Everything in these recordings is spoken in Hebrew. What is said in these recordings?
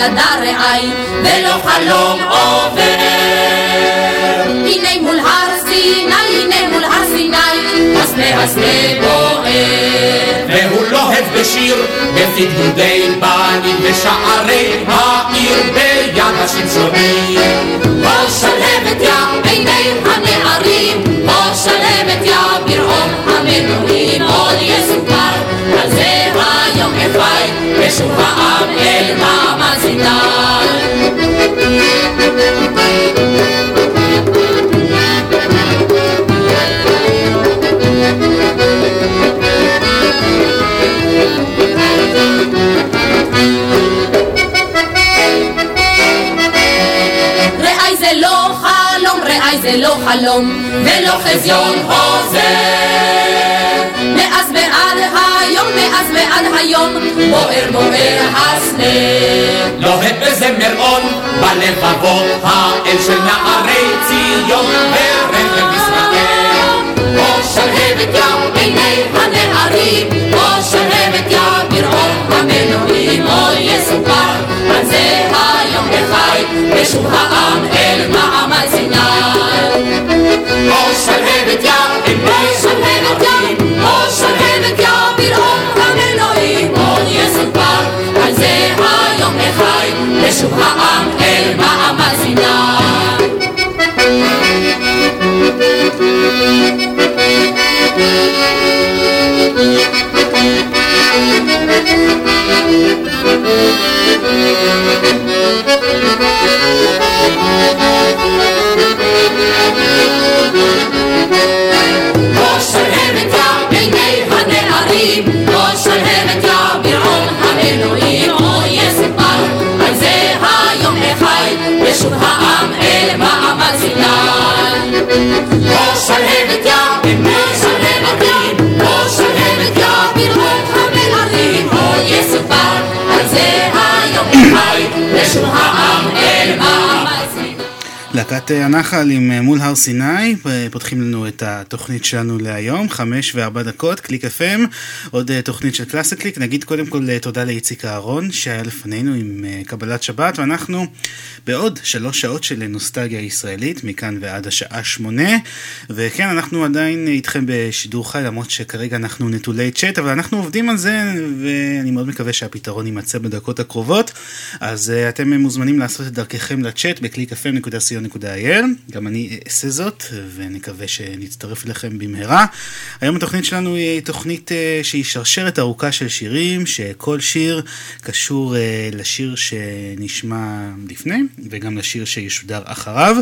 אגדה רעי, ולא חלום עובר. הנה מול הר סיני, הנה מול הר סיני, הסנה הסנה בוער. והוא לוהב בשיר, בפתגודי בנים בשערי העיר, ביד השמשונים. בוא שלהבת יא עיני הנערים, בוא שלהבת יא ברעום המנועים, עוד יסופר אפי, ושוב העם אל מעמד זה לא חלום ולא חזיון חוזר מאז ועד היום, מאז ועד היום בוער בוער הסנה. לוהט בזמרון בלבבות האל של נערי ציון ורכב ישראל. או שלהבת ים עיני הנערים או שלהבת ים ברעון המנועים או יסופר על זה היום בחי ושוב העם אל מעמד סיני. או שלהבת ים עיני שלהבת ים בחי ושוב העם אל מעמד סיני להקת הנחל עם אה, מול הר סיני, פותחים לנו את התוכנית שלנו להיום, חמש וארבע דקות, קליק FM, עוד אה, תוכנית של קלאסי קליק. נגיד קודם כל אה, תודה לאיציק אהרון שהיה לפנינו עם קבלת שבת, ואנחנו בעוד שלוש שעות של נוסטלגיה ישראלית, מכאן ועד השעה שמונה. וכן, אנחנו עדיין איתכם בשידור חי, למרות שכרגע אנחנו נטולי צ'אט, אבל אנחנו עובדים על זה, ואני מאוד מקווה שהפתרון יימצא בדקות הקרובות. אז אתם מוזמנים לעשות את דרככם לצ'אט בקליק.fm.co.il, גם אני אעשה זאת, ונקווה שנצטרף אליכם במהרה. היום התוכנית שלנו היא תוכנית אה, שהיא שרשרת ארוכה של שירים, שכל שיר קשור אה, לשיר שנשמע לפני, וגם לשיר שישודר אחריו.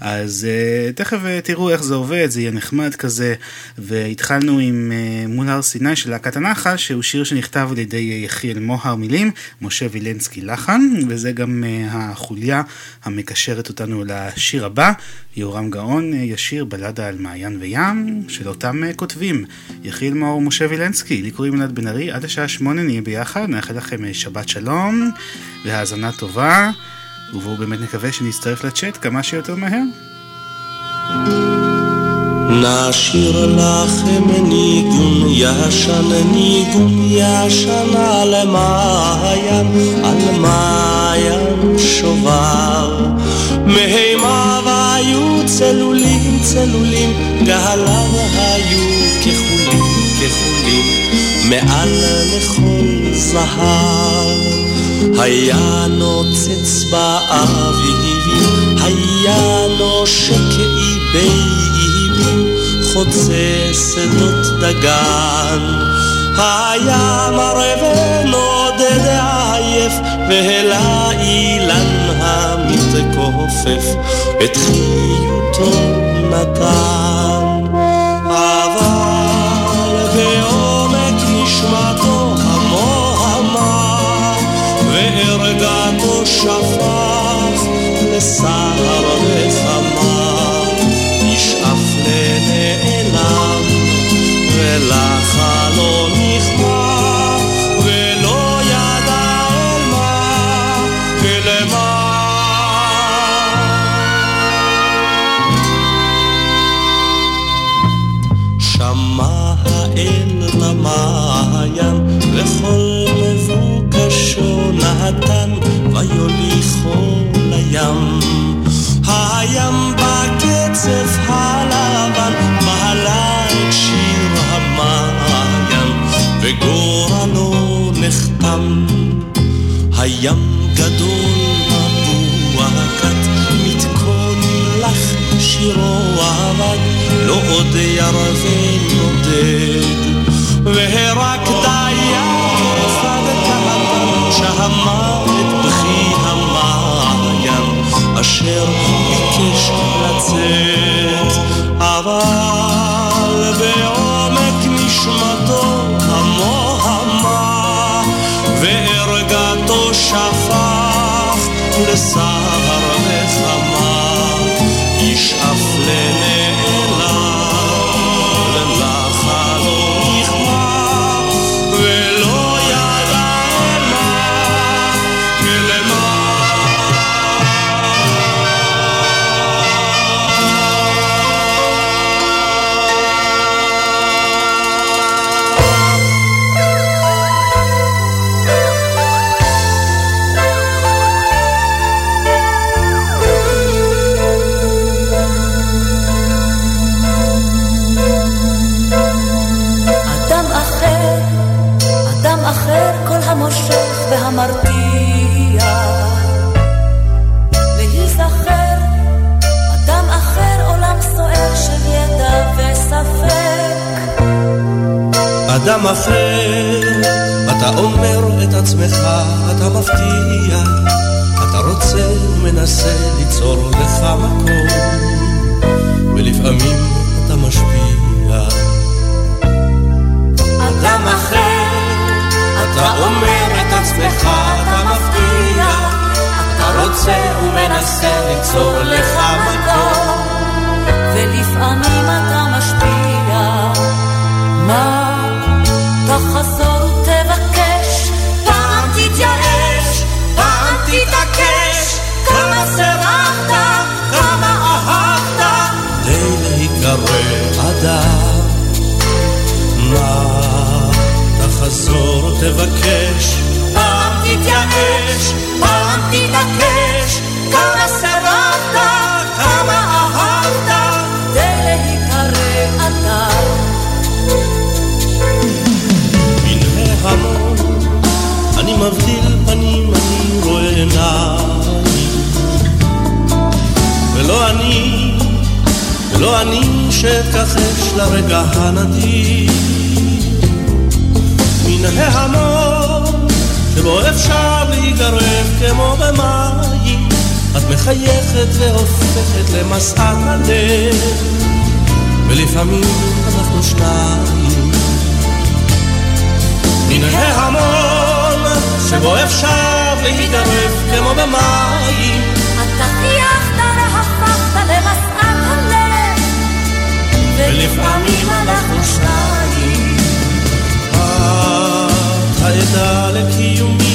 אז uh, תכף תראו איך זה עובד, זה יהיה נחמד כזה. והתחלנו עם מול הר סיני של להקת הנחל, שהוא שיר שנכתב על ידי יחיאל מוהר מילים, משה וילנסקי לחן, וזה גם החוליה המקשרת אותנו לשיר הבא. יהורם גאון ישיר בלדה על מעיין וים של אותם כותבים, יחיאל מאור ומשה וילנסקי, לי קוראים אלעד בן ארי, עד השעה שמונה נהיה ביחד, נאחל לכם שבת שלום והאזנה טובה. ובואו באמת נקווה שנצטרף לצ'אט כמה שיותר מהר. נשאיר לכם ניגון ישן, ניגון ישן על מעיין, על מעיין שובר. מהימיו היו צלולים, צלולים, גהליו היו כחולים, כחולים, מעל לכל זהב. היה נוצץ באביבים, היה נושק איבים, חוצה שדות דגן. היה מראה ונודד והעלה אילן המתקן. כופף, את חיותו נתן. אבל בעומק נשמתו המוהמה, וערגתו שפך לסהר נתן, ויוליכו לים. הים בקצף הלבן, מעלה את שיר המעיין, וגורלו נחתם. הים גדול מבוע כת, מתכון לך שירו אבד, לא עוד ירווה נודד, והרק אשר ביקש לצאת, אבל אחר, אתה אומר את עצמך, אתה מבטיח, אתה רוצה ומנסה ליצור לך מקום, ולפעמים אתה משפיע. אדם אחר, אתה אומר את עצמך, אתה מבטיח, אתה רוצה ומנסה ליצור לך מקום, ולפעמים אתה משפיע. מה להיקרא אדם. מה תחזור תבקש, פעם תתייאש, פעם תתעקש, כמה סירבת, כמה אהבת, כדי להיקרא אדם. מן ההמון אני מבדיל פנים, אני רואה עיניים. ולא אני, ולא אני שאתכחש לרגע הנדיר. מן ההמון שבו אפשר להיגרף כמו במים, את מחייכת והופכת למשאת הלב, ולפעמים אנחנו שניים. מן ההמון שבו אפשר להיגרף כמו במים, אתה חייכת ולפעמים אנחנו שניים. את העדה לקיומי,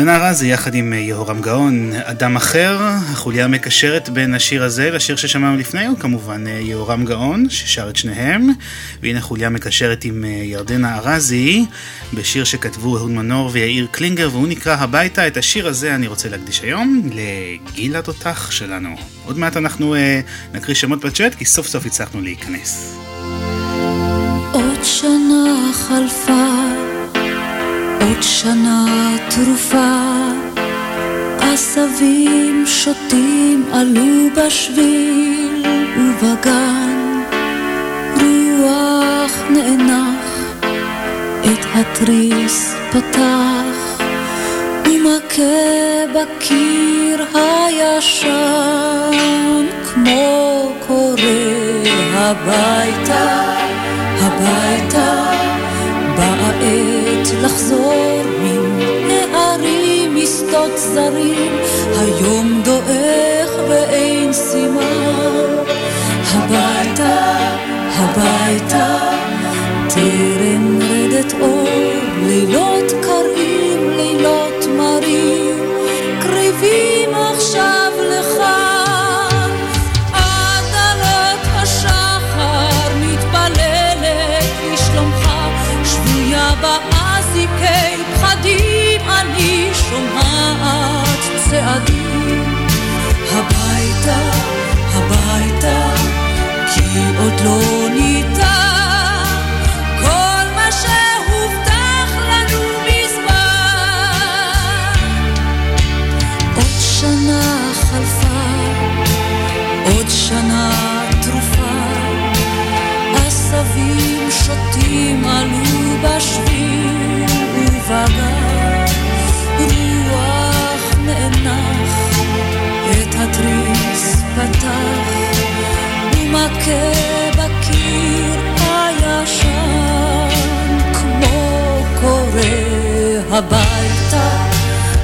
ירדנה ארזי יחד עם יהורם גאון, אדם אחר, החוליה המקשרת בין השיר הזה לשיר ששמענו לפני הוא כמובן יהורם גאון ששר את שניהם והנה חוליה מקשרת עם ירדנה ארזי בשיר שכתבו אהוד מנור ויאיר קלינגר והוא נקרא הביתה, את השיר הזה אני רוצה להקדיש היום לגיל התותח שלנו. עוד מעט אנחנו נקריא שמות בצ'אט כי סוף סוף הצלחנו להיכנס. עוד שנה חלפה עוד שנה תרופה, עשבים שוטים עלו בשביל ובגן, רוח נאנח, את התריס פתח, ומכה בקיר הישן, כמו קורא הביתה, הביתה. באה עת לחזור מן הערים משדות זרים, היום דועך ואין סימן. הביתה, הביתה, טרם רדת אור, לילות קרים, לילות מרים, קריבים שומעת צעדים הביתה, הביתה, כי עוד לא ניתן. כל מה חלפה, תרופה, עלו בשביל ומכה בקיר הישן, כמו קורא הביתה,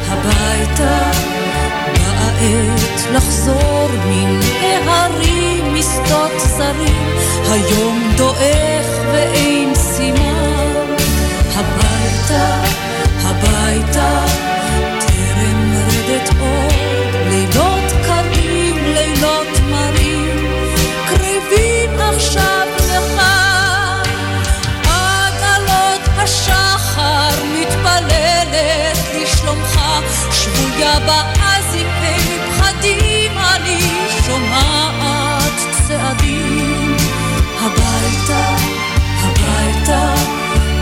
הביתה, באה עת לחזור מן ההרים, משדות זרים, היום דועך ואין סימן. הביתה, שבויה באזיקי פחדים אני שומעת צעדים. הביתה, הביתה,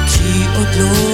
כי עוד לא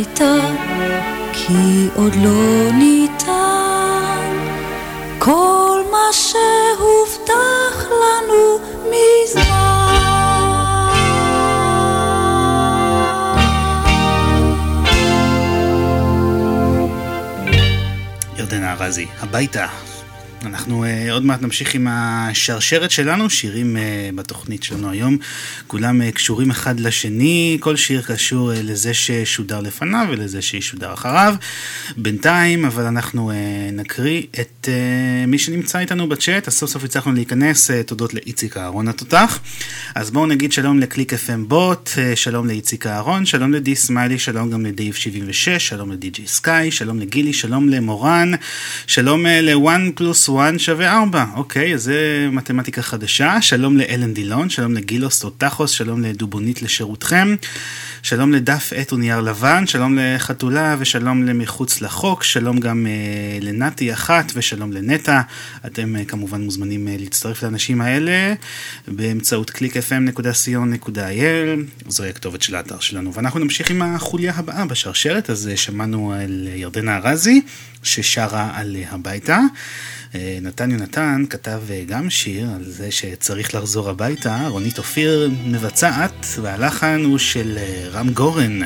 הביתה, כי עוד לא ניתן כל מה שהובטח לנו מזמן. ירדנה ארזי, הביתה. אנחנו uh, עוד מעט נמשיך עם השרשרת שלנו, שירים uh, בתוכנית שלנו היום. כולם אה, קשורים אחד לשני, כל שיר קשור אה, לזה ששודר לפניו ולזה שישודר אחריו. בינתיים, אבל אנחנו אה, נקריא את אה, מי שנמצא איתנו בצ'אט, אז סוף סוף הצלחנו להיכנס, אה, תודות לאיציק אהרון התותח. אז בואו נגיד שלום לקליק FM בוט, אה, שלום לאיציק אהרון, שלום לדי סמיילי, שלום גם לדייב 76, שלום לדי.ג'י סקאי, שלום לגילי, שלום למורן, שלום אה, ל-one פלוס 1 שווה 4, אוקיי, אז זה מתמטיקה חדשה. שלום לאלן דילון, שלום לגילוס טוטחוס, שלום לדובונית לשירותכם. שלום לדף עט ונייר לבן, שלום לחתולה ושלום למחוץ לחוק, שלום גם uh, לנתי אחת ושלום לנטע. אתם uh, כמובן מוזמנים uh, להצטרף לאנשים האלה באמצעות www.clickfm.co.il, זוהי הכתובת של האתר שלנו. ואנחנו נמשיך עם החוליה הבאה בשרשרת, אז uh, שמענו על ירדנה ארזי ששרה על הביתה. אה, נתן יונתן כתב אה, גם שיר על זה שצריך לחזור הביתה, רונית אופיר מבצעת, והלחן הוא של אה, רם גורן.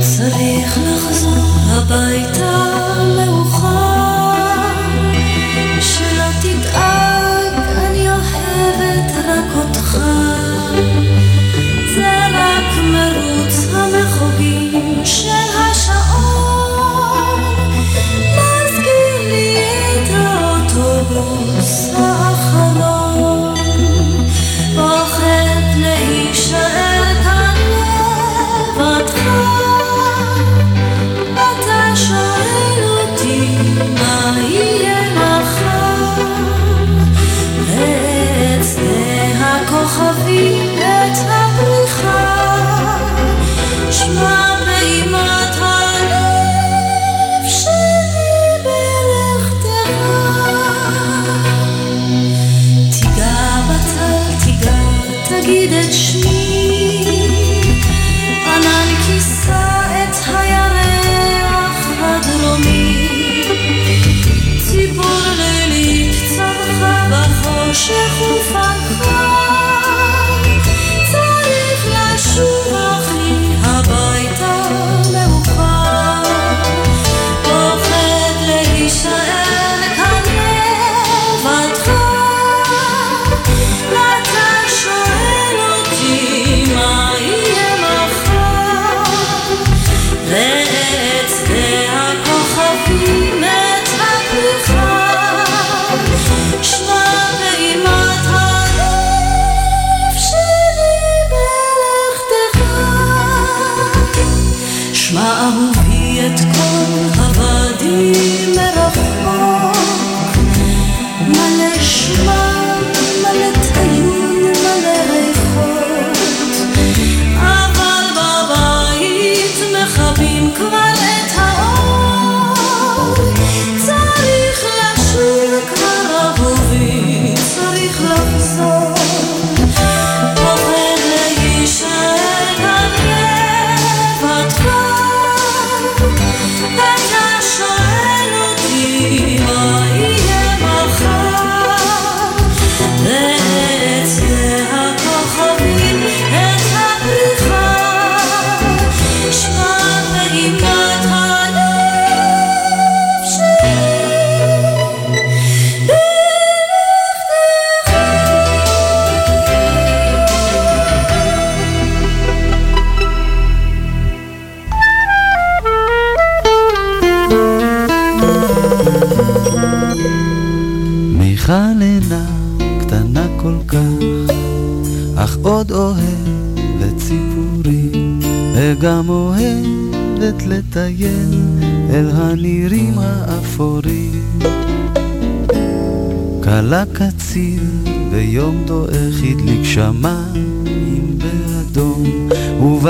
צריך לחזור הביתה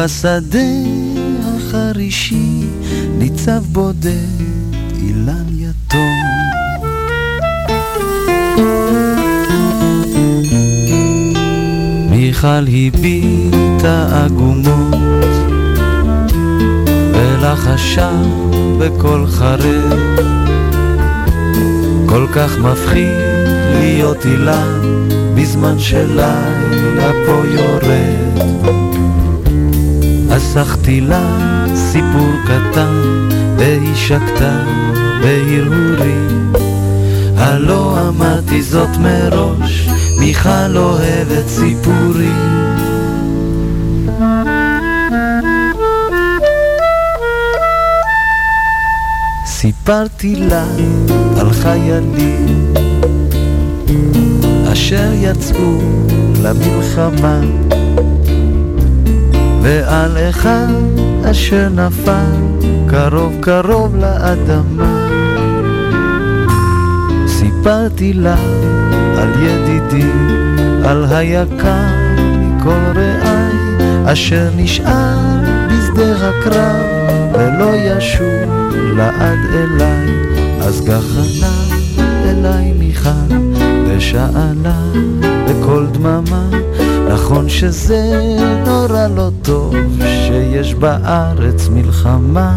ובשדה החרישי ניצב בודד אילן יתום. מיכל הביטה עגומות ולחשה בקול חרד. כל כך מפחיד להיות הילה בזמן שלילה פה יורד. אסחתי לה סיפור קטן והיא שקטה בהרהורים. הלא אמרתי זאת מראש, מיכל אוהבת סיפורים. סיפרתי לה על חיילים אשר יצאו למלחמה ועל אחד אשר נפל קרוב קרוב לאדמה. סיפרתי לה על ידידי, על היקר מכל רעי, אשר נשאר בשדה הקרב, ולא ישוב לעד אליי, אז גחנה אליי מיכל, ושאלה בקול דממה, נכון שזה נורא לא טוב, שיש בארץ מלחמה.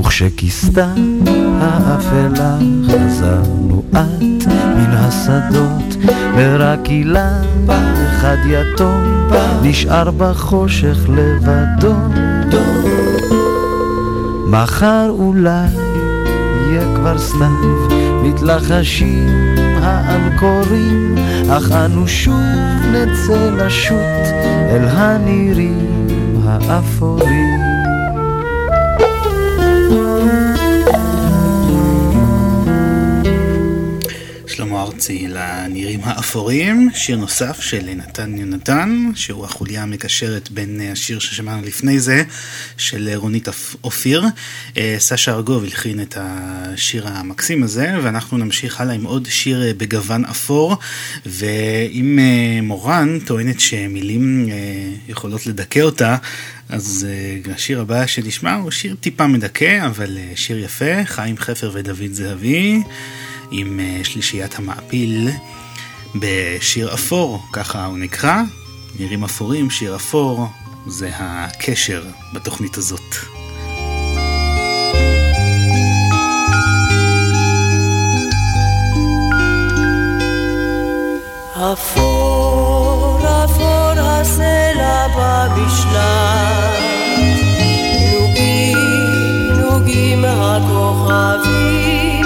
וכשכיסתה האפלה חזרנו את מן השדות ורק אילן אחד יתום נשאר בחושך לבדו מחר אולי יהיה כבר סתיו מתלחשים האנקורים אך אנו שוב נצא לשוט אל הנירים האפורים ארצי לנירים האפורים, שיר נוסף של נתן יונתן, שהוא החוליה המקשרת בין השיר ששמענו לפני זה, של רונית אופיר. אה, סשה ארגוב הלחין את השיר המקסים הזה, ואנחנו נמשיך הלאה עם עוד שיר אה, בגוון אפור, ואם אה, מורן טוענת שמילים יכולות לדכא אותה, אז השיר הבא שנשמע הוא שיר טיפה מדכא, אבל שיר יפה, חיים חפר ודוד זהבי. עם אה, שלישיית המעפיל בשיר אפור, ככה הוא נקרא. נראים אפורים, שיר אפור, זה הקשר בתוכנית הזאת. אפור, אפור הסלע במשלט, נוגים, נוגים הכוכבים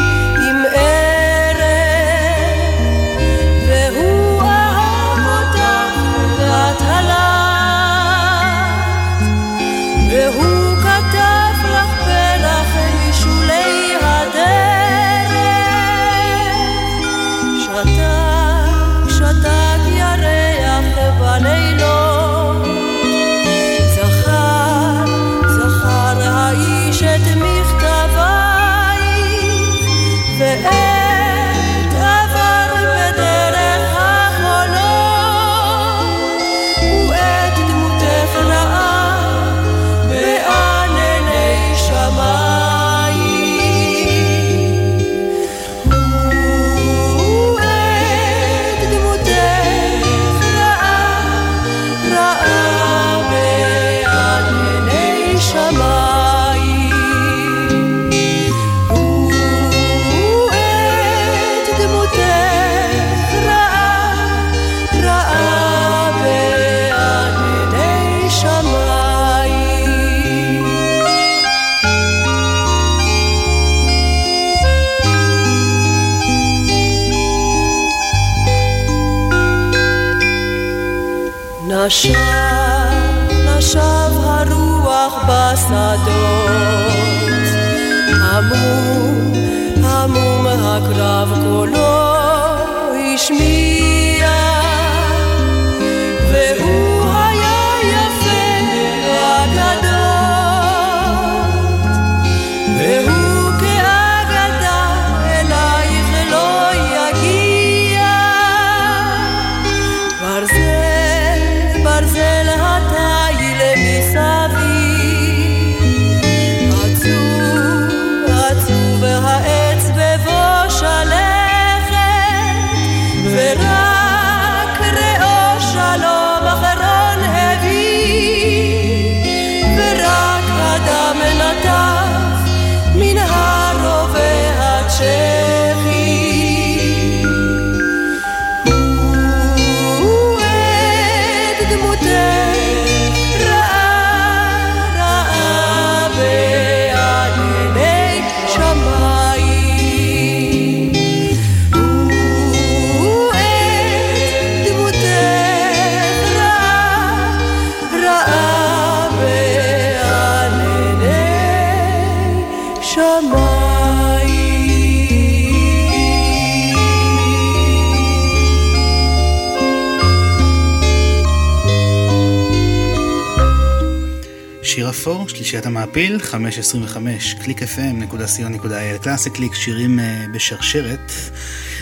שלישיית המעפיל, 525, clickfm.co.il, קלאסי קליק, שירים uh, בשרשרת.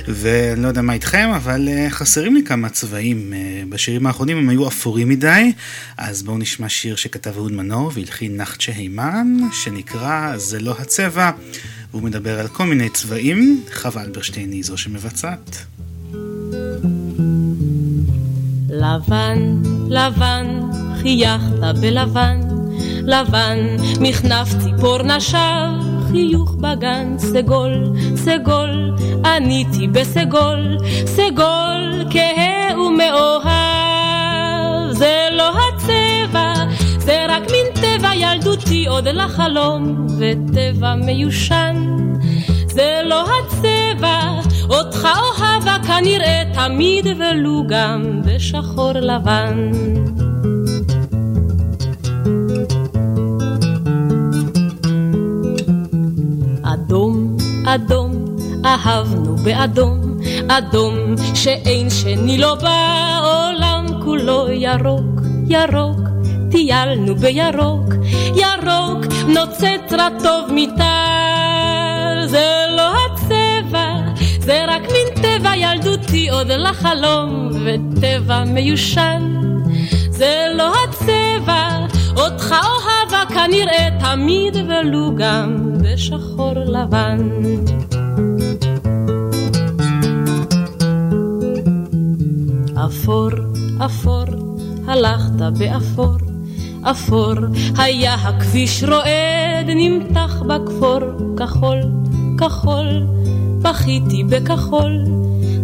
ואני לא יודע מה איתכם, אבל uh, חסרים לי כמה צבעים. Uh, בשירים האחרונים הם היו אפורים מדי, אז בואו נשמע שיר שכתב אהוד מנור והלחין נחצ'ה הימן, שנקרא "זה לא הצבע", והוא מדבר על כל מיני צבעים. חווה אלברשטיין היא זו שמבצעת. לבן, לבן, חייכת בלבן, לבן, מכנף ציפור נשב, חיוך בגן, סגול, סגול, עניתי בסגול, סגול, כהה ומאוהב. זה לא הצבע, זה רק מין טבע ילדותי עוד לחלום, וטבע מיושן. זה לא הצבע, אותך אוהבה כנראה תמיד ולו גם בשחור לבן. אדום, אהבנו באדום, אדום שאין שני לו בעולם כולו ירוק, ירוק, טיילנו בירוק, ירוק נוצץ רטוב מטל, זה לא הצבע, זה רק מין טבע ילדותי עוד לחלום, וטבע מיושן. זה לא הצבע, כנראה תמיד ולו גם בשחור לבן. אפור, אפור, הלכת באפור, אפור, היה הכביש רועד, נמתח בכפור, כחול, כחול, בכיתי בכחול,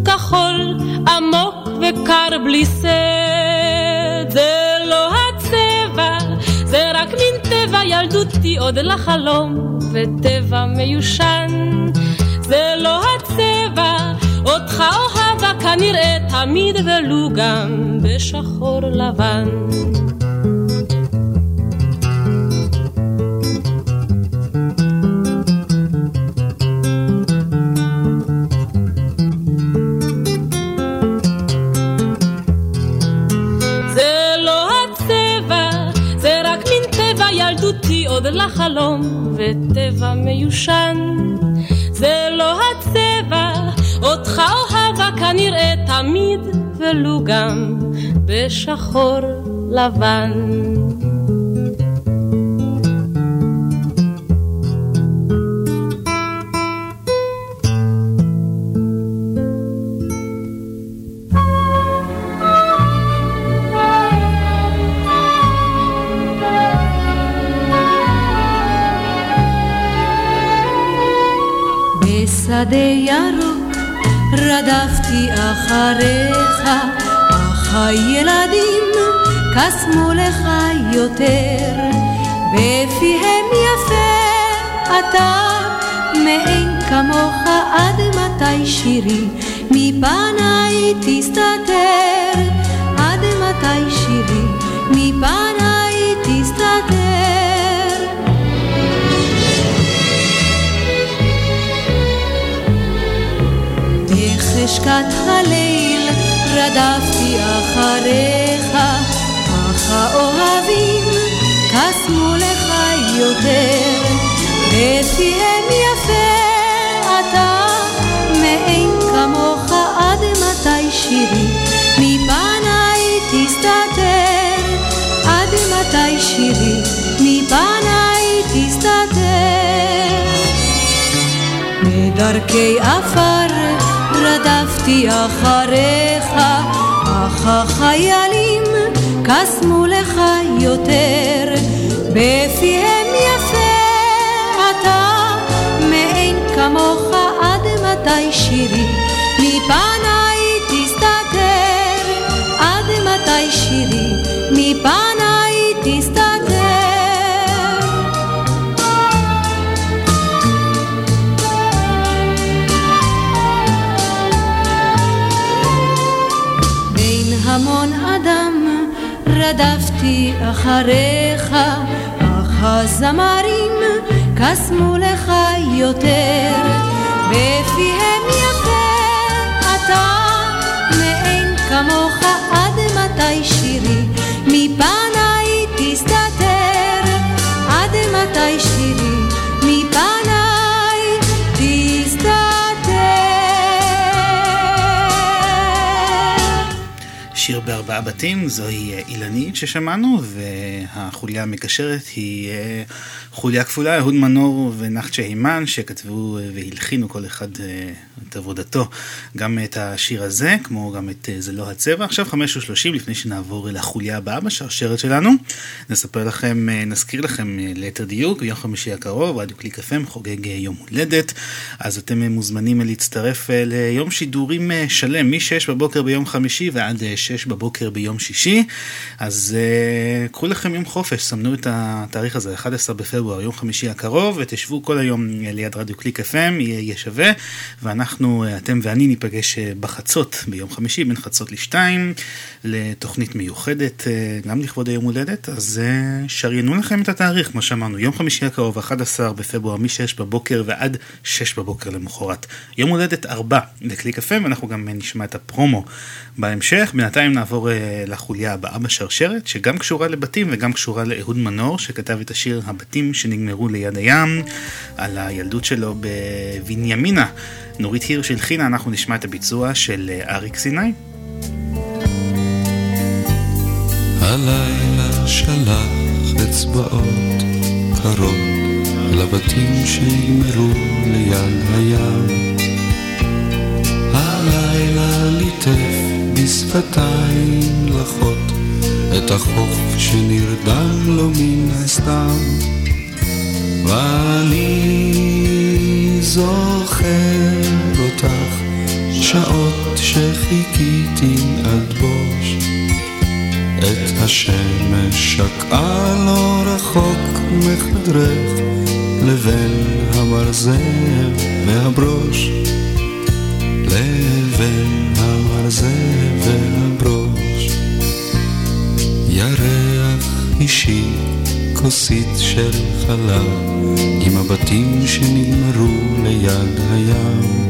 כחול, עמוק וקר בלי סד, זה לא הצבע, זה רק מין ילדותי עוד לחלום, וטבע מיושן, זה לא הצבע, אותך אוהבה כנראה תמיד ולו גם בשחור לבן. לחלום, וטבע מיושן. זה לא הצבע, אותך אוהבה כנראה תמיד, ולו גם בשחור לבן. בשדה ירוק רדפתי אחריך, אך הילדים קסמו לך יותר, בפיהם יפה אתה מאין כמוך עד מתי שירי? מפניי תסתתר, עד מתי שירי? מפניי בחשכת הליל רדפתי אחריך, אך האוהבים קסמו לך יותר, בפיהם יפה אתה, מאין כמוך עד מתי שירי, מפניי תסתתר, עד מתי שירי, מפניי תסתתר. בדרכי עפר רדפתי אחריך, אך החיילים קסמו לך יותר, בפיהם יפה אתה, מאין כמוך עד מתי שירי, מפניי תסתתר, עד מתי שירי, רדפתי אחריך, אך הזמרים קסמו לך יותר, בפיהם יפה אתה, מאין כמוך עד מתי שירי, מפניי תסתתר, ארבעה בתים, זוהי אילנית ששמענו, והחוליה המקשרת היא אה, חוליה כפולה, אהוד מנור ונחצ'ה הימן, שכתבו והלחינו כל אחד אה, את עבודתו, גם את השיר הזה, כמו גם את זה לא הצבע. עכשיו חמש ושלושים, לפני שנעבור לחוליה הבאה בשרשרת שלנו, נספר לכם, נזכיר לכם ליתר דיוק, ביום חמישי הקרוב, רדיו קליק FM חוגג יום הולדת, אז אתם מוזמנים להצטרף ליום שידורים שלם, מ-6 בבוקר ביום חמישי ועד 6 בבוקר ביום שישי. אז קחו לכם יום חופש, סמנו את התאריך הזה, 11 בפברואר, יום חמישי הקרוב, ותשבו כל היום ליד רדיו קליק FM, יהיה, שווה, ואנחנו, אתם ואני ניפגש בחצות ביום חמישי, בין חצות לשתיים, לתוכנית מיוחדת, גם לכבוד היום הולדת, אז שריינו לכם את התאריך, כמו שאמרנו, יום חמישי הקרוב, 11 בפברואר, מ-6 בבוקר ועד 6 בבוקר למחרת. יום הולדת 4 לקליק FM, ואנחנו גם נשמע את הפרומו בהמשך. בינתיים נעבור לחוליה הבאה בשרשרת, שגם קשורה לבתים וגם קשורה לאהוד מנור, שכתב את השיר הבתים שנגמרו ליד הים, על הילדות שלו בבנימינה. נורית הירש הלחינה, אנחנו נשמע את הביצוע של uh, אריק סיני. הלילה שלח אצבעות קרות לבתים שנגמרו ליד הים. הלילה ליטף בשפתיים לחות את החוף שנרדם לו מן הסתם ואני זוכר אותך שעות שחיכיתי עד בוש את השמש שקעה לא רחוק מחדרך לבין המרזב והברוש לבין המרזל והברוש. ירח אישי, כוסית של חלב, עם הבתים שנגמרו ליד הים.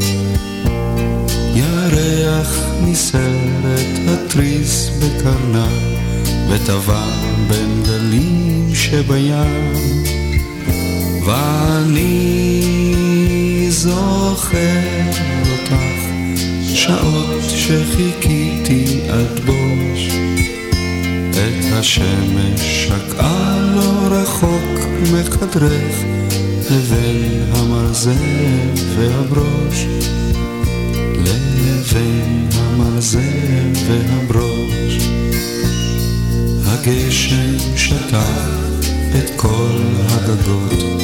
ירח ניסרת התריס בקרנה, וטבע בין גלים שבים. ואני זוכר אותך שעות שחיכיתי עד בוש את השמש שקעה לא רחוק מחדרך לבין המרזל והברוש לבין המרזל והברוש. הגשם שטף את כל הגגות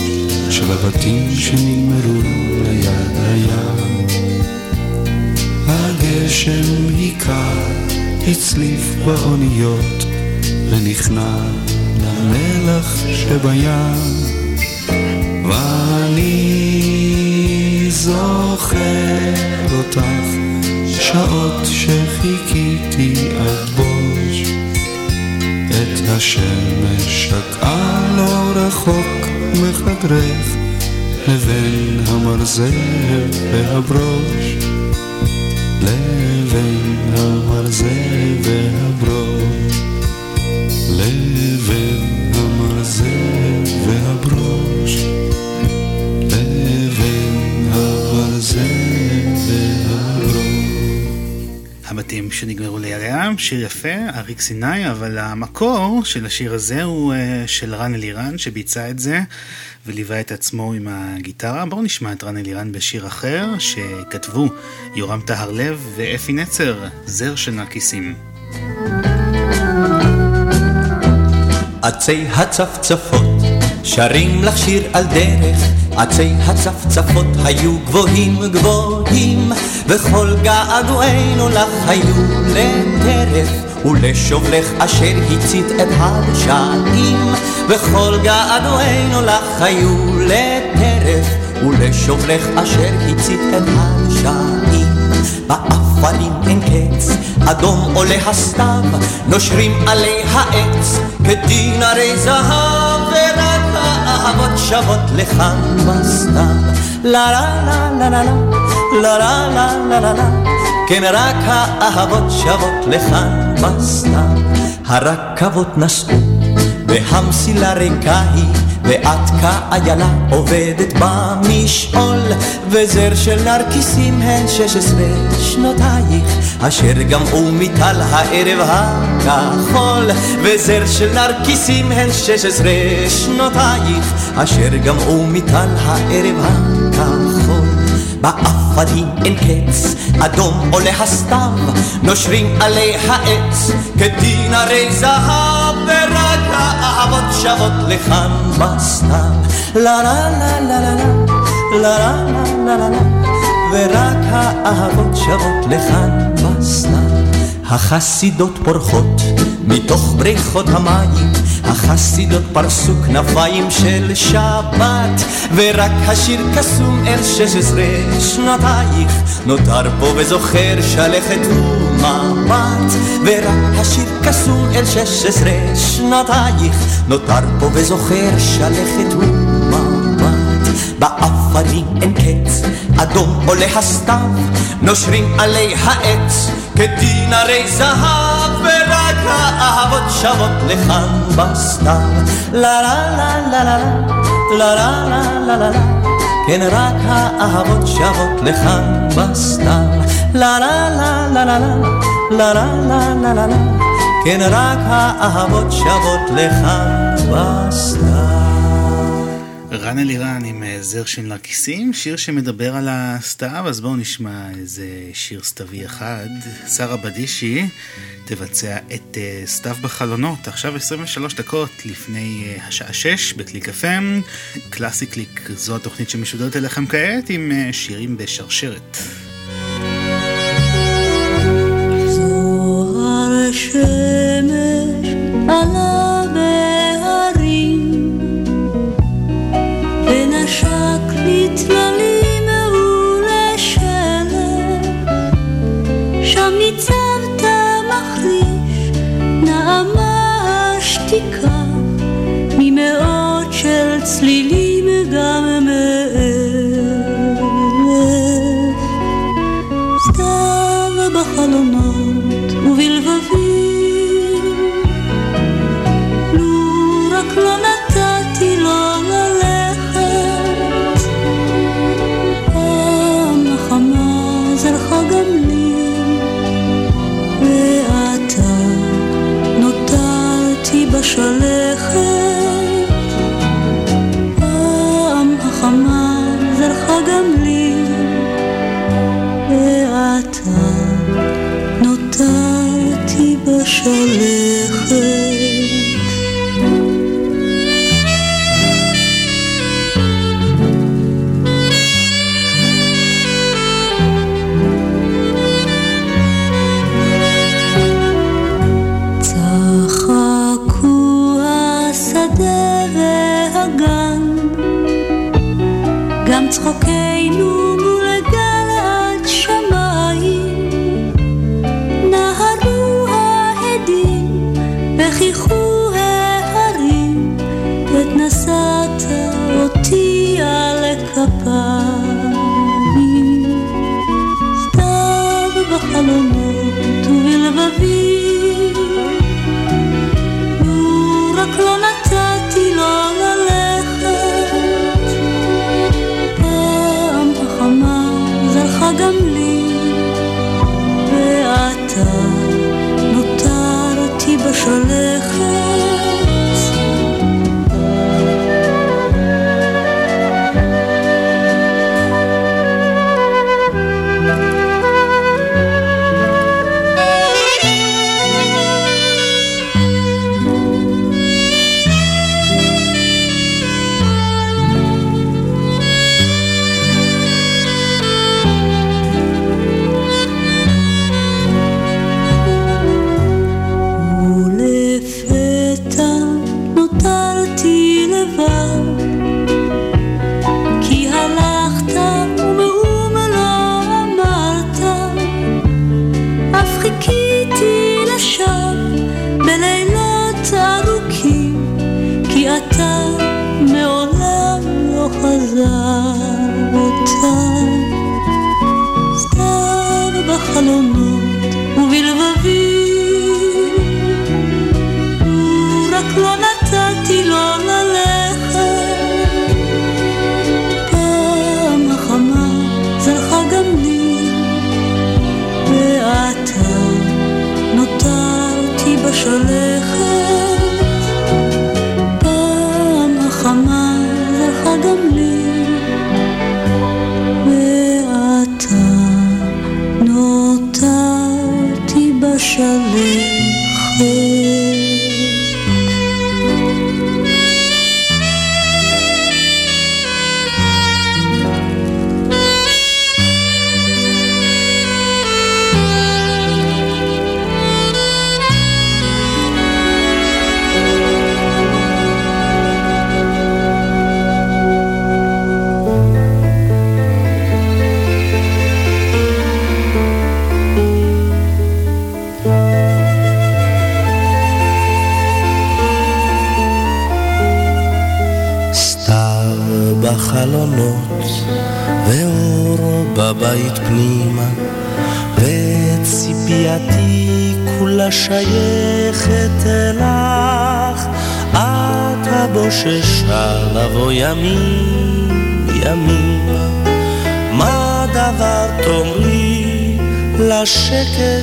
של הבתים שנגמרו ליד הים. הגשם היכה, הצליף באוניות, ונכנע למלח שבים. ואני זוכר אותך, שעות שחיכיתי עד בוש. את השמש שקעה לא רחוק מחדרך, לבין המרזל והברוש. לבין המרזה והברוש, והברוש, והברוש. הבתים שנגמרו ליד הים, שיר יפה, אריק סיני, אבל המקור של השיר הזה הוא אה, של רן אלירן שביצע את זה. וליווה את עצמו עם הגיטרה. בואו נשמע את רן אלירן בשיר אחר שכתבו יורם טהרלב ואפי נצר, זר של נרקיסים. עצי הצפצפות שרים לך שיר על דרך, עצי הצפצפות היו גבוהים גבוהים, וכל געגועינו לך היו לטרף. ולשוב לך אשר הצית את הדשאים, וכל געגועינו לך היו לטרף, ולשוב לך אשר הצית את הדשאים. באפלים אין קץ, אדום עולה הסתיו, נושרים עלי העץ, כדין הרי זהב, ורק האהבות שוות לכאן בסתיו. לה לה לה לה לה לה לה לה לה לה לה כן רק האהבות שוות לכאן בסתיו, הרכבות נסעו והמסילה ריקה היא, ואת כאיילה עובדת במשעול, וזר של נרקיסים הן שש עשרה שנותייך, אשר גמעו מטל הערב הכחול, וזר של נרקיסים הן שש עשרה שנותייך, אשר גמעו מטל הערב הכחול. באפנים אין קץ, אדום עולה הסתיו, נושרים עלי העץ, כדין הרי זהב, ורק האהבות שבות לכאן בסתיו. לה לה לה לה לה לה לה לה לה לה ורק האהבות שבות לכאן בסתיו. החסידות פורחות מתוך בריכות המים, החסידות פרסו כנפיים של שבת, ורק השיר קסום אל שש עשרה שנותייך, נותר פה וזוכר שלכת ומבט, ורק השיר קסום אל שש עשרה שנותייך, נותר פה וזוכר שלכת ומבט. באפנים אין קץ, אדום עולה הסתיו, נושרים עלי העץ, כדין הרי זהב, ורק האהבות שבות לכאן בסתיו. לה לה לה לה לה לה לה לה לה לה לה כן רק האהבות שבות לכאן בסתיו. לה לה לה לה לה לה לה לה לה לה לה כן רק האהבות שבות לכאן בסתיו. רן אלירן עם אה, זר של נרקיסים, שיר שמדבר על הסתיו, אז בואו נשמע איזה שיר סתווי אחד. שרה בדישי תבצע את אה, סתיו בחלונות, עכשיו 23 דקות לפני אה, השעה 6 בקליק FM. קלאסי קליק, זו התוכנית שמשודרת אליכם כעת עם שירים בשרשרת. זוהר שמש הצלילים עזב אותה. סתיו בחלומות ובלבבים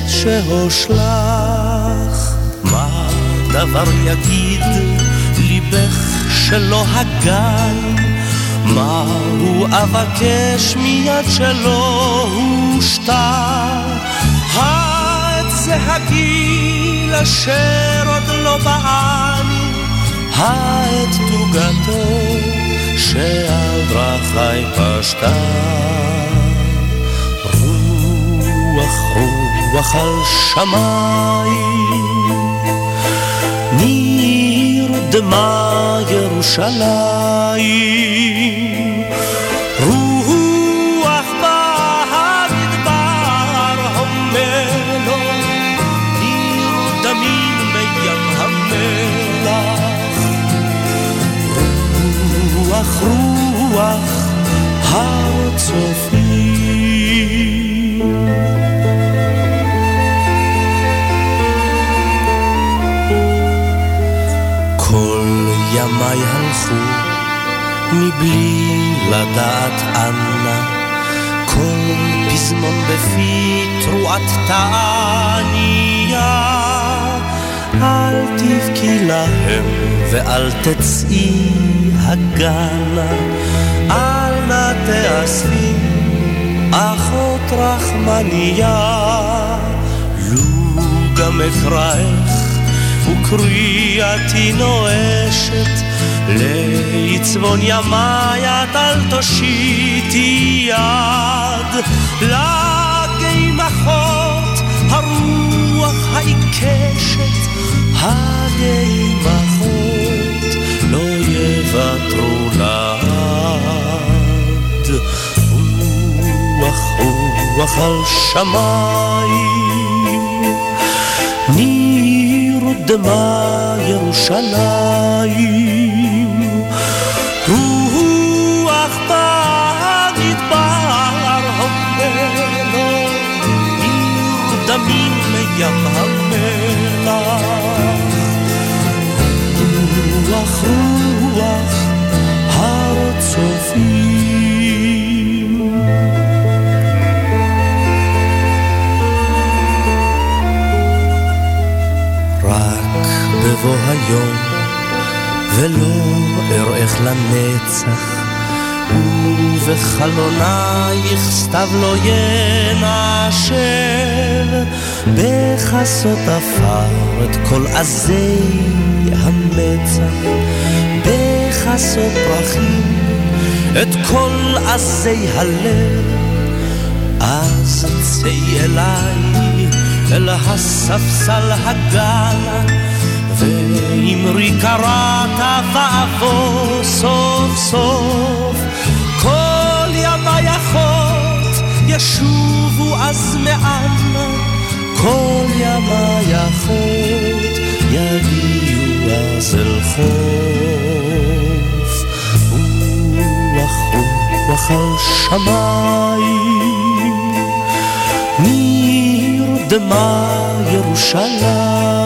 לשקט שהושלך? מה דבר יגיד ליבך שלא הגן? מה הוא אבקש מיד שלא הושתה? זה הגיל אשר עוד לא בעני, העת תוגתו שעל דרכי פשטה. רוח רוח על שמיים, נרדמה ירושלים. רוח הר מבלי לדעת אנה, כל פזמון בפי תרועת תעניה. אל תבכי להם ואל תצאי הגנה, אל נא תאספי אחות רחמניה, לו גם אקראך וקריאתי נואשת, לעצבון ימי את אל תושיטי יד, לגמחות הרוח העיקשת הנעימות לא יוותרו לעד. רוח רוח על שמיים, נרדמה ירושלים. לים המלח. רוח רוח הר צופים. רק בבוא היום ולא אראך לנצח ובחלונייך סתיו לא ינשר בחסות עפר את כל עזי המצח. בחסות פרחים את כל עזי הלב. אז צאי אליי אל הספסל הגל ואמרי קראת ואבוא סוף סוף. כל ימי אחות ישובו אז מאנה כל ימי אחות יגיעו אז אל חוף. רוח רוח על שמיים נרדמה ירושלים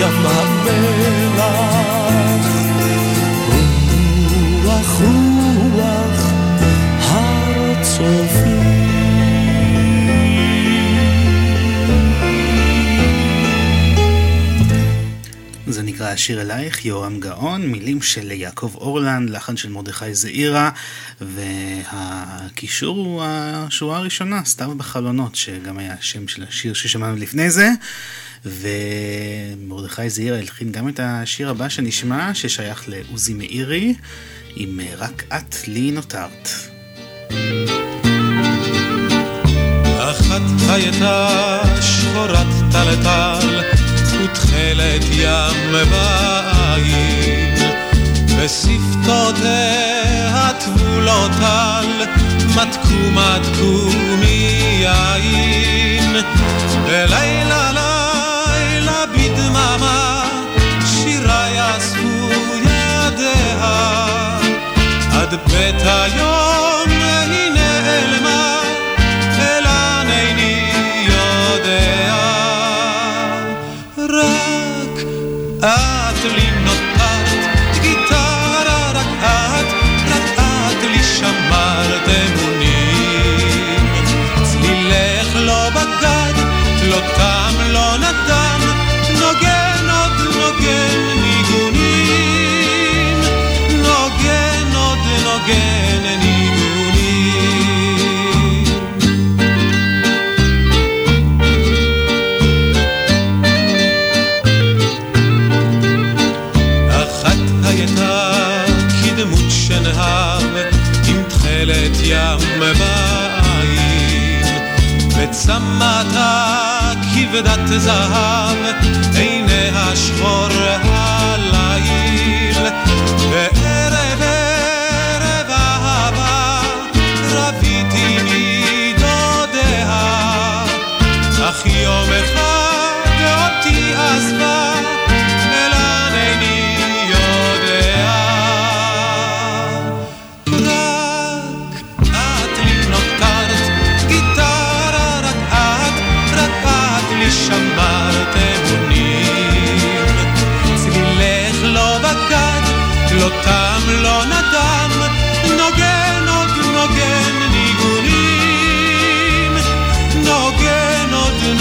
ים המלח. רוח רוח הר זה נקרא השיר אלייך, יורם גאון, מילים של יעקב אורלנד, לחן של מרדכי זעירה, והקישור הוא השורה הראשונה, סתיו בחלונות, שגם היה השם של השיר ששמענו לפני זה. ומרדכי זעירה הלחין גם את השיר הבא שנשמע, ששייך לעוזי מאירי, עם רק את לי נותרת. אחת הייתה שחורת טלטל ותכלת ים בעין ושפתותיה טבולות על מתקו מתקו מיין ולילה לילה בדממה שירה יאספו ידיה עד בית היום היא נעלמה וצמתה כבדת זהב עיניה שחור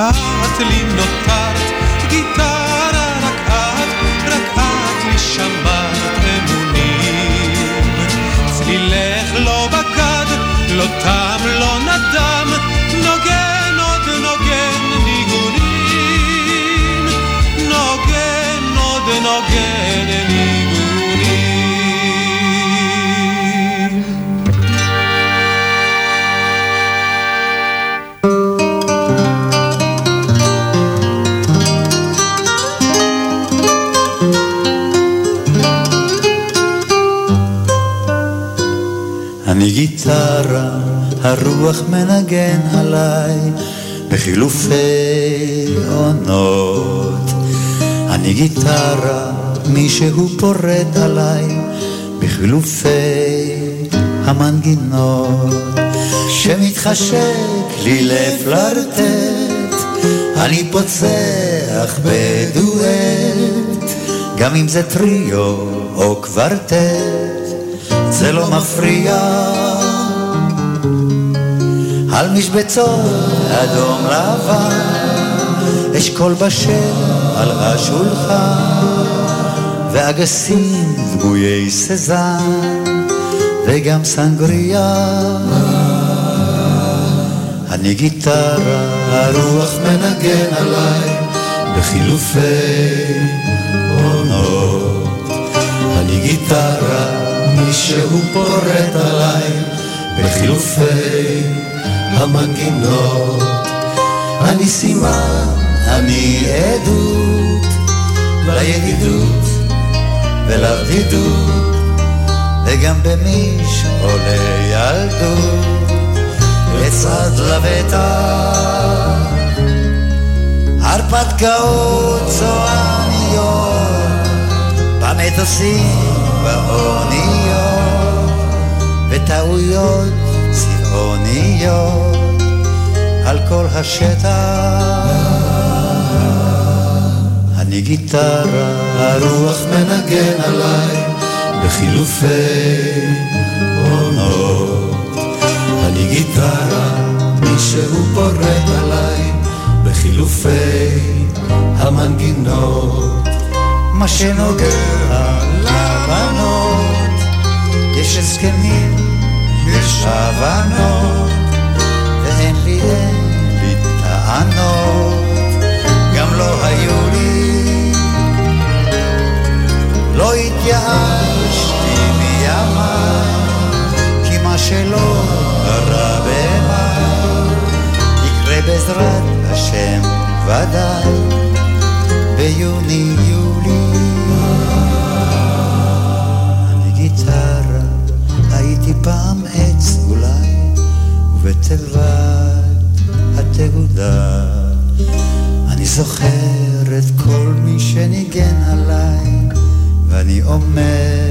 רק את לי גיטרה, הרוח מנגן עליי בחילופי עונות. אני גיטרה, מישהו פורט עליי בחילופי המנגינות. שמתחשק לי לפלרטט, אני פוצח בדואט, גם אם זה טריו או קוורטט. זה לא מפריע. על משבצות אדום לבן, אשכול בשל על השולחן, ואגסים דמויי סזן, וגם סנגריה. אני גיטרה, הרוח מנגן עליי, בחילופי עונות. אני גיטרה, מישהו פורט עליי בחילופי המנגינות. אני סימן, אני עדות לידידות ולבדידות, וגם במי שעולה ילדות, לצד לבטח, הרפתקאות צועניות, במטוסים, באוניות, וטעויות צבעוניות על כל השטח. אני גיטרה, הרוח מנגן עליי בחילופי עונות. אני גיטרה, מישהו פורט עליי בחילופי המנגינות. מה שנוגע לבנות, יש הסכמים, יש הבנות, טענות, גם לא היו לי לא התייאשתי מימיי, כי מה שלא קרה במאי, יקרה בעזרת השם ודאי, ביוני-יולי. אני גיטרה, הייתי פעם עץ אולי, ובתיבת התגודה אני זוכר את כל מי שניגן עליי ואני אומר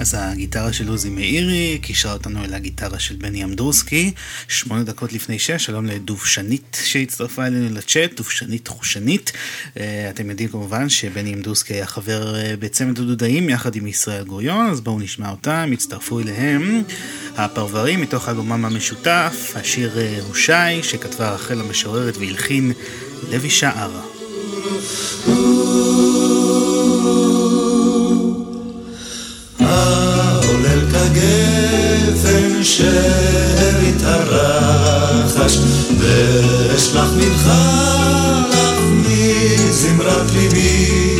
אז הגיטרה של עוזי מאירי קישרה אותנו אל הגיטרה של בני אמדורסקי. שמונה דקות לפני שש, שלום לדובשנית שהצטרפה אלינו לצ'אט, דובשנית חושנית. אה, אתם יודעים כמובן שבני אמדורסקי היה חבר אה, בצמד הדודאים יחד עם ישראל גוריון, אז בואו נשמע אותם, הצטרפו אליהם. הפרברים מתוך אלבומם המשותף, השיר אה, הושי, שכתבה רחל המשוררת והלחין לוי שער. העולל כגפן שארית הרחש ואשלח ממך לך מזמרת ליבי.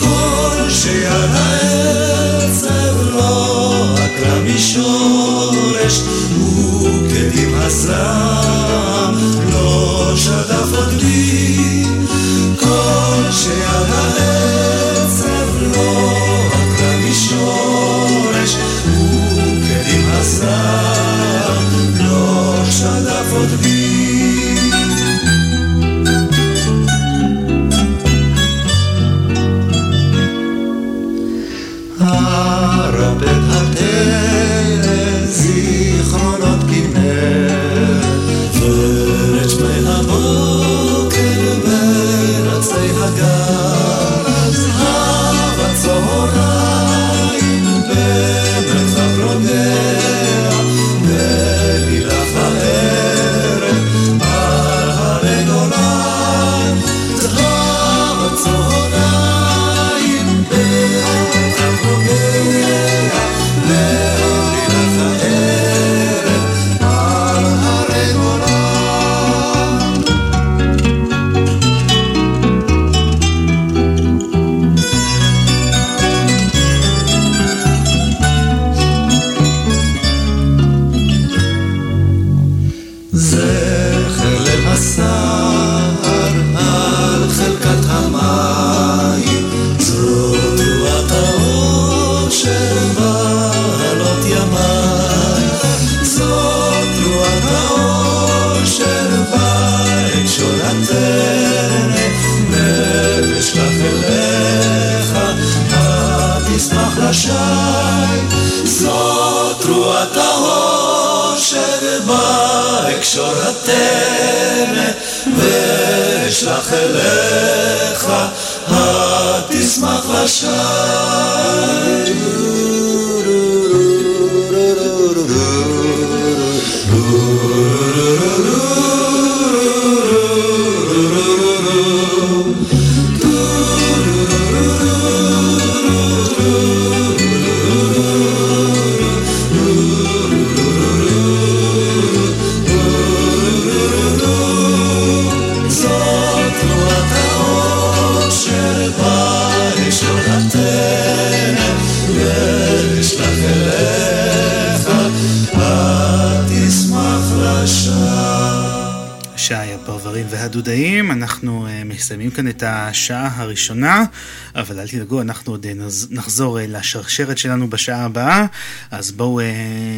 כל שיד העצב לא עקרה משורש וכדים הזעם מסיימים כאן את השעה הראשונה, אבל אל תדאגו, אנחנו עוד נחזור uh, לשרשרת שלנו בשעה הבאה, אז בואו uh,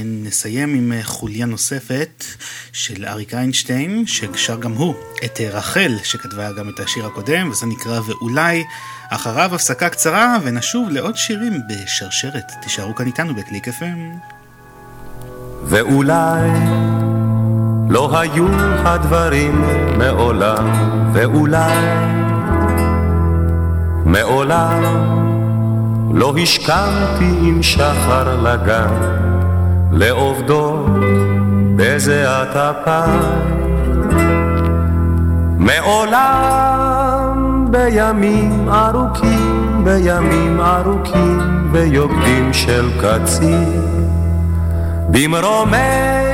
נסיים עם חוליה נוספת של אריק איינשטיין, ששר גם הוא את רחל, שכתבה גם את השיר הקודם, וזה נקרא ואולי. אחריו הפסקה קצרה ונשוב לעוד שירים בשרשרת. תישארו כאן איתנו בקליק FM. ואולי לא היו הדברים מעולם, ואולי מעולם לא השכמתי עם שחר לגן, לעובדות בזיעת אפיים. מעולם בימים ארוכים, בימים ארוכים, ביוקדים של קצין, במרומי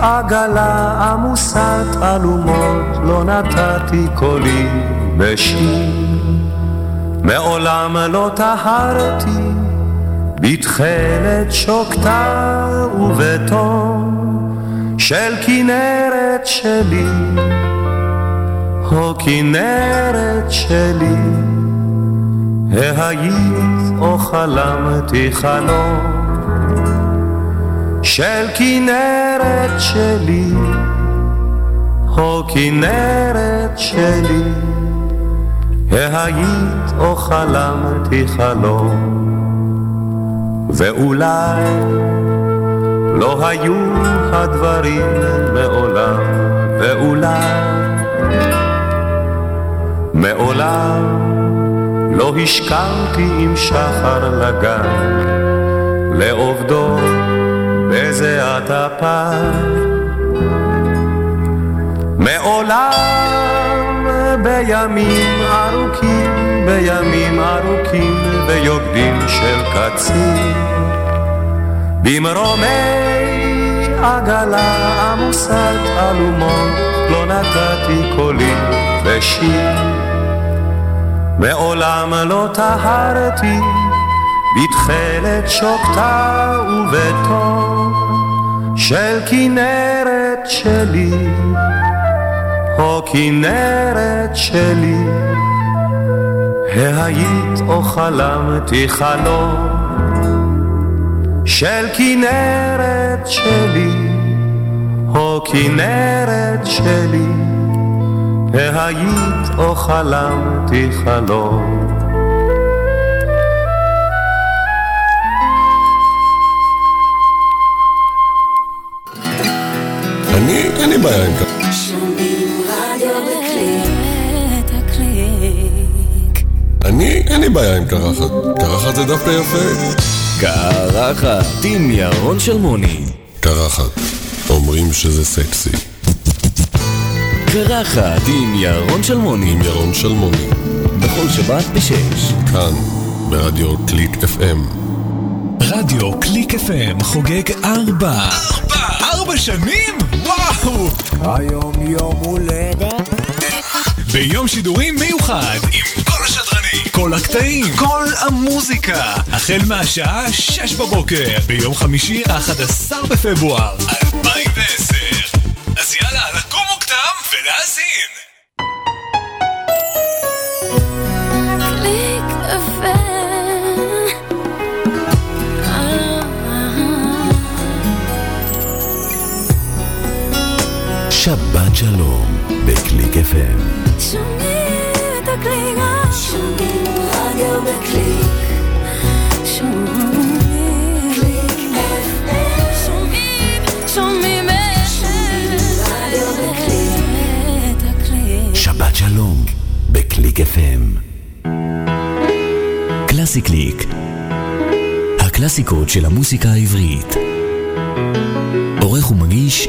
עגלה עמוסת אלומות, לא נתתי קולי בשיר. מעולם לא טהרתי בתכלת שוקתה ובתום של כנרת שלי, או כנרת שלי, ההיית או חלמתי חלום של כנרת שלי, או כנרת שלי, ההיית או חלמתי חלום, ואולי לא היו הדברים מעולם, ואולי מעולם לא השכמתי עם שחר לגן, בזיעת אפיים. מעולם בימים ארוכים, בימים ארוכים, ביוקדים של קצין, במרומי עגלה עמוסת אלומות, לא נתתי קולי בשיר. מעולם לא טהרתי בתכלת שוקתה ובתום של כנרת שלי, או כנרת שלי, ההיית או חלמתי חלום. של כנרת שלי, או כנרת שלי, ההיית או חלמתי חלום. אין לי בעיה עם ככה. אני, אין לי בעיה עם קרחת. קרחת זה דווקא יפה. קרחת עם ירון שלמוני. קרחת, אומרים שזה סקסי. קרחת עם ירון שלמוני. עם ירון שלמוני. בכל שבת בשש. כאן, ברדיו קליק FM. רדיו קליק FM חוגג ארבע. ארבע! ארבע שנים? וואו! היום יום הולדת. ביום שידורים מיוחד עם כל השדרנים, כל הקטעים, כל המוזיקה. החל מהשעה שש בבוקר ביום חמישי, 11 בפברואר שבת שלום בקליק FM שומעים את הקליק, שומעים רדיו בקליק, שבת שלום בקליק FM קלאסי קליק הקלאסיקות של המוסיקה העברית. עורך ומגיש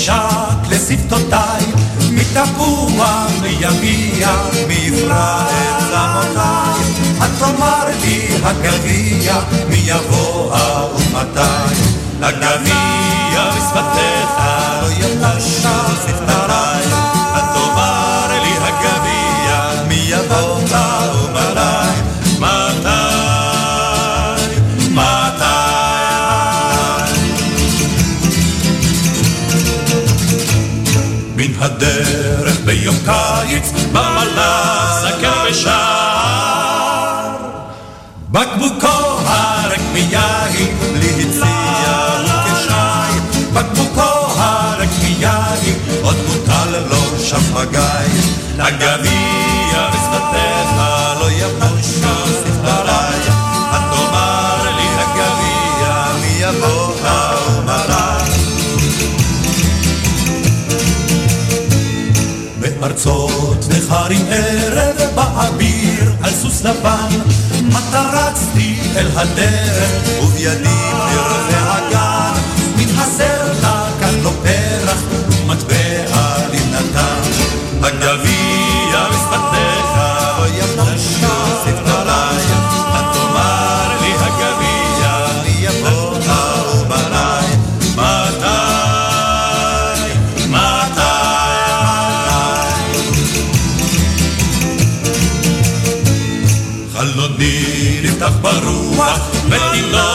ישק לשפתותיי, מתפוח, מיביע, מי יפרע את תאמר לי הגביע, מי יבוא ומתי. הגביע בשפתיך, לא יבשו שפתותיי. את הדרך ביום קיץ, במלאך זקן ושר. בקבוקו הרק מיין, בלי הציע וכשי. בקבוקו הרק מיין, עוד מוטל לו שפגי. הגביע בארצות נכרים ערב באביר על סוס לבן. מטה רצתי אל הדרך ובידי פרחי הגן. מתחסר לה כאן לא פרח ומטבע לי נתן הגביע בשפתיך נפתח ברוח, ותינוק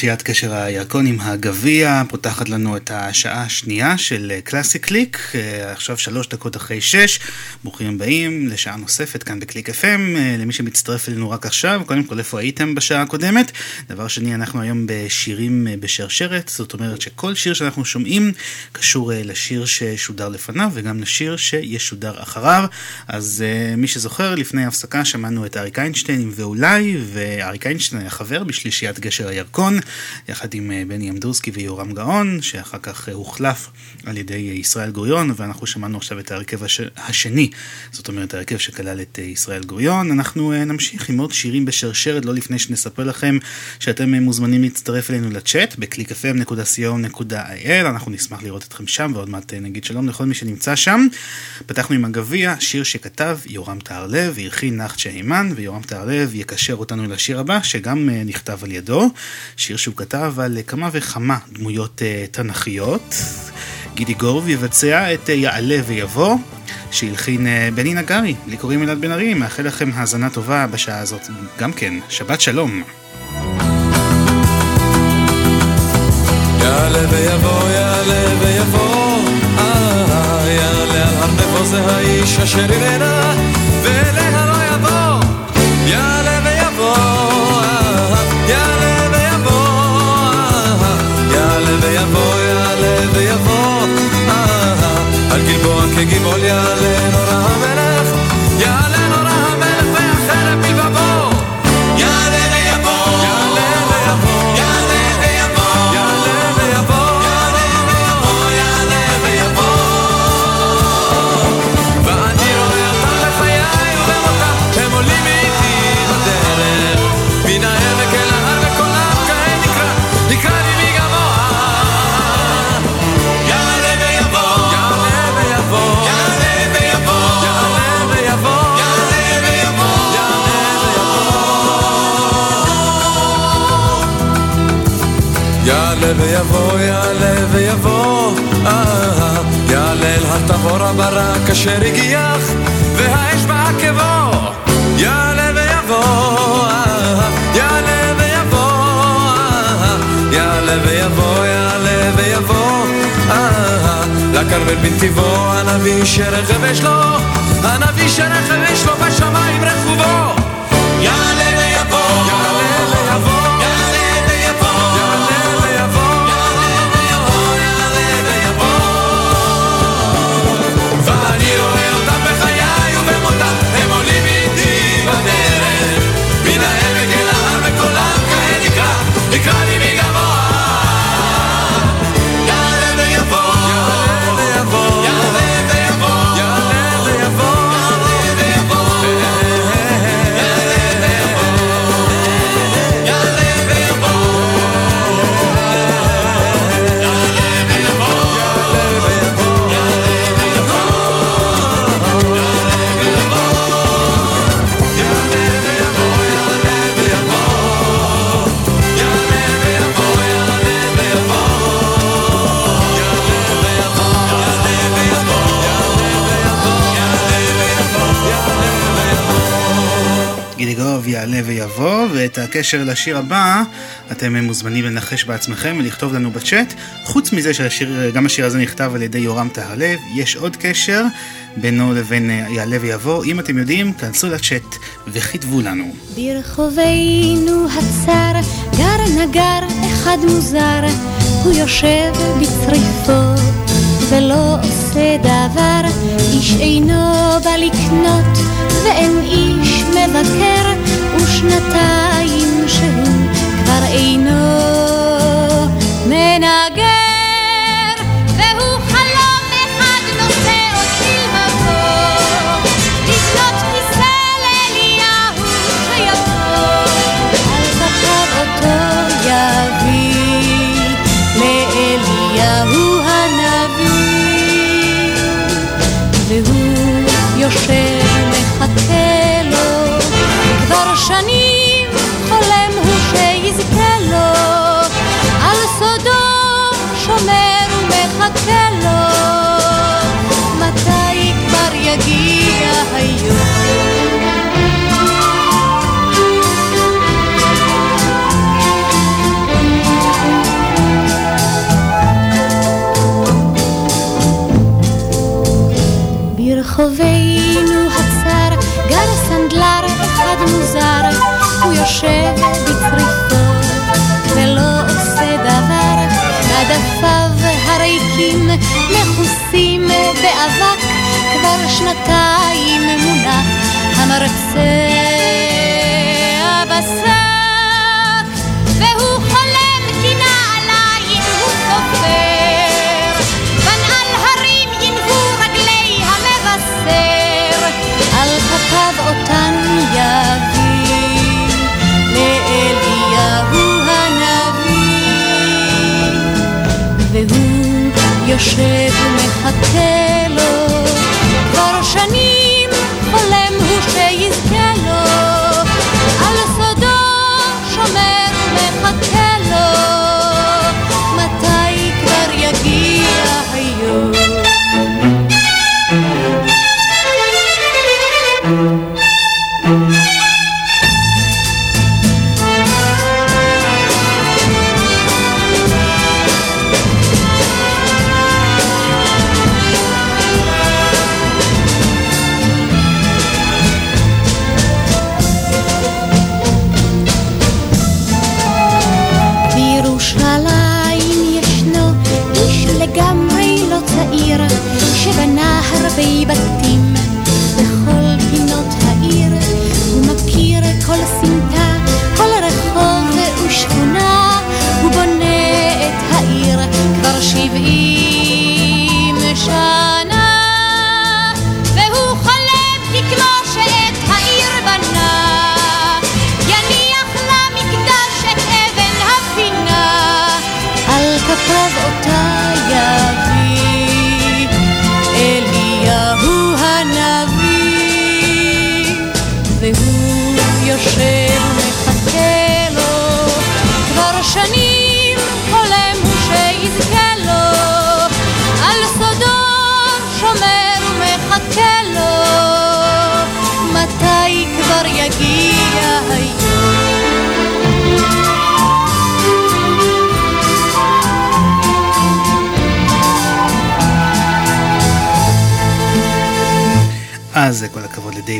שלישיית קשר הירקון עם הגביע פותחת לנו את השעה השנייה של אה, קלאסי קליק, אה, עכשיו שלוש דקות אחרי שש, ברוכים הבאים לשעה נוספת כאן בקליק FM, אה, למי שמצטרף אלינו רק עכשיו, קודם כל איפה הייתם בשעה הקודמת, דבר שני אנחנו היום בשירים אה, בשרשרת, זאת אומרת שכל שיר שאנחנו שומעים קשור אה, לשיר ששודר לפניו וגם לשיר שישודר אחריו, אז אה, מי שזוכר לפני ההפסקה שמענו את אריק איינשטיין ואולי, ואריק איינשטיין היה חבר בשלישיית גשר הירקון, יחד עם אה, בני אמדורסקי ויורם גאון, שאחר כך אה, הוחלף על ידי אה, ישראל גוריון, ואנחנו שמענו עכשיו את ההרכב הש... השני, זאת אומרת ההרכב שכלל את ישראל גוריון. אנחנו נמשיך עם עוד שירים בשרשרת, לא לפני שנספר לכם שאתם מוזמנים להצטרף אלינו לצ'אט ב-clickfm.co.il, אנחנו נשמח לראות אתכם שם, ועוד מעט נגיד שלום לכל מי שנמצא שם. פתחנו עם הגביע, שיר שכתב יורם טהרלב, והלחין נחצ'ה הימן, ויורם טהרלב יקשר אותנו לשיר הבא, שגם נכתב על ידו. שיר שהוא כתב על כמה וכמה דמויות אה, תנכיות. גידי גורב יבצע את אה, יעלה ויבוא, שהלחין אה, בני נגרי, לי קוראים אלעד בן ארי, מאחל לכם האזנה טובה בשעה הזאת גם כן. שבת שלום. יעלה ויבוא, יעלה ויבוא, אה, יעלה על הר זה האיש אשר ירנה, ויבוא. יעלה ויבוא, יעלה ויבוא, אה, יעלה אל הר תבור הברק אשר הגיח, והאש בעקבו. יעלה ויבוא, אה, יעלה ויבוא, אה, יעלה ויבוא, יעלה ויבוא, אה, לכרמל בנתיבו, הנביא שרכב יש לו, הנביא שרכב יש לו בשמיים רכובו. Because יעלה ויבוא, ואת הקשר לשיר הבא אתם מוזמנים לנחש בעצמכם ולכתוב לנו בצ'אט. חוץ מזה שגם השיר הזה נכתב על ידי יורם טהרלב, יש עוד קשר בינו לבין אה, יעלה ויבוא. אם אתם יודעים, כנסו לצ'אט וכתבו לנו. ברחובינו הצר גר נגר אחד מוזר, הוא יושב בצריפו ולא עושה דבר, איש אינו בא לקנות ואין איש מבקר, ושנתיים שהוא כבר אינו מנגר. והוא חלום אחד נושא אותי לבוא, לקנות כיסא לאליהו שיבוא, על זכר אותו יביא לאליהו הנביא, והוא יושב מחכה ברחובינו הצר גר סנדלר אחד מוזר, הוא יושב בצריפו ולא עושה דבר, עדפיו הריקים מכוסים באבק, כבר שנתיים מונח המרצה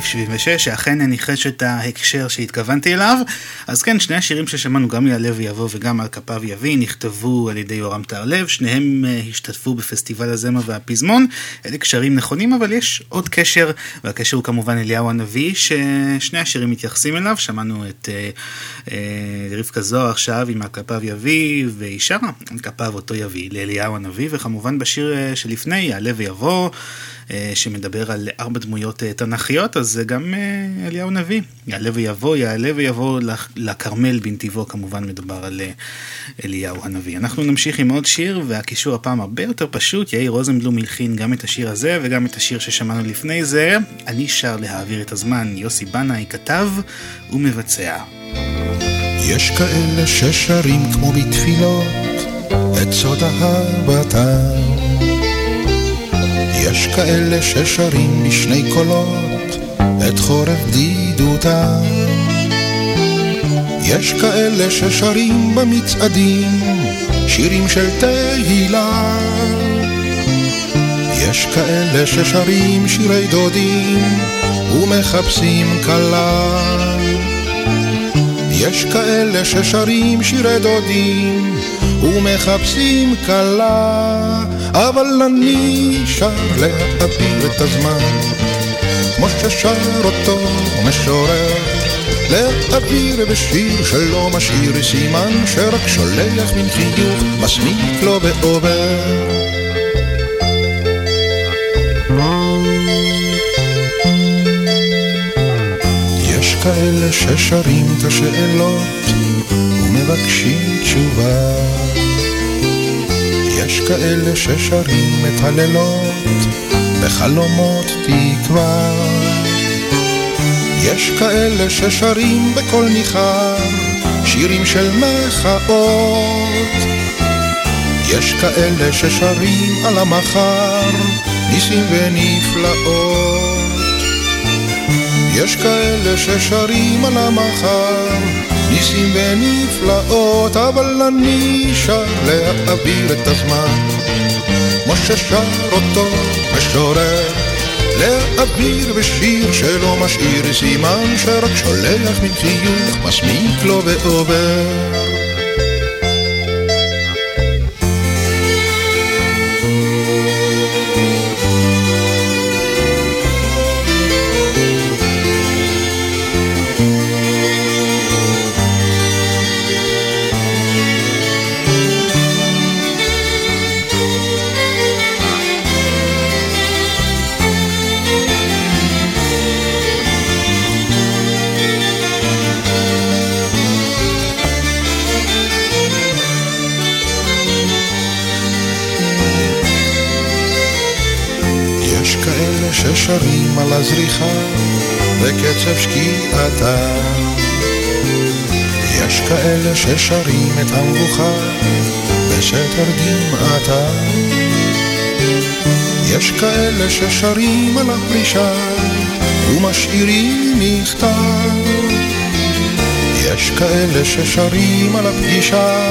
לדייב 76, שאכן ניחש את ההקשר שהתכוונתי אליו. אז כן, שני השירים ששמענו, גם יעלה ויבוא וגם על כפיו יביא, נכתבו על ידי יורם טהרלב, שניהם אה, השתתפו בפסטיבל הזמר והפזמון. אלה קשרים נכונים, אבל יש עוד קשר, והקשר הוא כמובן אליהו הנביא, ששני השירים מתייחסים אליו. שמענו את אה, אה, רבקה זוהר עכשיו עם על כפיו יביא, והיא שרה על כפיו אותו יביא לאליהו הנביא, וכמובן בשיר אה, שלפני, יעלה ויבוא. אה, שמדבר על ארבע דמויות אה, תנ"כיות, אז זה גם אה, אליהו נביא. יעלה ויבוא, יעלה ויבוא לכרמל בנתיבו, כמובן מדובר על אליהו הנביא. אנחנו נמשיך עם עוד שיר, והקישור הפעם הרבה יותר פשוט. יאיר רוזנבלום הלחין גם את השיר הזה וגם את השיר ששמענו לפני זה. אני שר להעביר את הזמן, יוסי בנאי כתב ומבצע. יש כאלה ששרים כמו בתפילות את סוד אהבתם יש כאלה ששרים בשני קולות את חורף בדידותם. יש כאלה ששרים במצעדים שירים של תהילה. יש כאלה ששרים שירי דודים ומחפשים כלה. יש כאלה ששרים שירי דודים ומחפשים כלה. אבל אני שר להעביר את הזמן, כמו ששר אותו משורר, להעביר בשיר שלא משאיר סימן, שרק שולח מן חיוך, מסמיק לו בעובר. כאלה ששרים את השאלות ומבקשים תשובה. יש כאלה ששרים את הלילות בחלומות תקווה. יש כאלה ששרים בקול ניחר שירים של מחאות. יש כאלה ששרים על המחר ניסים ונפלאות. יש כאלה ששרים על המחר ניסים ונפלאות, אבל אני שר להעביר את הזמן, כמו ששר אותו משורר. להעביר בשיר שלא משאיר סימן, שרק שולח מן חיוך, מסמיק לו ועובר. ששרים על הזריחה וקצב שקיעתה. יש כאלה ששרים את המבוכה בסתר דמעתה. יש כאלה ששרים על הפרישה ומשאירים מכתב. יש כאלה ששרים על הפגישה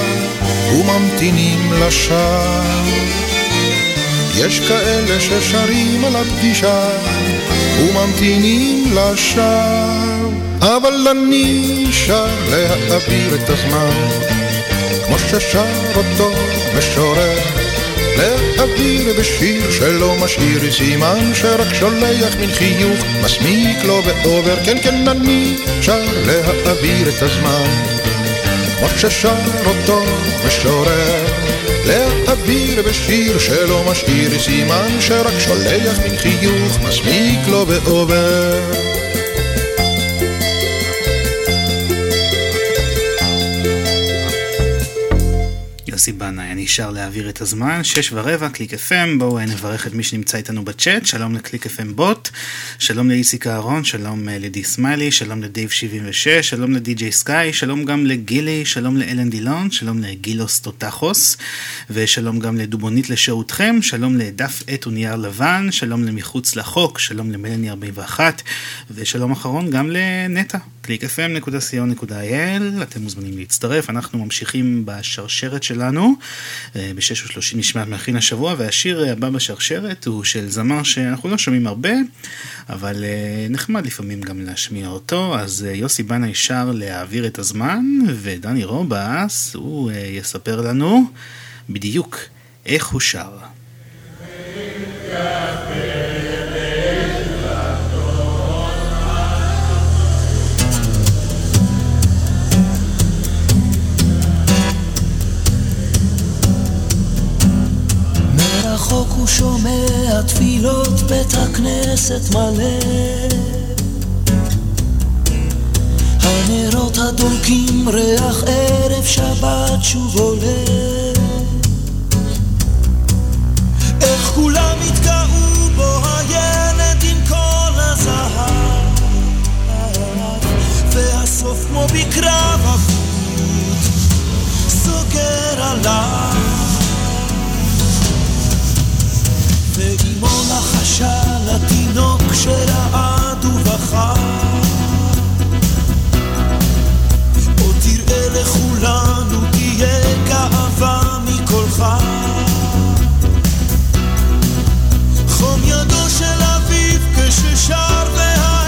וממתינים לשווא. יש כאלה ששרים על הפגישה וממתינים לשווא, אבל אני שר להעביר את הזמן, כמו ששר אותו משורר, להעביר בשיר שלא משאיר סימן, שרק שולח מן חיוך, מסמיק לו ועובר, כן כן אני שר להעביר את הזמן, כמו ששר אותו משורר. להעביר בשיר שלא משאיר סימן שרק שולח מין חיוך מסמיק לו ועובר. יוסי בנאי, אני שר להעביר את הזמן, שש ורבע, קליק FM, בואו נברך את מי שנמצא איתנו בצ'אט, שלום לקליק FM בוט, שלום לאיציק אהרון, שלום אה, לדי סמיילי, שלום לדייב 76, שלום ל DJ Sky, שלום גם לגילי, שלום לאלן דילון, שלום לגילוס טוטחוס, ושלום גם לדובונית לשירותכם, שלום לדף עט ונייר לבן, שלום למחוץ לחוק, שלום למלני 41, ושלום אחרון גם לנטע. www.clickfm.co.il אתם מוזמנים להצטרף, אנחנו ממשיכים בשרשרת שלנו אה, ב-6.30 נשמע מכין השבוע, והשיר הבא בשרשרת הוא של זמר שאנחנו לא שומעים הרבה, אבל אה, נחמד לפעמים גם להשמיע אותו, אז אה, יוסי בנאי שר להעביר את הזמן, ודני רובס, הוא יספר לנו בדיוק איך הוא שר. מרחוק הוא שומע תפילות בית הכנסת מלא. הנרות הדולקים ריח ערב שבת שוב עולה. איך כולם התגאו בו הילד עם כל הזהב. והסוף כמו בקרב אבוד סוגר עליו ואימו לחשה לתינוק שרעד ובכה. עוד תראה לכולנו תהיה גאווה מקולך. חום ידו של אביו כששר והאש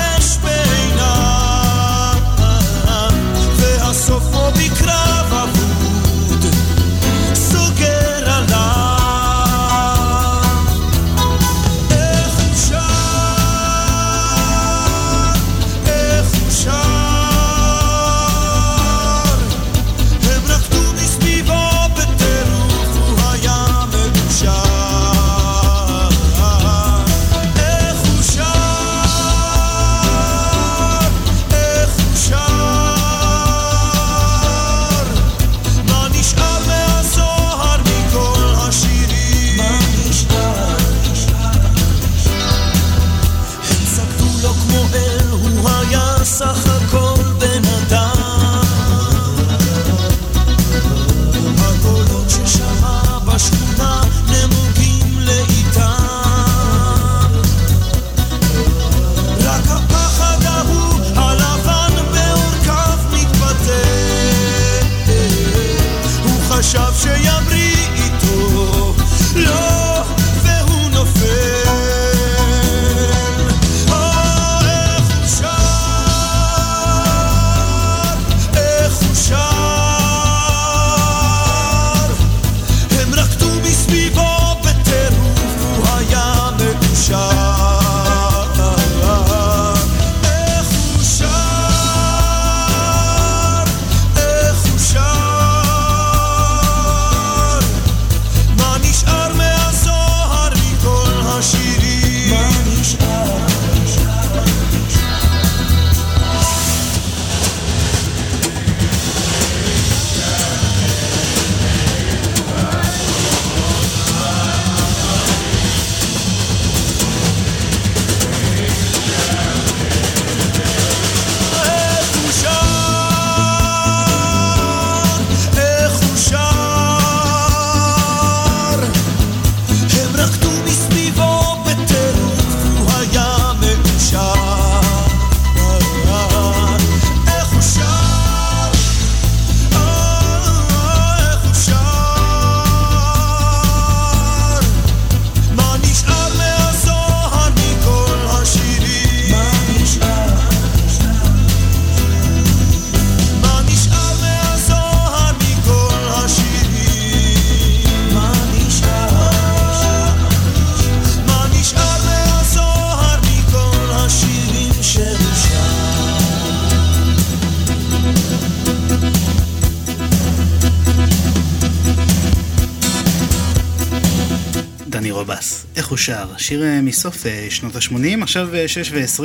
רובס, איך הוא שר? שיר אה, מסוף אה, שנות ה-80, עכשיו 6 ו-20,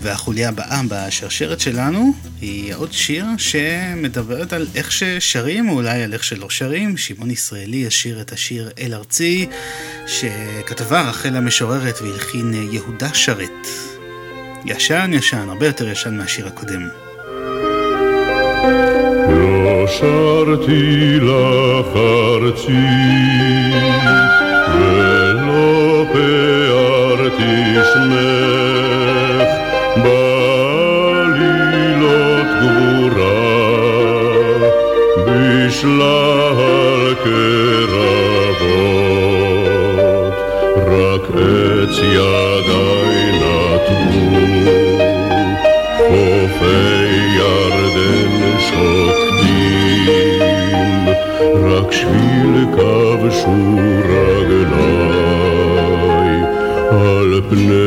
והחוליה הבאה בשרשרת שלנו היא עוד שיר שמדברת על איך ששרים, או אולי על איך שלא שרים. שמעון ישראלי ישיר את השיר אל ארצי, שכתבה רחל המשוררת והלחין אה, יהודה שרת. ישן ישן, הרבה יותר ישן מהשיר הקודם. לא שרתי לך ארצי, Ora de noi al pneu.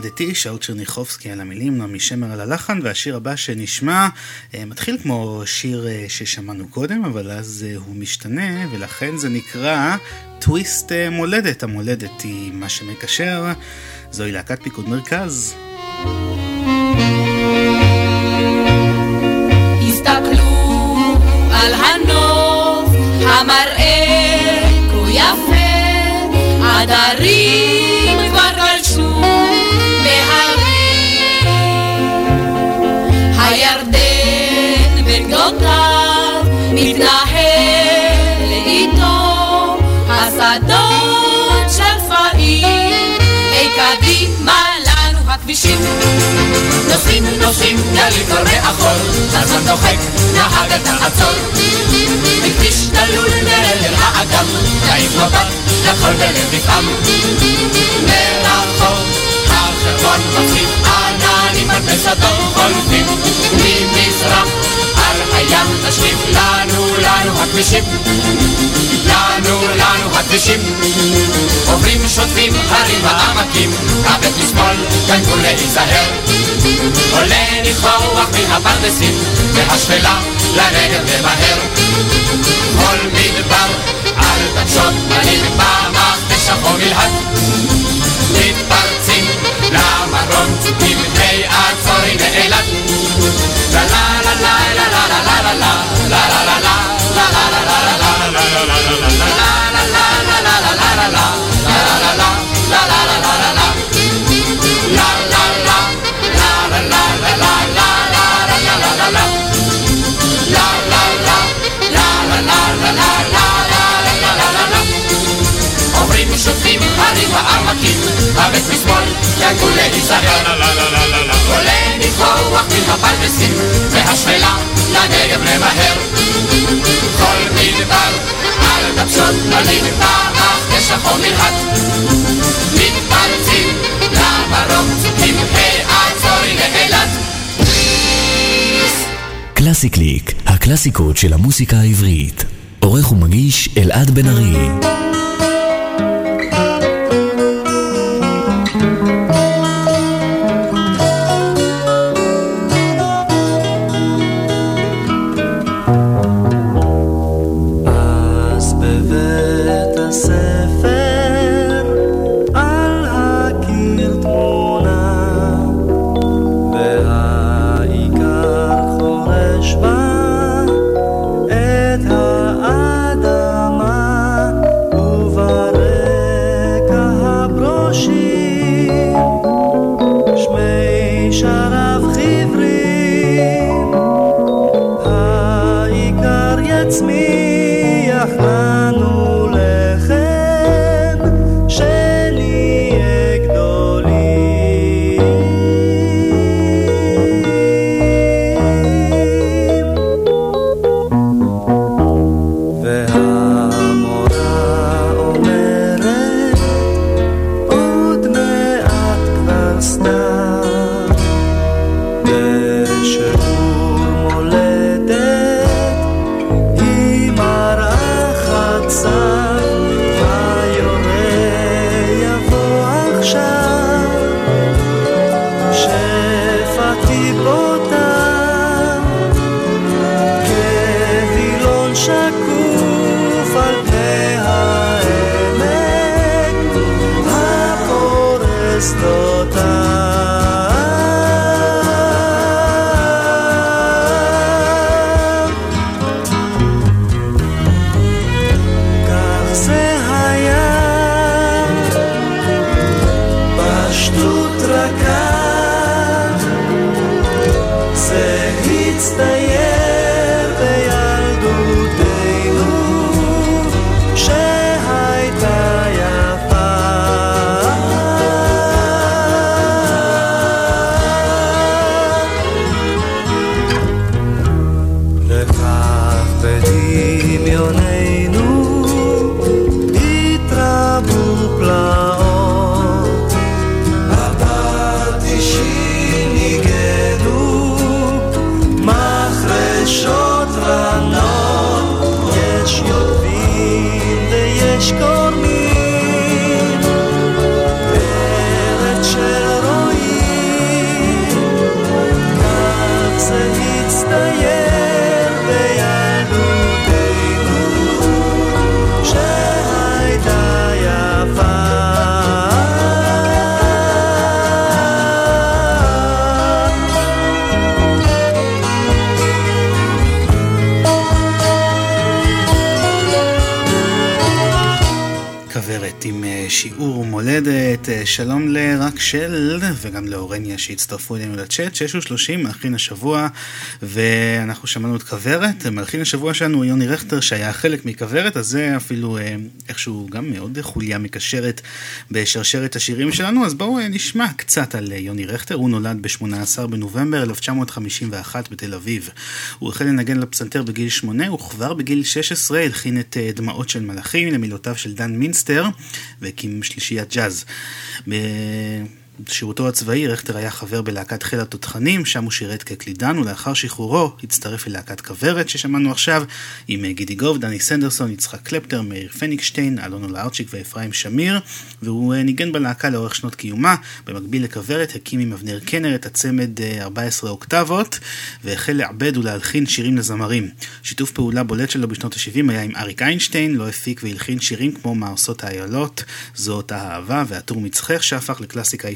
נולדתי, שאול צ'רניחובסקי על המילים, נעמי שמר על הלחן, והשיר הבא שנשמע אה, מתחיל כמו שיר אה, ששמענו קודם, אבל אז אה, הוא משתנה, ולכן זה נקרא טוויסט מולדת. המולדת היא מה שמקשר, זוהי להקת פיקוד מרכז. הסתכלו הנוף, המראה כה יפה, עדרים בכבישים. נוסעים, נוסעים, דליק מאחור, הזמן דוחק, נהג את העצור. בכביש תלול נראה אל האגם, תעיף מבט, לכל בלב נפעם. מרחוב החברון מצליב, עננים על פסדו חולפים, ממזרח הים תשליך לנו, לנו הכבישים. לנו, לנו הכבישים. עוברים שוטפים הרים העמקים, הבט משמאל, גנגו להיזהר. עולה ניחוח מהפרדסים, והשפלה לרגל ומהר. כל מדבר, אל תחשוב, אני במעמד תשע או מדבר למרום עם ה' עצורי מאילת. לה לה לה לה לה לה לה לה לה לה לה לה לה שוטפים הרים העמקים, הבית משמאל, יגעו להיזהר. עולה ניחוח מן הפרדסים, מהשפלה לנגב למהר. כל מדבר על דבשות מלאים במכתש שחור מלהט. מתפרצים למרום עם העצורי לאילת. קלאסי קליק, הקלאסיקות של המוסיקה העברית. עורך ומגיש אלעד בן ארי. וגם לאורניה שהצטרפו אלינו לצ'אט. 6 ו-30 מלחין השבוע, ואנחנו שמענו את כוורת. מלחין השבוע שלנו הוא יוני רכטר שהיה חלק מכוורת, אז זה אפילו אה, איכשהו גם מאוד חוליה מקשרת בשרשרת השירים שלנו. אז בואו נשמע קצת על יוני רכטר. הוא נולד ב-18 בנובמבר 1951 בתל אביב. הוא החל לנגן לפסנתר בגיל 8, וכבר בגיל 16 הלחין את דמעות של מלאכים למילותיו של דן מינסטר, והקים שלישיית ג'אז. בשירותו הצבאי רכטר היה חבר בלהקת חיל התותחנים, שם הוא שירת כקלידן, ולאחר שחרורו הצטרף ללהקת כוורת ששמענו עכשיו, עם גידי גוב, דני סנדרסון, יצחק קלפטר, מאיר פניגשטיין, אלונו לארצ'יק ואפרים שמיר, והוא אה, ניגן בלהקה לאורך שנות קיומה. במקביל לכוורת הקים עם אבנר קנר את הצמד 14 אה, אוקטבות, והחל לעבד ולהלחין שירים לזמרים. שיתוף פעולה בולט שלו בשנות ה-70 היה עם אריק איינשטיין, לא הפיק והלחין שירים כמו מערסות האיילות, זאת האהבה והטור מצחך שהפך לקלאסיקה.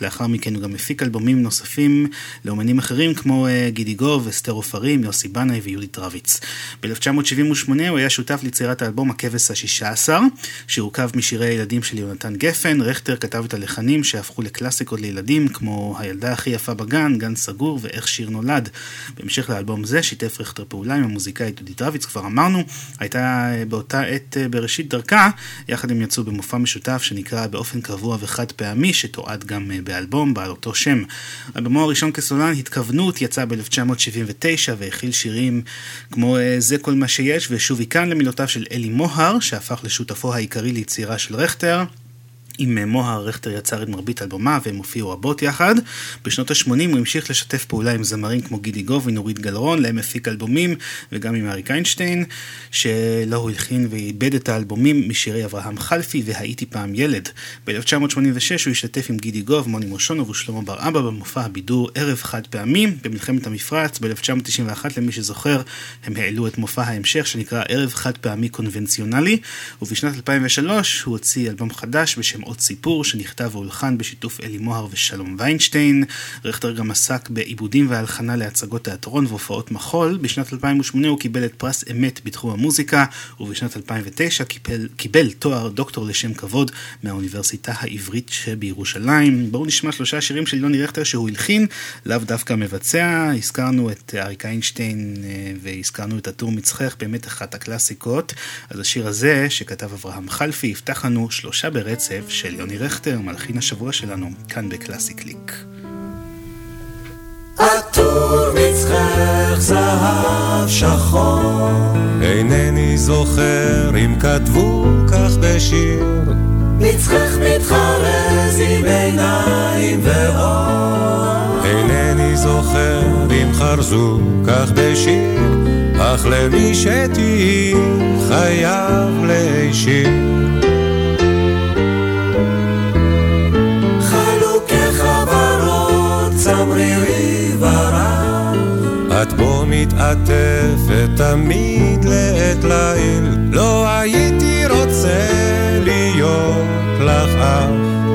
לאחר מכן הוא גם הפיק אלבומים נוספים לאומנים אחרים כמו אה, גידי גוב, אסתר עופרים, יוסי בנאי ויהודית רביץ. ב-1978 הוא היה שותף ליצירת האלבום הכבש השישה עשר, שהורכב משירי הילדים של יונתן גפן. רכטר כתב את הלחנים שהפכו לקלאסיקות לילדים כמו הילדה הכי יפה בגן, גן סגור ואיך שיר נולד. בהמשך לאלבום זה שיתף רכטר פעולה עם המוזיקאית יהודית רביץ, כבר אמרנו, הייתה אה, באותה עת אה, בראשית דרכה, יחד הם יצאו במופע משותף שנקרא באופן קבוע וחד פעמי, שתועד גם אה, באלבום בעל אותו שם. אלבומו הראשון כסולן, התכוונות, יצא ב-1979 והכיל שירים כמו זה כל מה שיש ושוב מכאן למילותיו של אלי מוהר, שהפך לשותפו העיקרי ליצירה של רכטר. עם מוהר רכטר יצר את מרבית אלבומיו והם הופיעו רבות יחד. בשנות ה-80 הוא המשיך לשתף פעולה עם זמרים כמו גידי גוב ונורית גלרון, להם הפיק אלבומים, וגם עם אריק איינשטיין, שלא הוא הלחין ואיבד את האלבומים משירי אברהם חלפי והייתי פעם ילד. ב-1986 הוא השתתף עם גידי גוב, מוני מושונוב ושלמה בר אבא במופע הבידור ערב חד פעמי. במלחמת המפרץ ב-1991 למי שזוכר הם העלו את מופע ההמשך שנקרא ערב חד פעמי קונבנציונלי, ובשנת 2003 הוא הוציא אלבום חדש בשם עוד סיפור שנכתב והולחן בשיתוף אלי מוהר ושלום ויינשטיין. רכטר גם עסק בעיבודים והלחנה להצגות תיאטרון והופעות מחול. בשנת 2008 הוא קיבל את פרס אמת בתחום המוזיקה, ובשנת 2009 קיבל, קיבל תואר דוקטור לשם כבוד מהאוניברסיטה העברית שבירושלים. בואו נשמע שלושה שירים של יוני רכטר שהוא הלחין, לאו דווקא מבצע. הזכרנו את אריק איינשטיין אה, והזכרנו את הטור מצחך, באמת אחת הקלאסיקות. אז השיר הזה, שכתב אברהם חלפי, יפתח לנו שלושה ברצף של יוני רכטר, מלחין השבוע שלנו, כאן בקלאסי קליק. עטור מצחך זהב שחור. אינני זוכר אם כתבו כך בשיר. מצחך מתחרז עם עיניים ואור. אינני זוכר אם חרזו כך בשיר אך למי שתהי חייב להישיר את בו מתעטפת תמיד לעת ליל, לא הייתי רוצה להיות לך אח.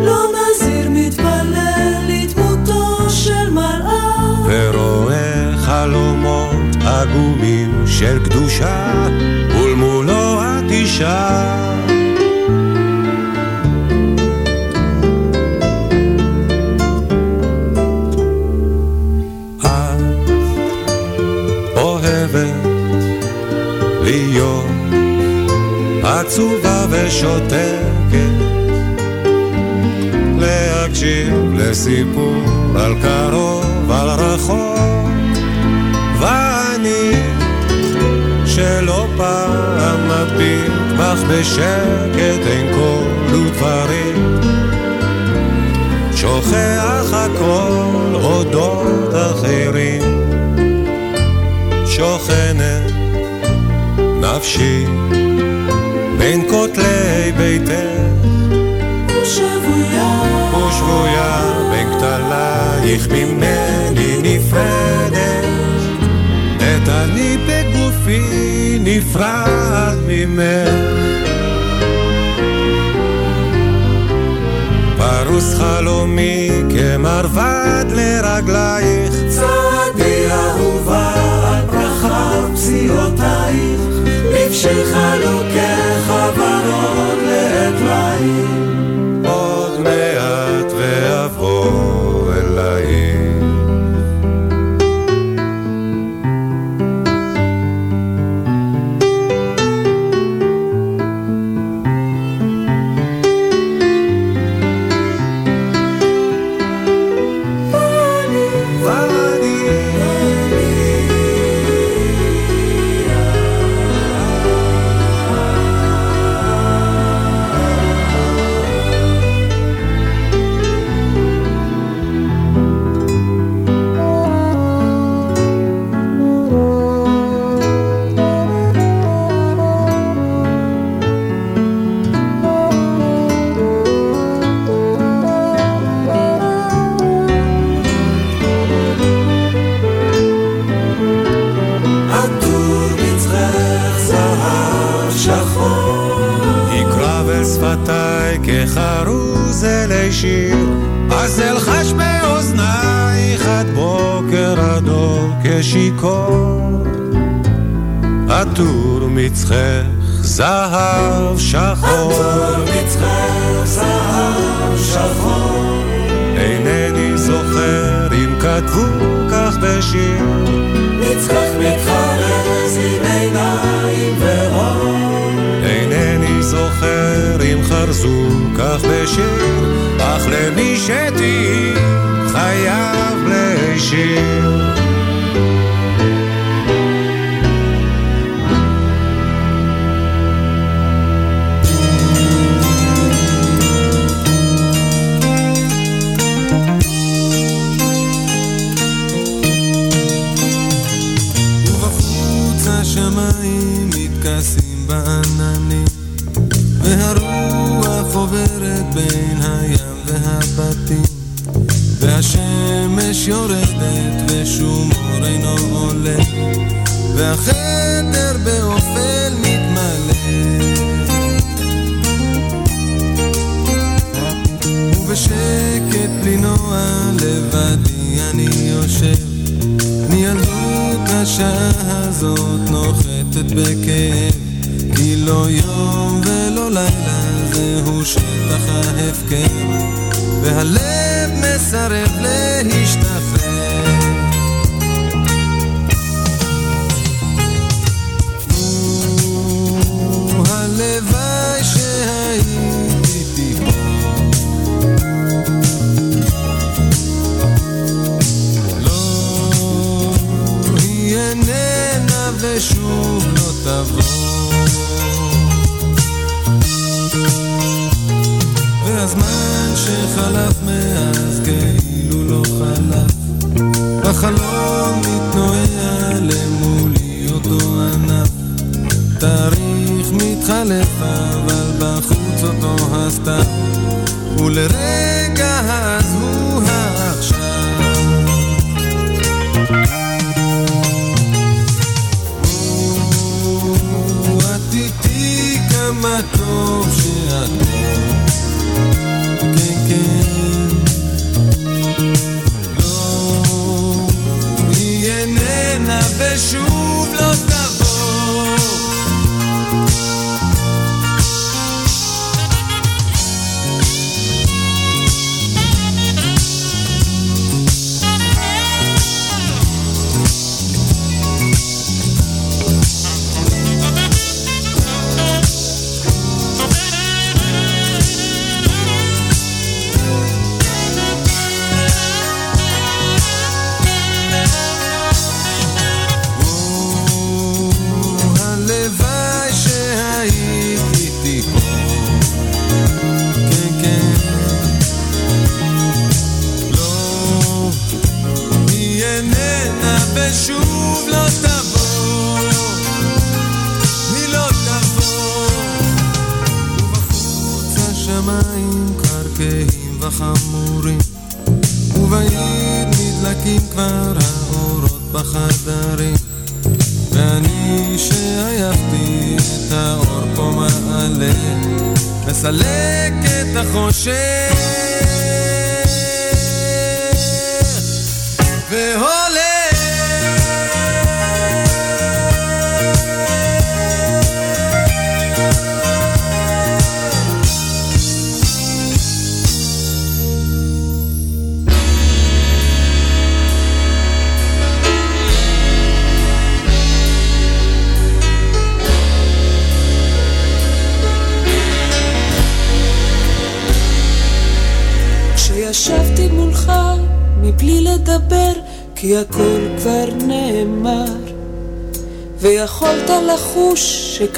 לא נזיר מתפלל לדמותו של מלאך. ורואה חלומות עגומים של קדושה, ולמולו את אישה. עצובה ושותקת. להקשיב לסיפור על קרוב, על רחוק. ואני שלא פעם מביט בך בשקט אין קול ודברים שוכח הכל אודות אחרים. שוכנת נפשי בין כותלי ביתך. ושבויה. ושבויה בין כתלייך ממני נפרדת. את אני בגופי נפרד ממך. פרוס חלומי כמרבד לרגלייך. צעדי אהובה על ברכה פסיעותייך ריב של חלוקי חברות לעת מים עוד מעט שיר, אז אלחש באוזנייך עד בוקר הדור כשיכור. עטור מצחך זהב שחור. עטור מצחך זהב שחור. אינני זוכר אם כתבו כך בשיר. מצחך מתחרז עם עיניים ואור. אינני זוכר אם חרזו כך בשיר, אך למי שתהי חייב להישיר. והחדר באופל מתמלא. ובשקט בלי נוע לבדי אני יושב. אני ילדות השעה הזאת נוחתת בכאב. כי לא יום ולא לילה זהו שטח ההפקר. והלב מסרב להשתחרר תבוא והזמן שחלף כאילו לא חלף. החלום מתנועע למולי אותו ענף. תאריך מתחלף אבל בחוץ אותו הסתיו. ולרגע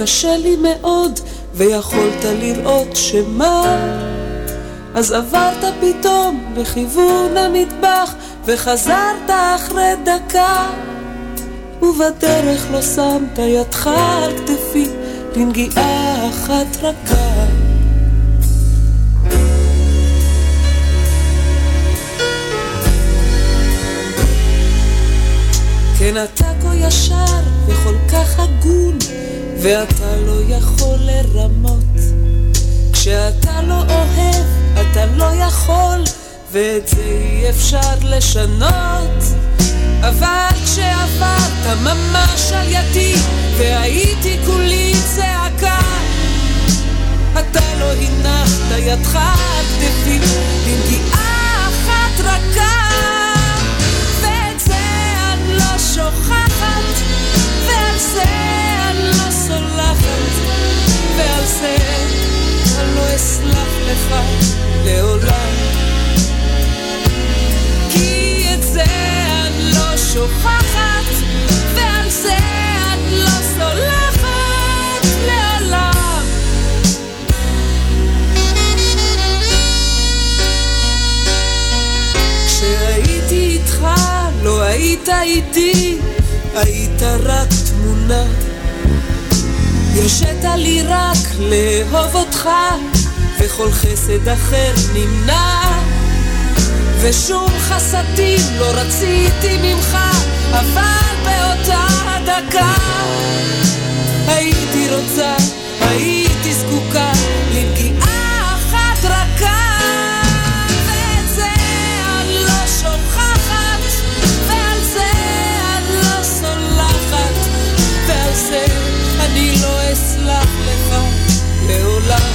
שקשה לי מאוד ויכולת לראות שמה. אז עברת פתאום לכיוון המטבח וחזרת אחרי דקה. ובדרך לא שמת ידך על כתפי לנגיעה אחת רכה. כן אתה כה ישר וכל כך הגון ואתה לא יכול לרמות כשאתה לא אוהב, אתה לא יכול, ואת זה אי אפשר לשנות. אבל כשעברת ממש על ידי, והייתי כולי צעקה, אתה לא הנחת ידך על כתפי, בנגיעה אחת רכה. ואת זה אני לא שוכחת, ועל זה אני לא סולחת, ועל זה אני לא אסלח לך לעולם. כי את זה אני לא שוכחת, ועל זה אני לא סולחת לעולם. כשהייתי איתך לא היית איתי, היית רק תמונה. הרשית לי רק לאהוב אותך, וכל חסד אחר נמנע. ושום חסדים לא רציתי ממך, אבל באותה דקה הייתי רוצה, הייתי זקוקה לעולם.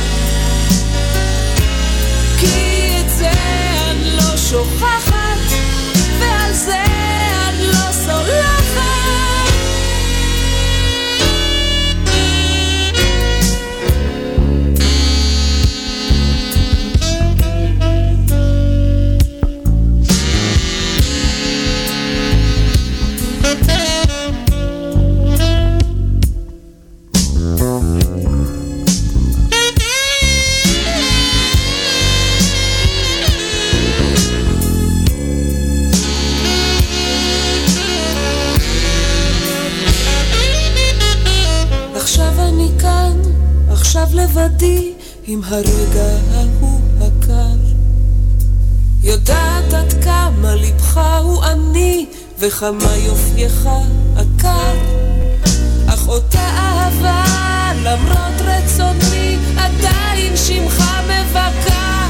כי את זה אני לא שוכחת, לבדי, עם הרגע ההוא הקר. יודעת עד כמה לבך הוא עני, וכמה יופייך עקר. אך אותה אהבה, למרות רצוני, עדיין שמך מבכה.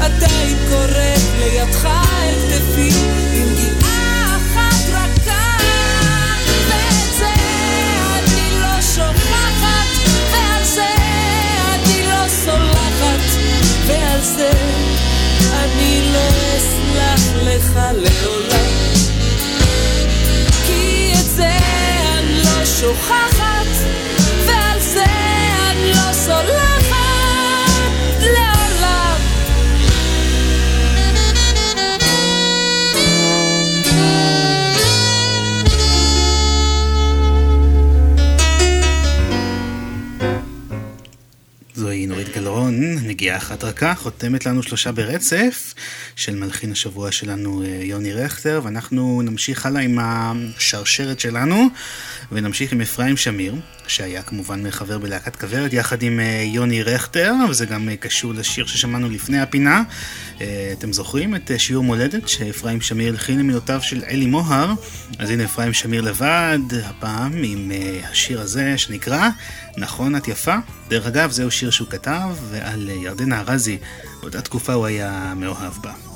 עדיין קוראת לידך אסלח לך לעולם. כי את זה אני לא שוכחת, ועל זה אני לא סולחת לעולם. זוהי נורית גלרון, נגיעה אחת רכה, חותמת לנו שלושה ברצף של מלחין השבוע שלנו אה, יוני רכטר, ואנחנו נמשיך הלאה עם השרשרת שלנו, ונמשיך עם אפרים שמיר, שהיה כמובן חבר בלהקת כוורת, יחד עם אה, יוני רכטר, וזה גם אה, קשור לשיר ששמענו לפני הפינה. אתם זוכרים את שיעור מולדת שאפרים שמיר הלחין למילותיו של אלי מוהר? אז הנה אפרים שמיר לבד, הפעם עם השיר הזה שנקרא נכון את יפה. דרך אגב, זהו שיר שהוא כתב, ועל ירדנה ארזי, באותה תקופה הוא היה מאוהב בה.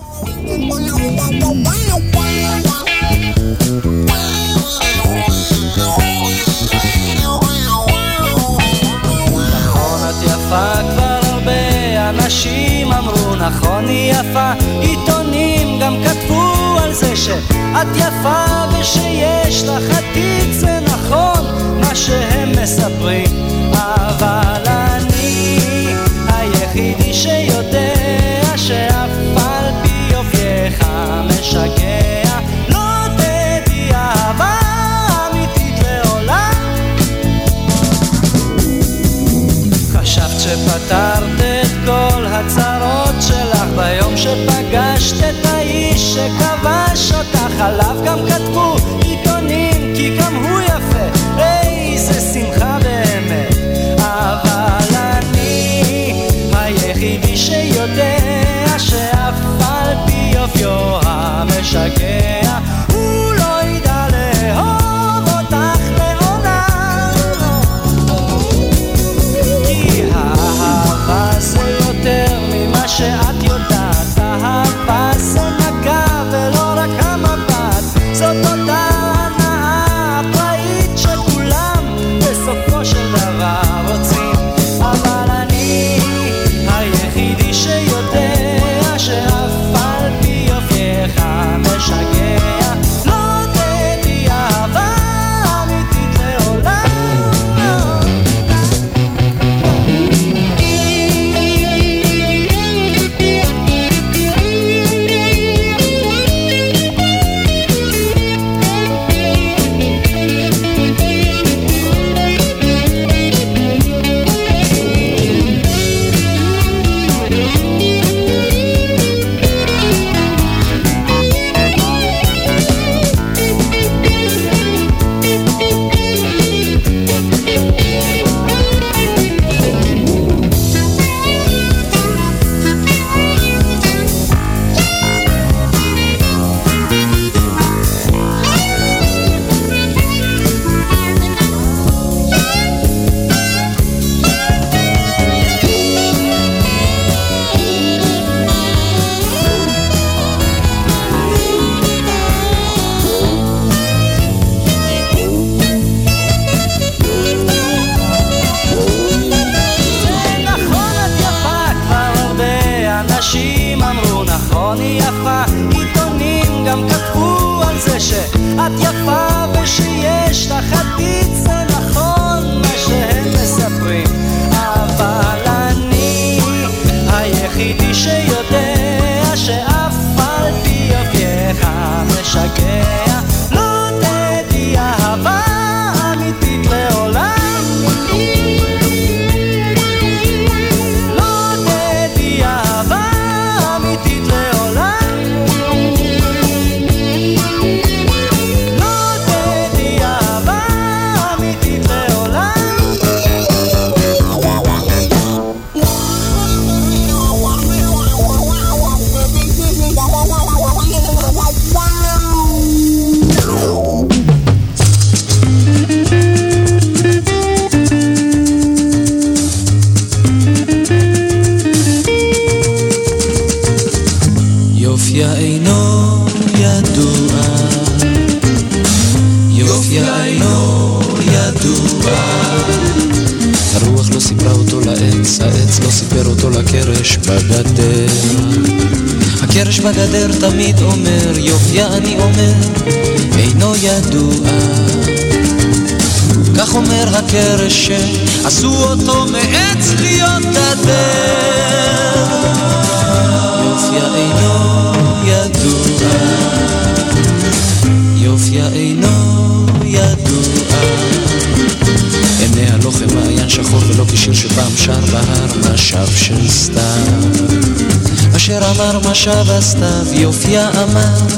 נכון אנשים נכון היא יפה. עיתונים גם כתבו על זה שאת יפה ושיש לך עתיד זה נכון מה שהם מספרים. אבל אני היחידי שיודע משגע לא תדעי אהבה אמיתית לעולם. חשבת שפתרת את כל הצרות שלך ביום שפגשת את האיש שכבש אותך. עליו גם כתבו עיתונים כי גם הוא המשגע הוא הסתיו, יופיה אמר,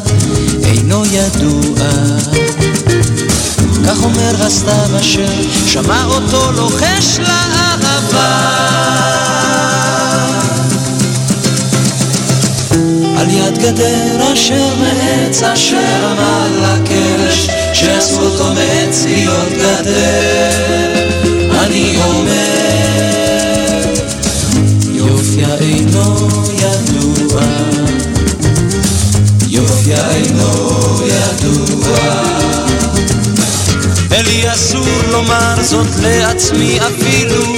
אינו ידוע. כך אומר הסתיו אשר שמע אותו לוחש לאהבה. על יד גדר אשר מעץ אשר אמר לקרש שעשו אותו מעץ להיות גדר אני אומר יופיה אינו יופיה אינו ידוע לי אסור לומר זאת לעצמי אפילו.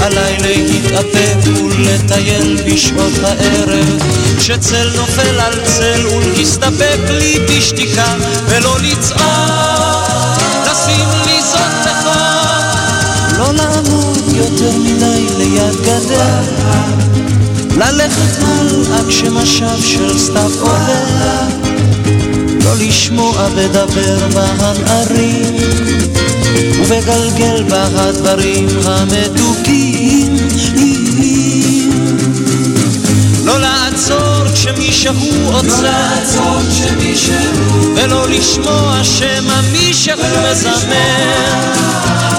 עליי להתאפק ולטייל בשעות הערב. כשצל נופל על צל ולהסתפק לי בשתיקה ולא לצעוק תשים לי זאת לך. לא לעמוד יותר מדי ליד גדר. ללכת הלאה כשמשב של סתיו עולה לא לשמוע בדבר בהנערים ובגלגל בה הדברים המתוקים לא לעצור כשמישהו עוצר ולא לשמוע שמא מישהו מזמר.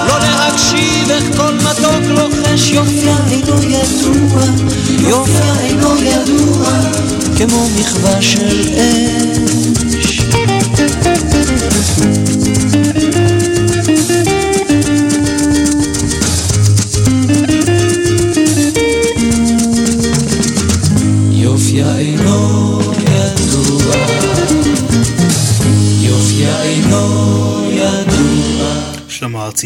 לא להקשיב איך כל מתוק לוחש יופיה אינו ידוע יופיה אינו ידוע כמו מחווה של אש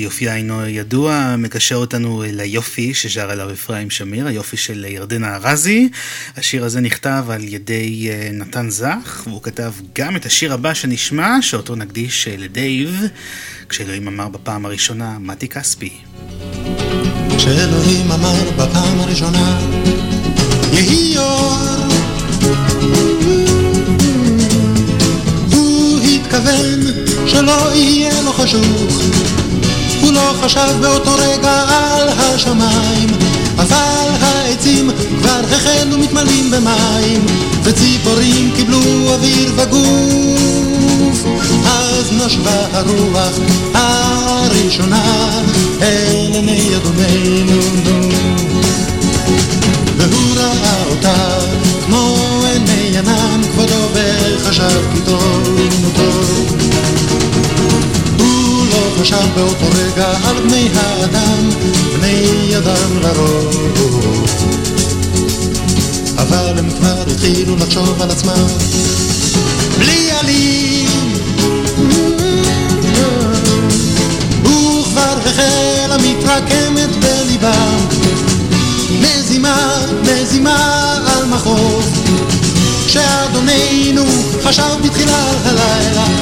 יופיה אינו אינו ידוע, מקשר אותנו ליופי ששר עליו אפרים שמיר, היופי של ירדנה ארזי. השיר הזה נכתב על ידי אה, נתן זך, והוא כתב גם את השיר הבא שנשמע, שאותו נקדיש אה, לדייב, כשאלוהים אמר בפעם הראשונה, מתי כספי. כשאלוהים אמר בפעם הראשונה, יהי אור. הוא התכוון שלא יהיה לו חשוך, לא חשב באותו רגע על השמיים, אבל העצים כבר החלו מתמלאים במים, וציפורים קיבלו אוויר וגוף. אז נשבה הרוח הראשונה אל עיני אדוננו נו. והוא ראה אותה כמו עיני ענן כבודו וחשב כי טוב חשב באותו רגע על בני האדם, בני אדם לרוב. אבל הם כבר התחילו לחשוב על עצמם בלי עלים. וכבר החלה מתרקמת בליבם מזימה, מזימה על מחוף שאדוננו חשב בתחילה הלילה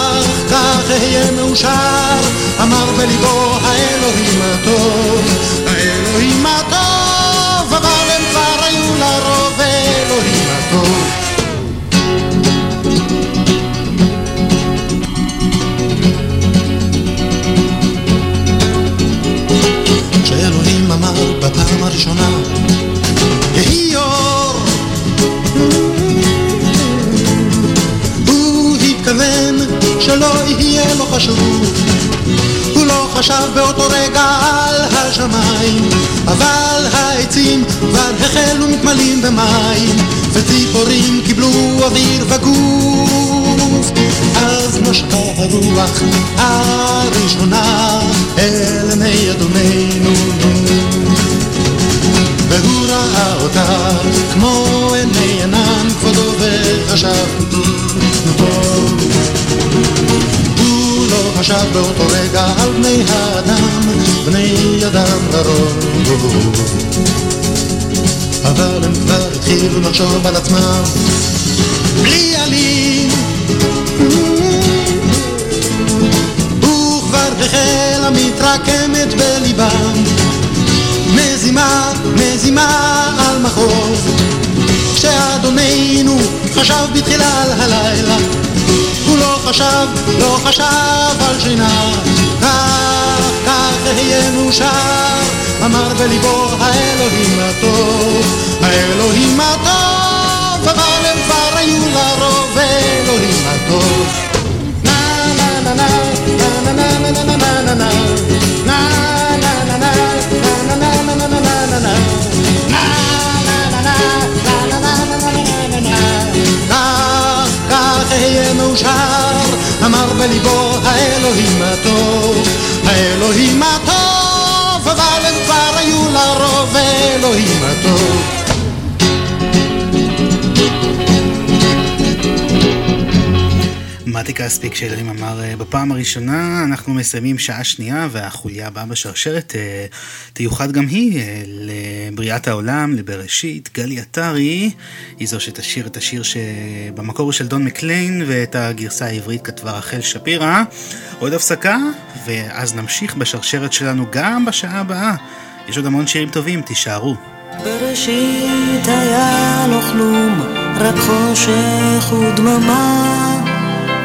אהיה מאושר, אמר בליבו האלוהים הטוב, האלוהים הטוב, אבל הם כבר היו לרוב האלוהים הטוב. כשאלוהים אמר בפעם הראשונה, חשוב. הוא לא חשב באותו רגע על השמיים, אבל העצים כבר החלו מתמלאים במים, וציפורים קיבלו אוויר וגוף. אז נשקה הרוח הראשונה אל עיני אדוננו. והוא ראה אותה כמו עיני ענן כבודו וחשב טוב. חשב באותו רגע על בני האדם, בני אדם לרוב. אבל הם כבר התחילו לחשוב על עצמם בלי עלים. וכבר החלה מתרקמת בליבם מזימה, מזימה על מחוז כשאדוננו חשב בתחילה על הלילה חשב, לא חשב על שינה כך, כך אהיה מאושר אמר בליבו האלוהים הטוב האלוהים הטוב אבל הם כבר היו לרוב האלוהים הטוב na na na na na na na na na na na אהיה מאושר, אמר בליבו האלוהים הטוב, האלוהים הטוב, אבל הם כבר היו לרוב האלוהים הטוב. מתי כספי כשאלוהים אמר אה, בפעם הראשונה אנחנו מסיימים שעה שנייה והחוליה הבאה בשרשרת אה, תיוחד גם היא אה, לבריאת העולם, לבראשית, גלי עטרי היא זו שתשיר את השיר שבמקור הוא של דון מקליין ואת הגרסה העברית כתבה רחל שפירא. עוד הפסקה ואז נמשיך בשרשרת שלנו גם בשעה הבאה. יש עוד המון שירים טובים, תישארו. בראשית היה לו כלום, רק חושך ודממה.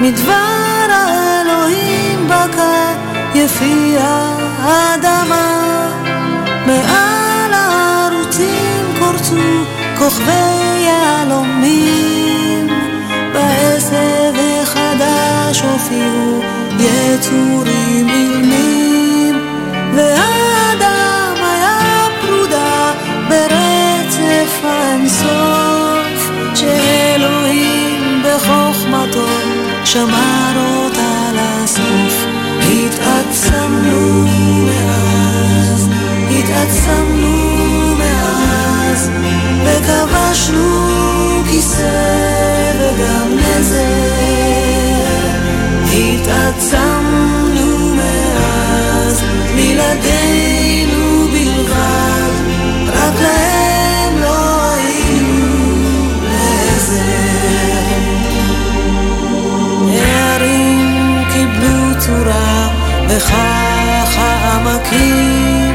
מדבר האלוהים בקע יפי האדמה. מעל הערוצים קורצו כוכבי יהלומים. בעשב החדש הופיעו יצורים אילמים והאדם היה פרודה ברצף האינסוף שאלוהים בחוכמתו שמר אותה לסוף. התעצמנו מאז, התעצמנו מאז, וכבשנו כיסא וגם נזר. התעצמנו מאז, בלעדינו וכך העמקים,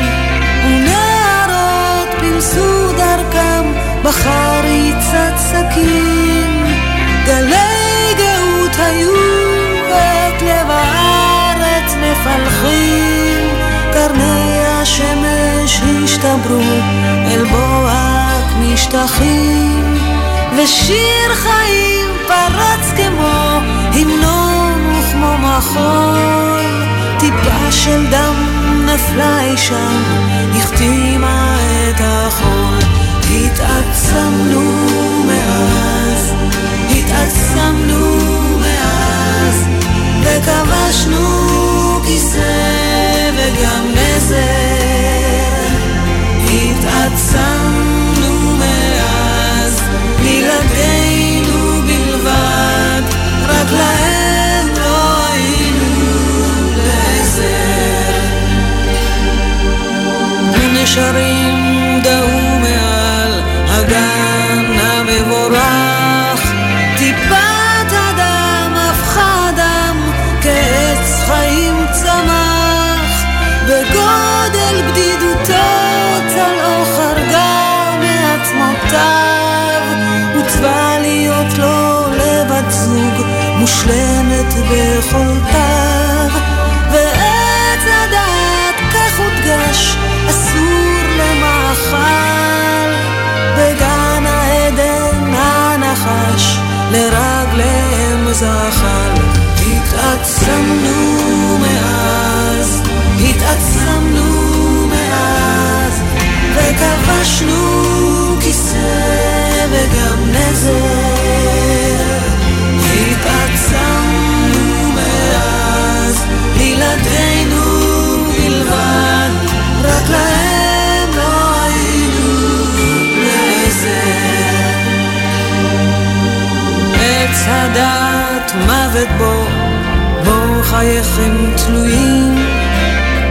ונערות פילסו דרכם בחריצת סכין. גלי גאות היו את לב הארץ מפלחים, קרני השמש השתברו אל בוהק משטחים, ושיר חיים פרץ כמו המנון וכמו מחול, טיפה של דם נפלה אי שם, החתימה את החול. התעצמנו מאז, התעצמנו מאז, וכבשנו כיסא וגם נזר. ונשרים דהו מעל הגן המבורך, טיפת הדם הפכה דם, כעץ חיים צמח, בגודל בדידותו צלעו חרגה מעצמותיו, הוצבה להיות לו לבת זוג מושלמת ביכולתיו, ועץ הדעת כך הודגש, זחל. התעצמנו מאז, התעצמנו מאז, וכבשנו כיסא וגם נזר. התעצמנו מאז, בלעדינו בלבד, רק להם הדעת מוות בו, בו חייכם תלויים.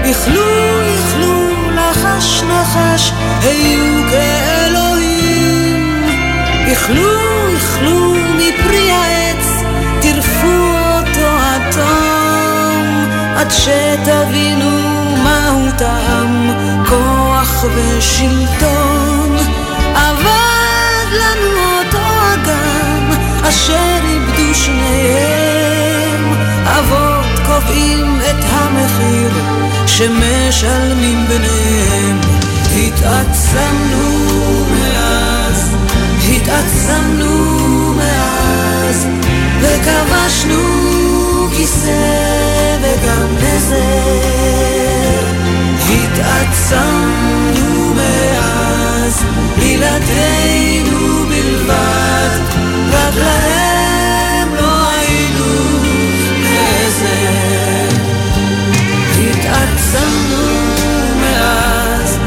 איכלו, איכלו, לחש נחש, היו כאלוהים. איכלו, איכלו מפרי העץ, טירפו אותו עד תום, עד שתבינו מהו טעם, כוח ושלטון. אשר איבדו שניהם. אבות קובעים את המחיר שמשלמים ביניהם. התעצמנו מאז, התעצמנו מאז, וכבשנו כיסא וגם נזר. התעצמנו מאז, בלעדינו בלבד, רק להם לא היינו לעזר. התעצמנו מאז,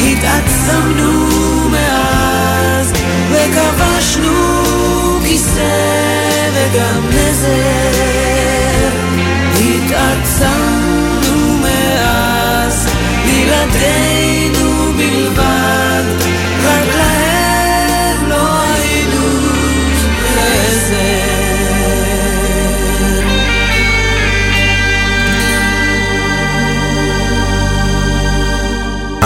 התעצמנו מאז, וכבשנו כיסא וגם נזר. התעצמנו מאז, בלעדינו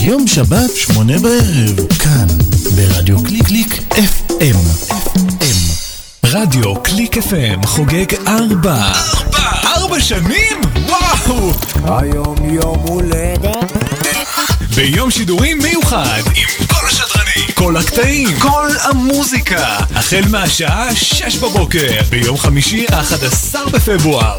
יום שבת, שמונה בערב, כאן, ברדיו קליק קליק FM. FM. רדיו קליק FM חוגג ארבע. ארבע! ארבע שנים? וואו! היום יום הולדת ביום שידורים מיוחד עם כל השדרנים, כל הקטעים, כל המוזיקה החל מהשעה 6 בבוקר ביום חמישי, 11 בפברואר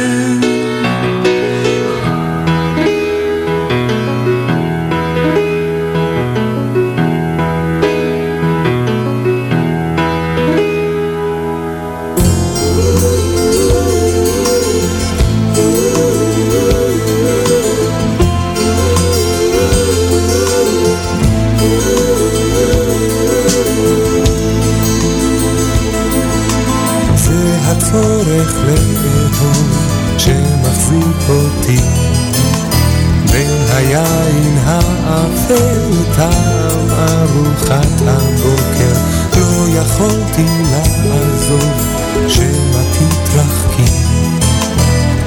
האפל טעם ארוחת הבוקר לא יכולתי לעזוב. שמא תתרחקי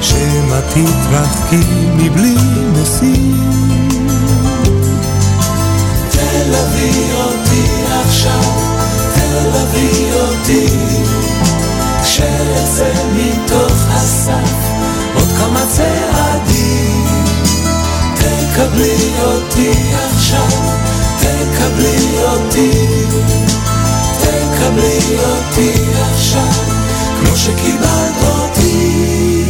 שמא תתרחקי מבלי משים תלווי אותי עכשיו, תלווי אותי תקבלי אותי עכשיו, תקבלי אותי תקבלי אותי עכשיו כמו שקיבלת אותי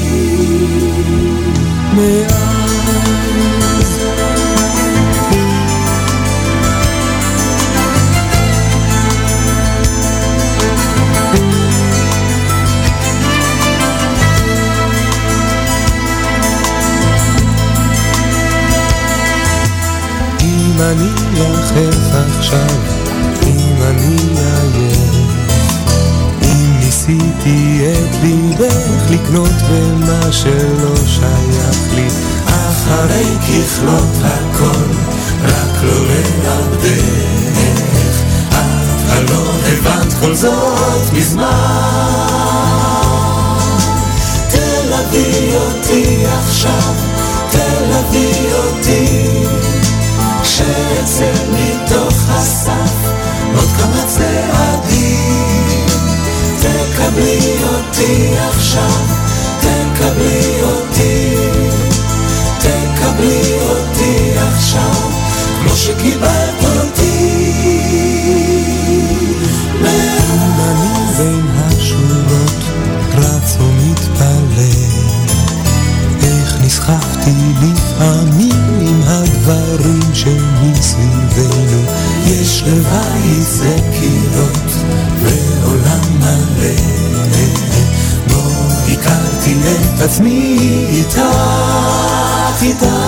ככלות הכל, לבית זה קירות ועולם מלא. בו הכרתי את עצמי איתך, איתך.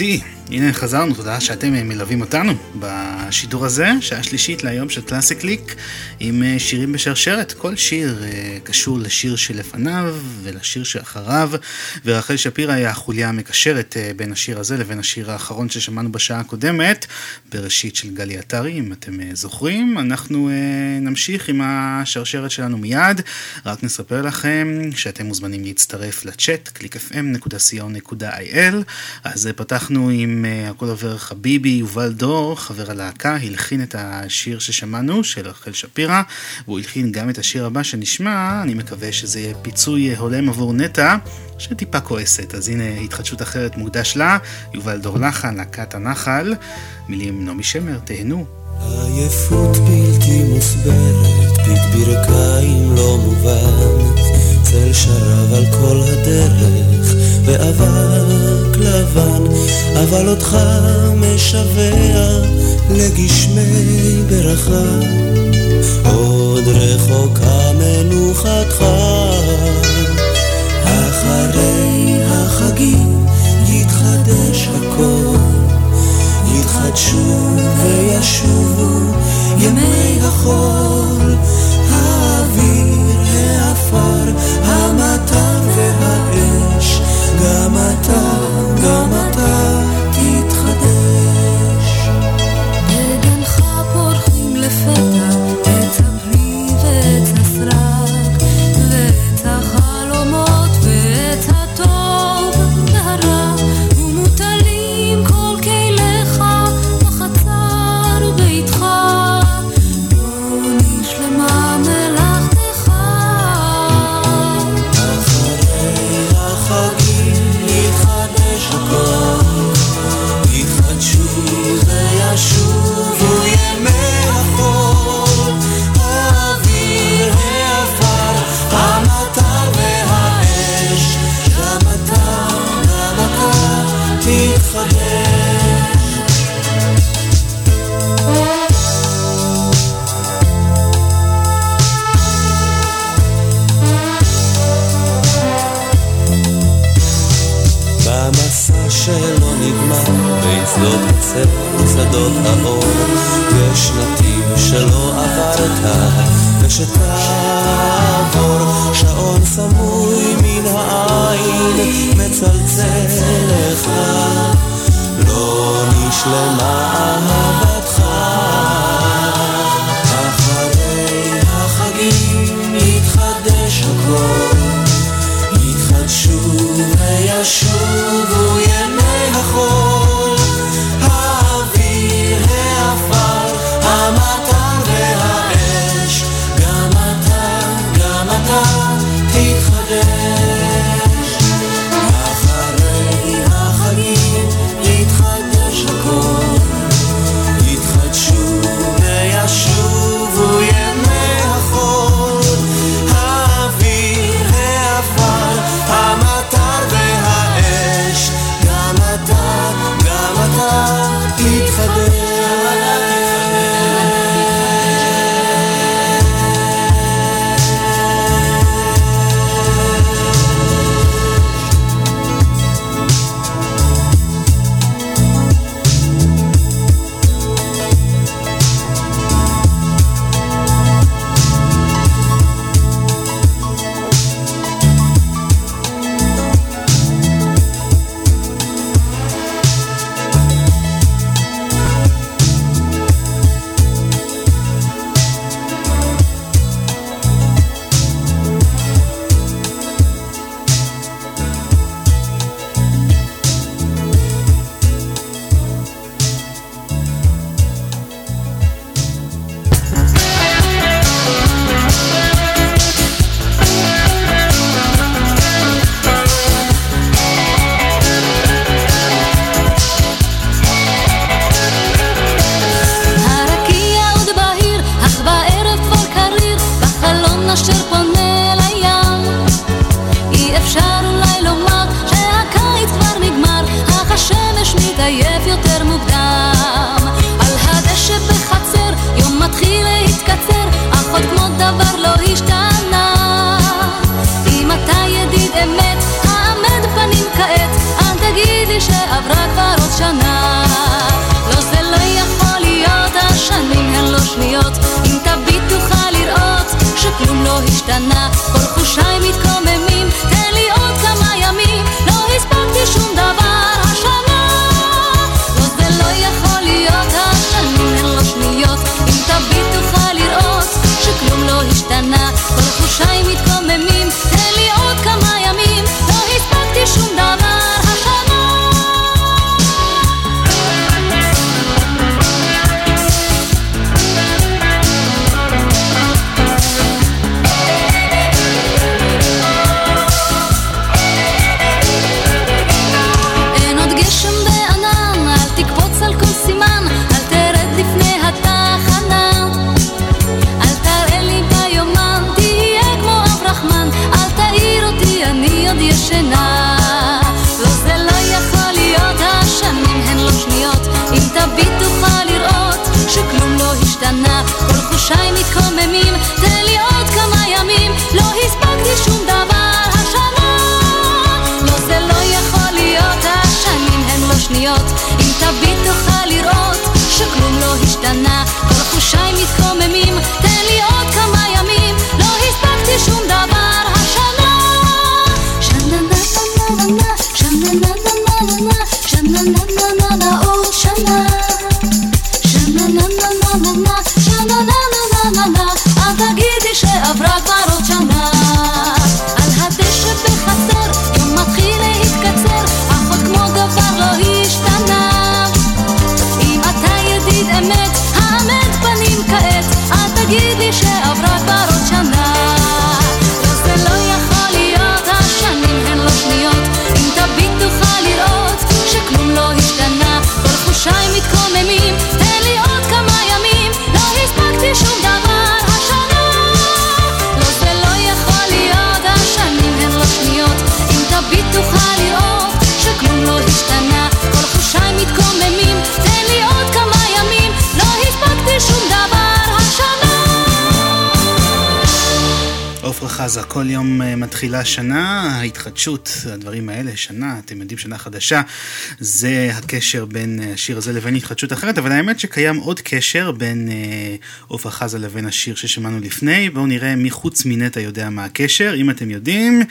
אותי. הנה חזרנו, תודה שאתם אה, מלווים אותנו בשידור הזה, שעה שלישית להיום של קלאסי קליק עם אה, שירים בשרשרת. כל שיר אה, קשור לשיר שלפניו ולשיר שאחריו, ורחל שפירא היא החוליה המקשרת בין השיר הזה לבין השיר האחרון ששמענו בשעה הקודמת, בראשית של גלי עטרי, אם אתם זוכרים. אנחנו נמשיך עם השרשרת שלנו מיד, רק נספר לכם שאתם מוזמנים להצטרף לצ'אט, www.clickfm.co.il. אז פתחנו עם... הכל עובר חביבי, יובל דור, חבר הלהקה, הלחין את השיר ששמענו, של רחל שפירא, והוא הלחין גם את השיר הבא שנשמע, אני מקווה שזה יהיה פיצוי הולם עבור נטע, שטיפה כועסת, אז הנה התחדשות אחרת מוקדש לה, יובל דור לחן, להקת הנחל, מילים נעמי שמר, תהנו. עייפות בלתי מוסברת, פיק ברכיים לא מובן, צל שרב על כל הדרך, ואבק לבן, אבל אותך משווע לגשמי ברכה. עוד רחוקה מנוחתך, אחרי החגים יתחדש הכל, יתחדשו וישובו ימי החול, האוויר, העפר, המטר והאש, גם אתה, ושדות האור, יש נתיב שלא עברת, ושתעבור, שעון סמוי מן העין, מצלצל לך, לא נשלמה אהבתך. אה, מתחילה שנה, ההתחדשות, הדברים האלה, שנה, אתם יודעים, שנה חדשה, זה הקשר בין אה, השיר הזה לבין התחדשות אחרת, אבל האמת שקיים עוד קשר בין אה, עפרה חזה לבין השיר ששמענו לפני, בואו נראה מי חוץ מנטע יודע מה הקשר, אם אתם יודעים,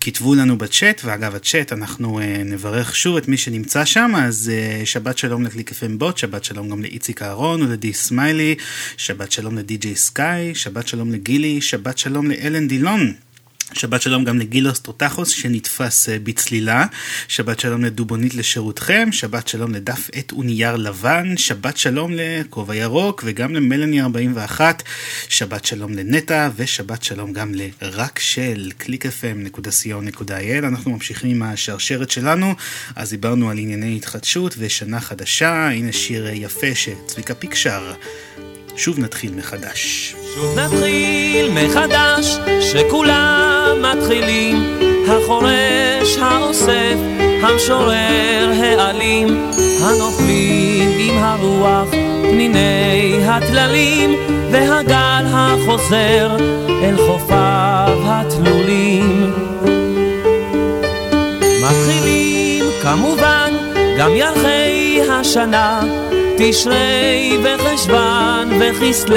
כתבו לנו בצ'אט, ואגב הצ'אט, אנחנו אה, נברך שוב את מי שנמצא שם, אז אה, שבת שלום לקליק FM בוט, שבת שלום גם לאיציק אהרון ולדי סמיילי, שבת שלום לדי.ג'יי סקאי, שבת שלום לגילי, שבת שלום לאלן דילון. שבת שלום גם לגילוס טוטחוס שנתפס אה, בצלילה, שבת שלום לדובונית לשירותכם, שבת שלום לדף עט ונייר לבן, שבת שלום לכובע ירוק וגם למלאני 41, שבת שלום לנטע ושבת שלום גם לרק של www.clickfm.co.il אנחנו ממשיכים עם השרשרת שלנו, אז דיברנו על ענייני התחדשות ושנה חדשה, הנה שיר אה, יפה שצביקה פיק שר, שוב נתחיל מחדש. שוב נתחיל מחדש, שכולם מתחילים, החורש, האוסף, המשורר, האלים, הנופלים עם הרוח, פניני הטללים, והגל החוזר אל חופיו התלולים. מתחילים כמובן גם ירחי השנה, תשרי וחשוון וכסלו.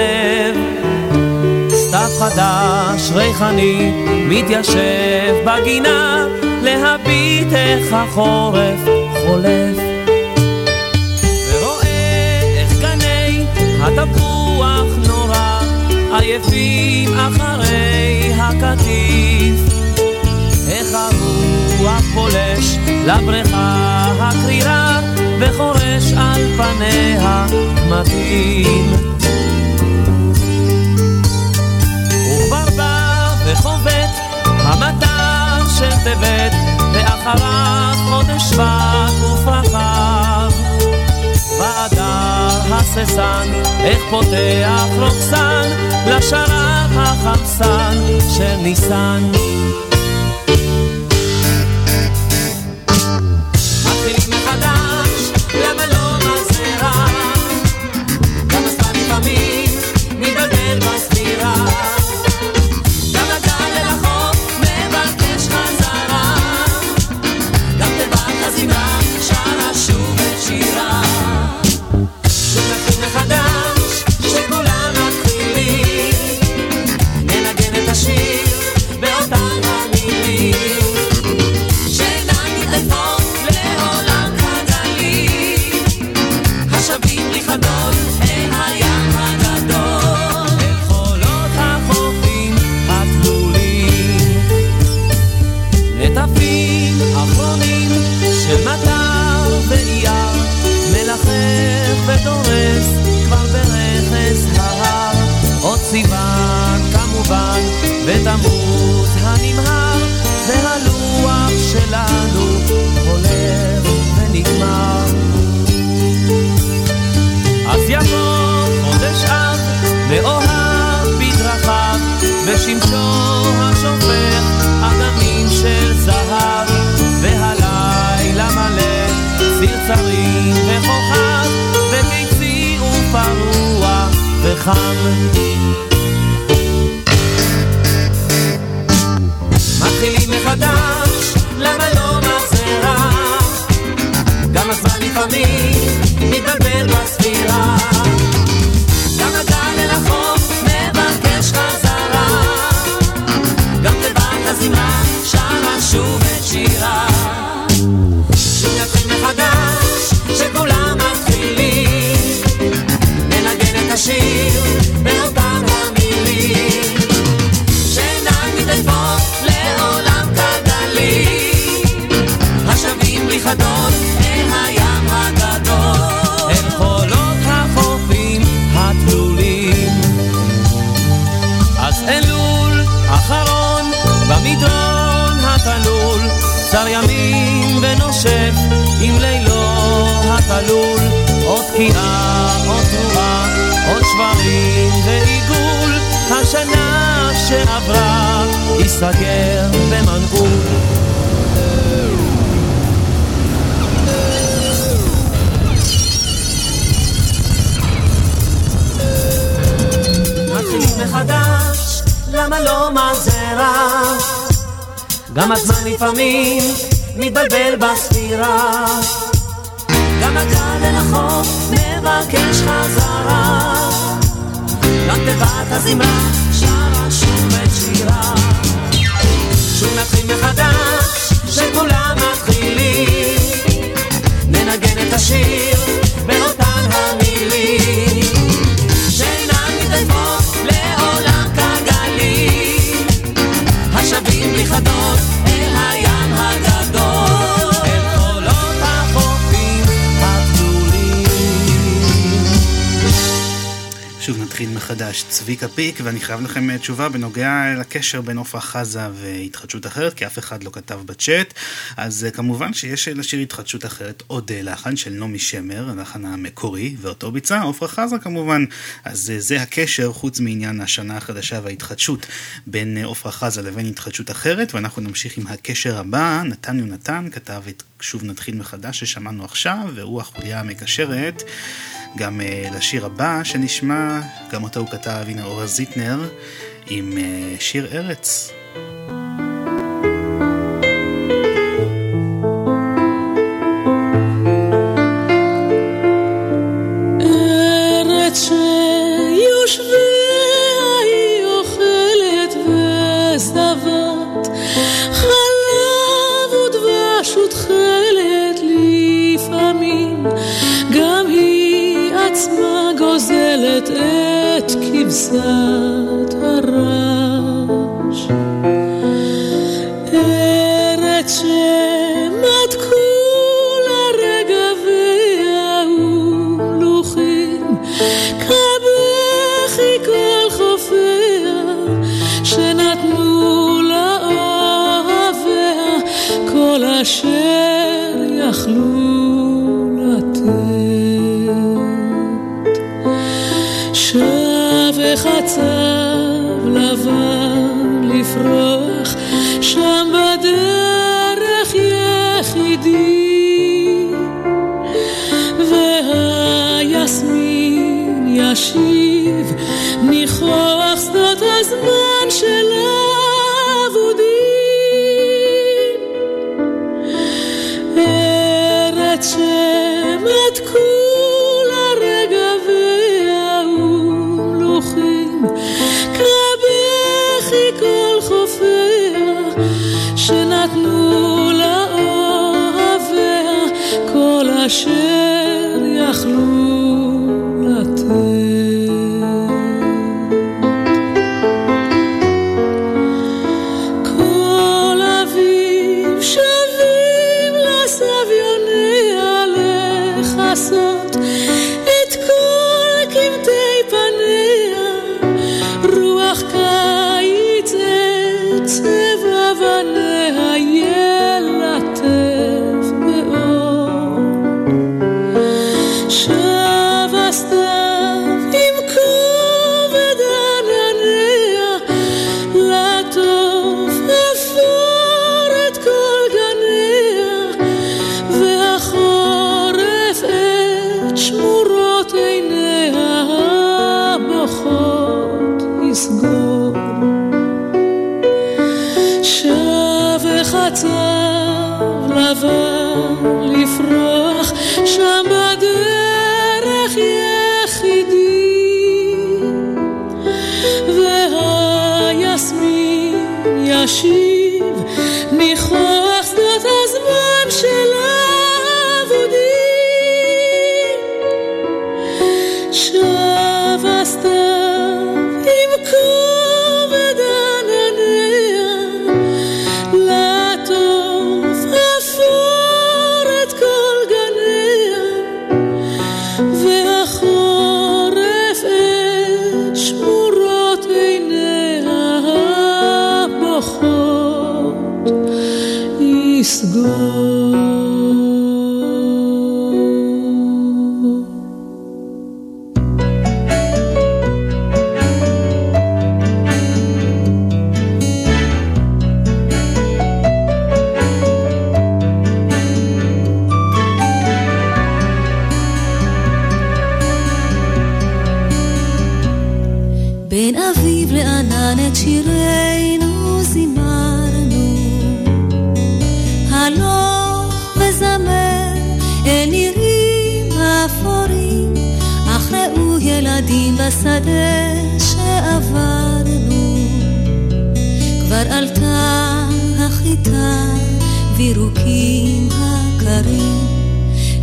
סתיו חדש, ריחני, מתיישב בגינה, להביט איך החורף חולף. ורואה איך גני התפוח נורא, עייפים אחרי הקטיף. איך הרוח פולש לבריכה הקרירה, על פניה קמטים. וכבר בא וחובט המטר של טבת, ואחריו חודש שבט ופרחיו. באדר הססן, איך פותח רוקסן, לשרב החמסן של ניסן. el más ואני חייב לכם אה, תשובה בנוגע לקשר בין עופרה חזה והתחדשות אחרת, כי אף אחד לא כתב בצ'אט. אז אה, כמובן שיש לשיר התחדשות אחרת עוד אה, לחן של נעמי שמר, הלחן המקורי, ואותו ביצע עופרה חזה כמובן. אז זה הקשר, חוץ מעניין השנה החדשה וההתחדשות בין עופרה חזה לבין התחדשות אחרת, ואנחנו נמשיך עם הקשר הבא. נתן יונתן כתב את שוב נתחיל מחדש ששמענו עכשיו, והוא החוליה המקשרת. גם אה, לשיר הבא שנשמע, גם אותו הוא כתב, הנה אורה זיטנר, עם אה, שיר ארץ.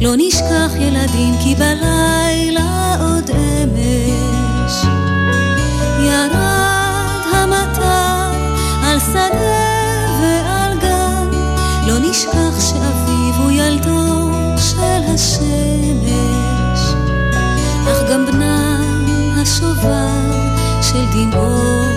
לא נשכח ילדים כי בלילה עוד אמש ירד המטר על שדה ועל גן. לא נשכח שאביו הוא ילדו של השמש אך גם בנם השובר של דמעות.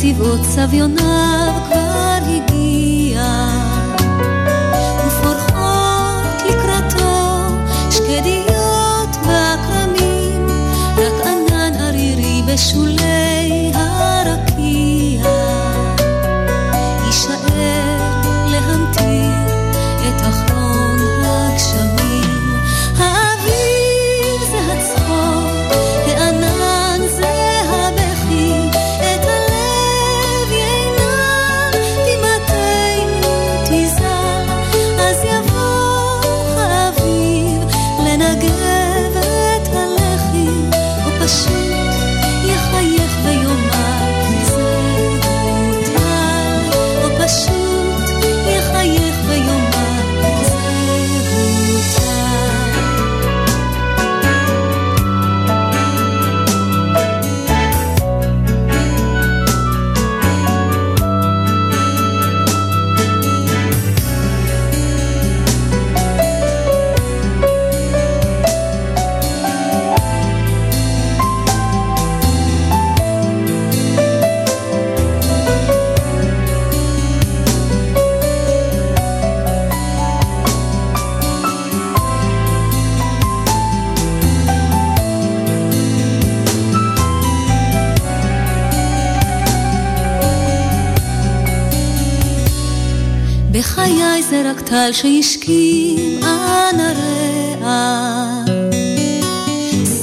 צבעו צביונה גל שהשכים ען הרעה.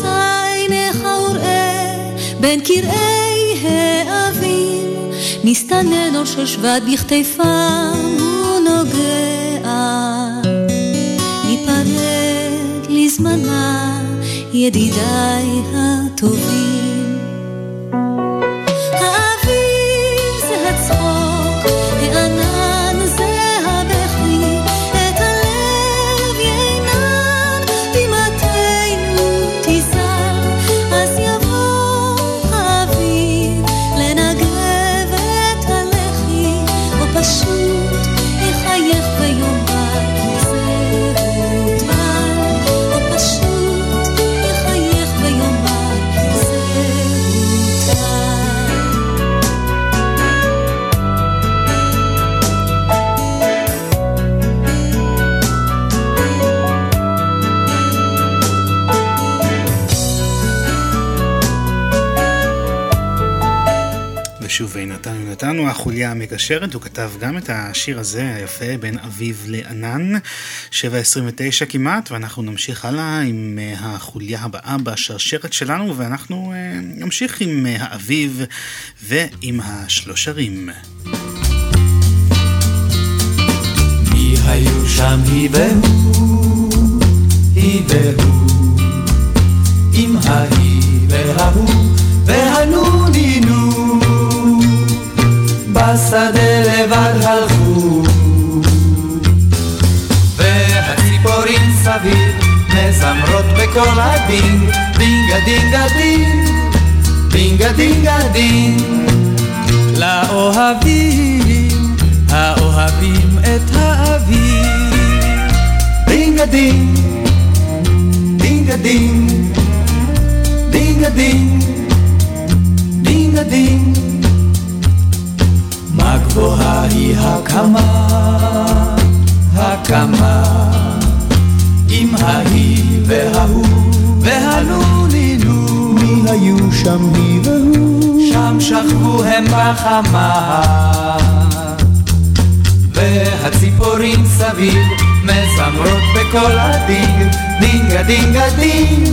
שא עיניך וראה בין קרעי האבים, מסתנן אור של שבט בכתפיו הוא נוגע. ניפרד לזמנה, ידידיי הטובים. החוליה המגשרת, הוא כתב גם את השיר הזה היפה בין אביב לענן, 7.29 כמעט, ואנחנו נמשיך הלאה עם אה, החוליה הבאה בשרשרת שלנו, ואנחנו אה, נמשיך עם אה, האביב ועם השלושרים. וההוא והנונינו בשדה לבד הלכו. והציפורים סביב מזמרות בקול הדינג דינגה דינגה דינג דינגה דינגה דינג לאוהבים האוהבים את האביב דינגה דינג דינגה דינג דינגה דינג דינגה דינג מה גבוהה היא הקמה הקמה. עם ההיא וההוא והנונינו מי היו שם היא והוא? שם שכבו הם בחמה. והציפורים סביב מזמרות בקול הדינג דינגה דינגה דינג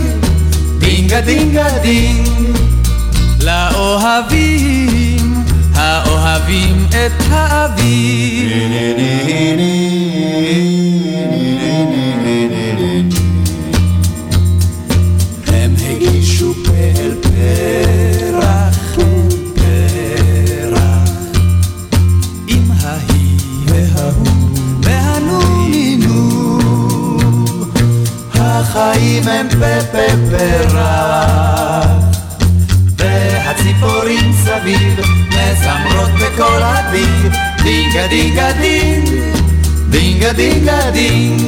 דינגה דינגה דינג. לאוהבים האוהבים את האביב הם החיים הם פה פה פרח והציפורים סביב מזמרות בקול הדינג דינגה דינגה דינג דינגה דינגה דינג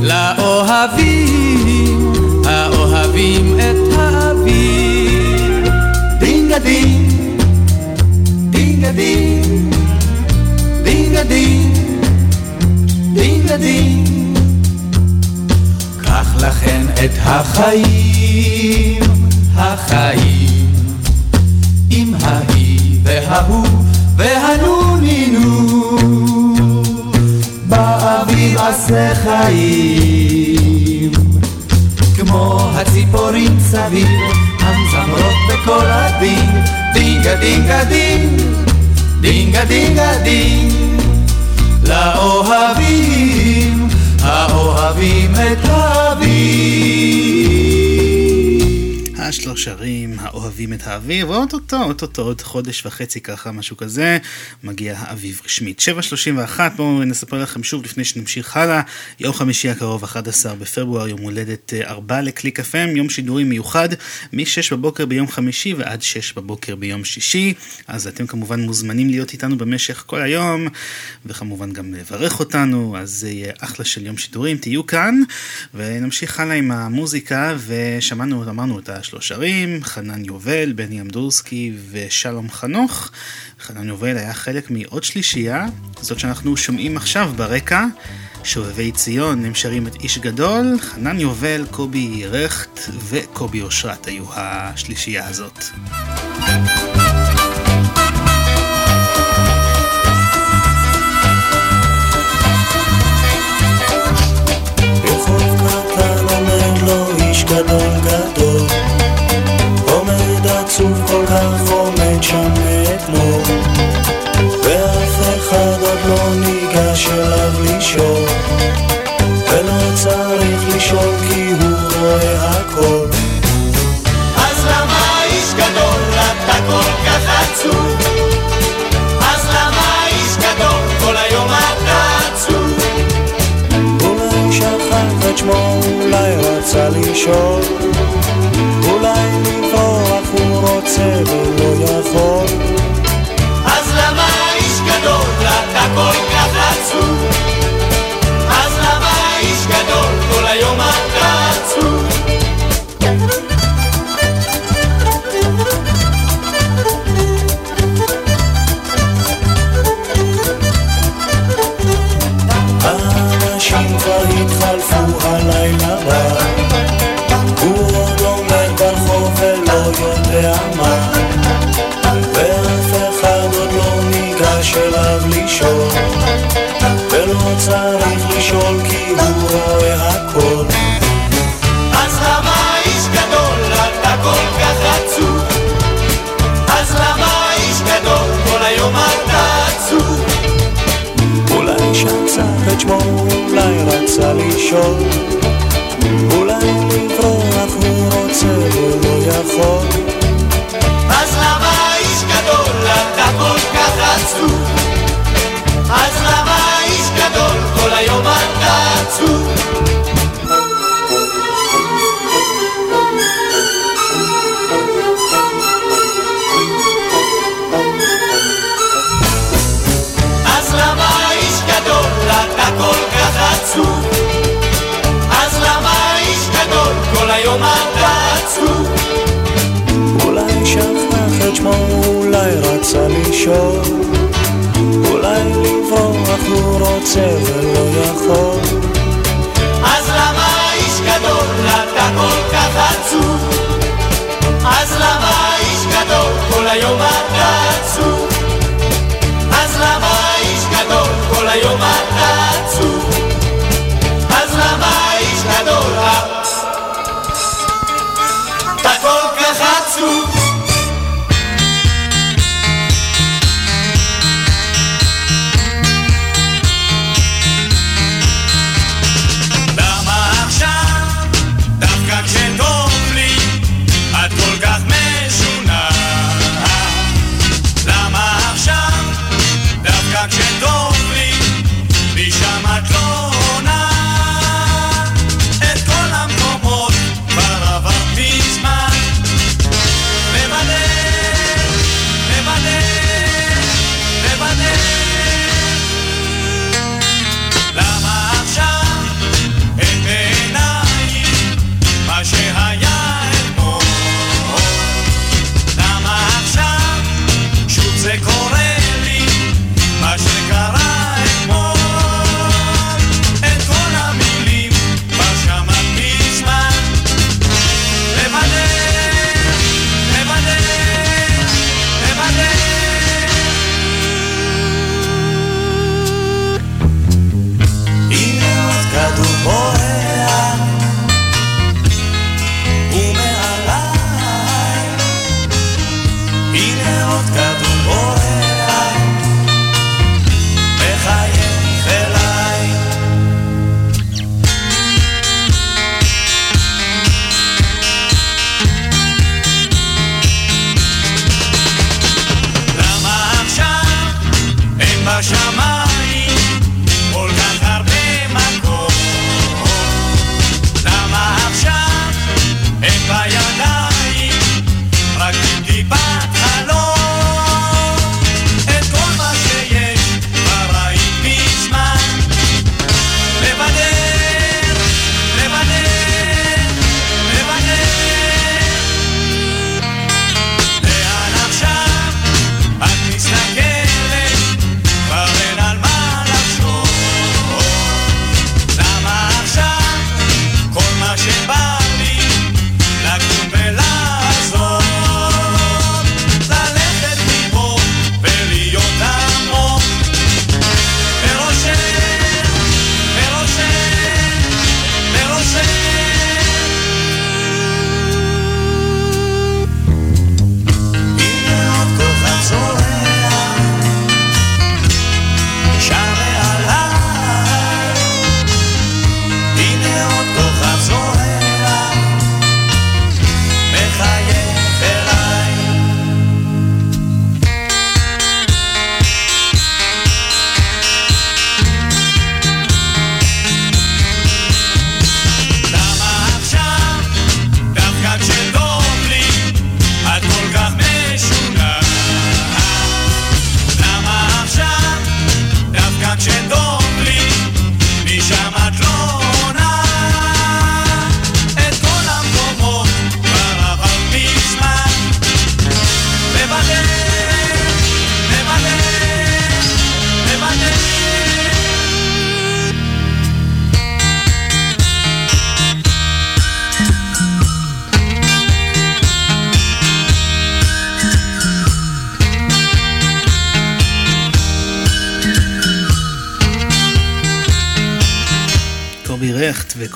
לאוהבים האוהבים את האביב דינגה דינג דינגה דינג דינגה דינג דינגה דינג קח לכן את החיים החיים עם ההיא וההוא והנונינו באביב עשה חיים. כמו הציפורים סביב המזמרות בקול הדינג דינגה דינגה דינג דינגה דינגה דינג לאוהבים האוהבים את האביב השלושרים האוהבים את האביב, ואו-טו-טו, אוטוטו, עוד חודש וחצי ככה, משהו כזה, מגיע האביב רשמית. 7.31, בואו נספר לכם שוב לפני שנמשיך הלאה, יום חמישי הקרוב, 11 בפברואר, יום הולדת 4 לקליק FM, יום שידורים מיוחד, מ-6 בבוקר ביום חמישי ועד 6 בבוקר ביום שישי, אז אתם כמובן מוזמנים להיות איתנו במשך כל היום, וכמובן גם לברך אותנו, אז זה יהיה אחלה של יום שידורים, תהיו כאן, ונמשיך הלאה עם המוזיקה, ושמענו, אמרנו את השלוש שרים, חנן יובל, בני אמדורסקי ושלום חנוך. חנן יובל היה חלק מעוד שלישייה, זאת שאנחנו שומעים עכשיו ברקע. שובבי ציון, הם שרים את איש גדול, חנן יובל, קובי רכט וקובי אושרת היו השלישייה הזאת.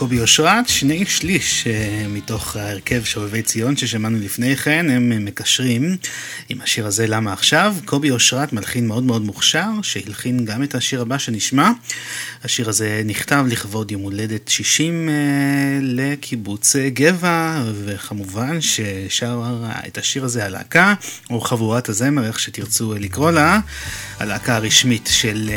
וקובי אושרת, שני שליש אה, מתוך ההרכב שובבי ציון ששמענו לפני כן, הם אה, מקשרים עם השיר הזה למה עכשיו. קובי אושרת מלחין מאוד מאוד מוכשר, שהלחין גם את השיר הבא שנשמע. השיר הזה נכתב לכבוד יום הולדת 60 אה, לקיבוץ גבע, וכמובן ששר את השיר הזה הלהקה, או חבורת הזמר, איך שתרצו לקרוא לה, הלהקה הרשמית של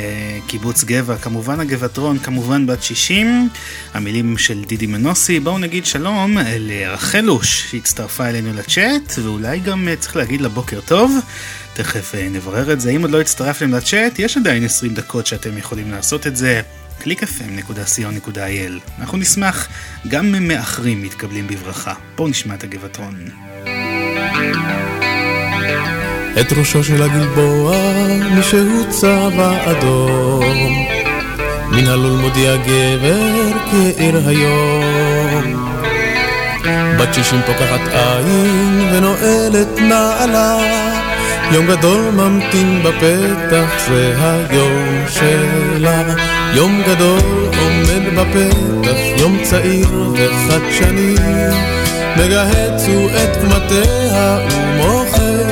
קיבוץ גבע, כמובן הגבעתרון, כמובן בת 60, המילים של דידי מנוסי. בואו נגיד שלום לרחלוש שהצטרפה אלינו לצ'אט, ואולי גם אה, צריך להגיד לה בוקר טוב. תכף אה, נברר את זה. אם עוד לא הצטרפתם לצ'אט, יש עדיין 20 דקות שאתם יכולים לעשות את זה. www.clickfm.co.il אנחנו נשמח, גם מאחרים מתקבלים בברכה. בואו נשמע את הגבעתרון. את ראשו של הגלבוע, מי שהוא צבע אדום. מן הלול מודיע גבר כעיר היום. בת שישים פוקחת עין ונועלת נעלה, יום גדול ממתין בפתח, זה היום שלה. יום גדול עומד בפתח, יום צעיר וחדשני, מגהץ הוא את קמטיה ומוחק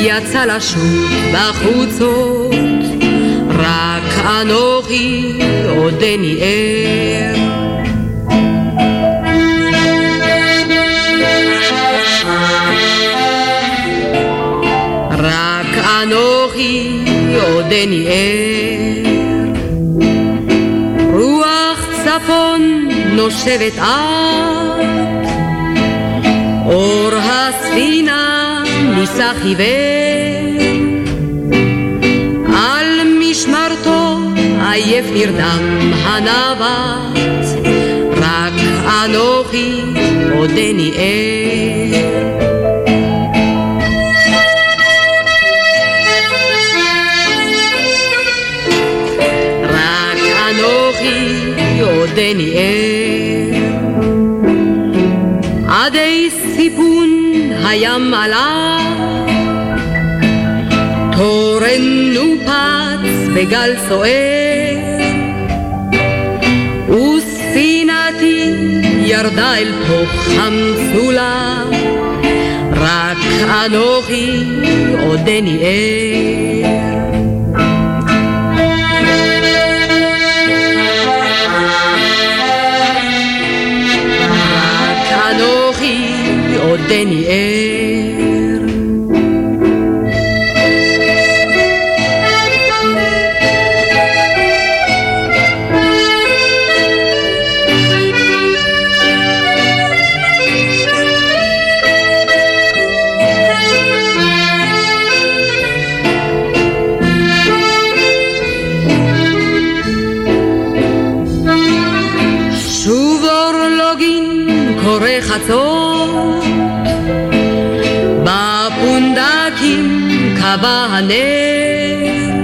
יצא לשוט בחוצות, רק אנוכי עודני ער. רק אנוכי עודני ער. רוח צפון נושבת את, אור הספינה נישא חיוור. על משמרתו עייף נרדם הנווט, רק אנוכי עודני ער. רק עודני ער. עדי סיפון הים עלה, תורן נופץ בגל סוער, וספינתי ירדה אל תוך המצולה, רק אנוכי עודני ער. רק אנוכי עודני ער. הנר,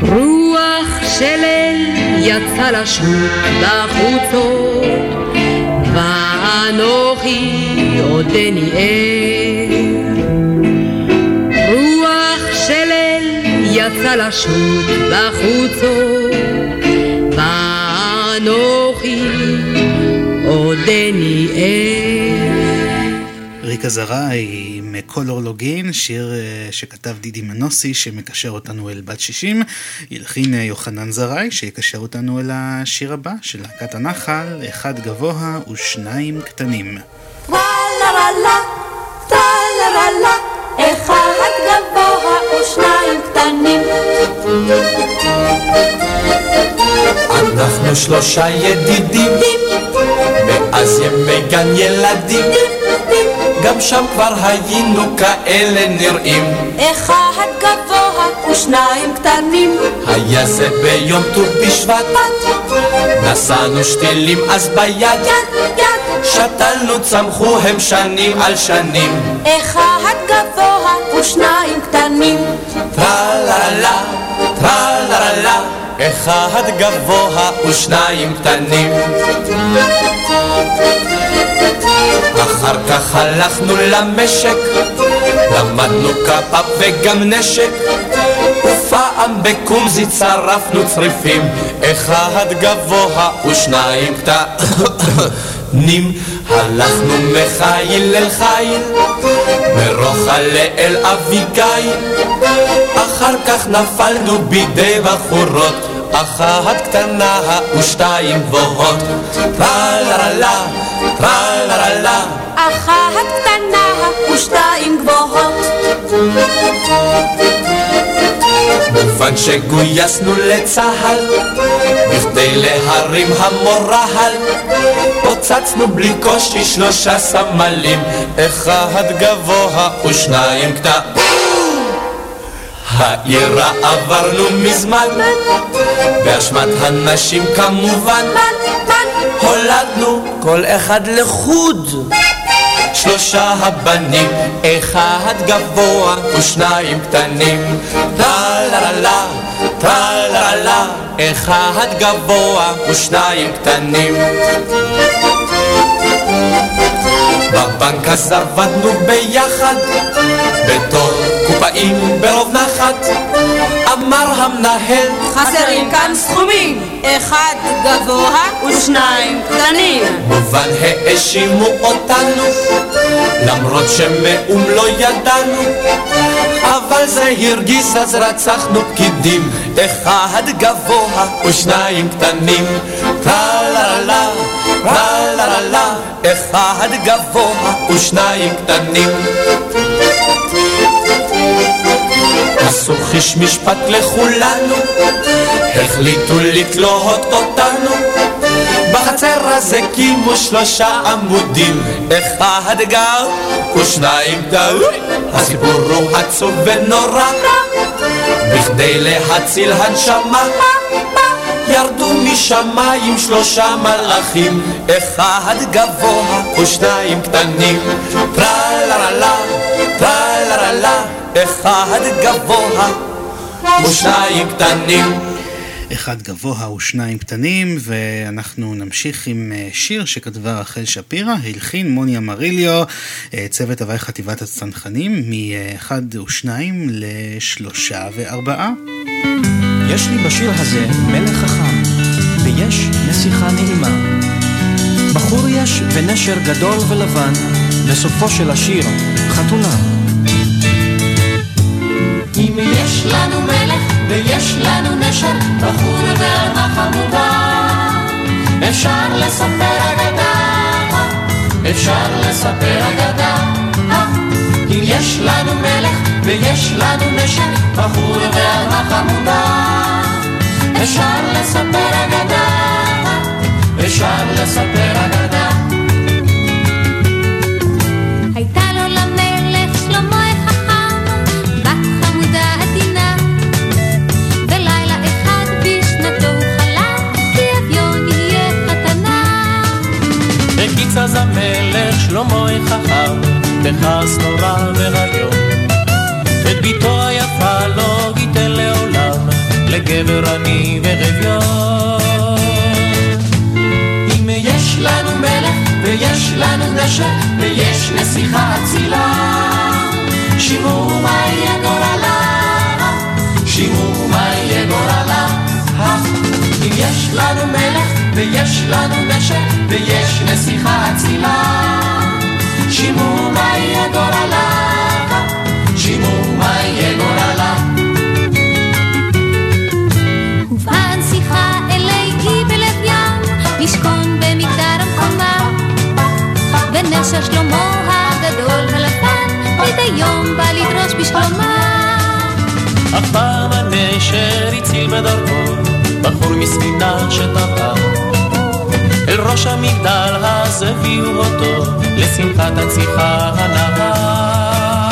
רוח של אל יצא לשוט בחוצות, ואנוכי עודני ער. רוח של אל יצא לשוט בחוצות, ואנוכי עודני ער. ריקה זרעי עם קול אורלוגין, שיר אה, שכתב דידי מנוסי שמקשר אותנו אל בת 60, ילחין אה, יוחנן זרעי שיקשר אותנו אל השיר הבא של להקת הנחל, אחד גבוה ושניים קטנים. אחד גבוה ושניים קטנים. אנחנו שלושה ידידים, מאז ימי גן ילדים, גם שם כבר היינו כאלה נראים. אחד גבוה ושניים קטנים. היה זה ביום ט"ו בשבט, נשאנו שתילים אז ביד, שתלנו צמחו הם שנים על שנים. אחד גבוה ושניים קטנים. טרללה, טרללה, אחד גבוה ושניים קטנים. אחר כך הלכנו למשק, למדנו קפ"פ וגם נשק, ופעם בקומזי צרפנו צריפים, אחד גבוה ושניים קטנים. הלכנו מחיל אל חיל, מרוחלה אל אביגיל, אחר כך נפלנו בידי בחורות, אחת קטנה ושתיים גבוהות. טרללה, טרללה, אחת קטנה ושתיים גבוהות. מובן שגויסנו לצה"ל, בכדי להרים המורל, פוצצנו בלי קושי שלושה סמלים, אחד גבוה ושניים קטנים. העירה עברנו מזמן, באשמת הנשים כמובן, הולדנו כל אחד לחוד. שלושה הבנים, אחד גבוה ושניים קטנים. טרללה, טרללה, אחד גבוה ושניים קטנים. בבנק אז עבדנו ביחד, בתור שבעים ברוב נחת אמר המנהל. חסרים כאן סכומים, אחד גבוה ושניים קטנים. מובן האשימו אותנו למרות שמאום לא ידענו. אבל זה הרגיס אז רצחנו פקידים. אחד גבוה ושניים קטנים. טרה לה לה לה לה לה אחד גבוה ושניים קטנים עשו חיש משפט לכולנו, החליטו לתלות אותנו. בחצר הזה קימו שלושה עמודים, אחד גר ושניים תלוי. הסיפור הוא עצוב ונורא, בכדי להציל הנשמה. ירדו משמיים שלושה מלאכים, אחד גבוה ושניים קטנים. טרה לה לה טרה לה לה אחד גבוה ושניים קטנים. אחד גבוה ושניים קטנים, ואנחנו נמשיך עם אה, שיר שכתבה רחל שפירא, הלחין מוני אמריליו, אה, צוות הוואי חטיבת הצנחנים, מאחד ושניים לשלושה וארבעה. יש לי בשיר הזה מלך חכם, ויש נסיכה נעימה. בחור יש ונשר גדול ולבן, וסופו של השיר חתונה. אם יש לנו מלך ויש לנו נשר, בחור וארמה חמודה, אפשר לספר אגדה, אפשר לספר אגדה. אם יש לנו מלך ויש לנו נשר, בחור וארמה חמודה, אפשר לספר אגדה, אפשר לספר אגדה. בכעס נורא והיום. את ביתו היפה לא ייתן לעולם, לגבר עני ורביון. אם יש לנו מלך ויש לנו נשר ויש נסיכה אצילה שמעו מה יהיה גורלה שמעו מה יהיה גורלה אם יש לנו מלך ויש לנו נשר ויש נסיכה אצילה שמעו מה יהיה גורלה שמעו מה יהיה גורלה הובאה הנסיכה אלי אי בלב ים, לשכון במגדר המקומה. ונשר שלמה הגדול הלבן, מדי יום בא לדרוש בשלומה. אך פעם הנשר הציל בדרכו, בחור מספינה שטבעה. ראש המגדל אז הביאו אותו, לשמחת הנציחה הנהר.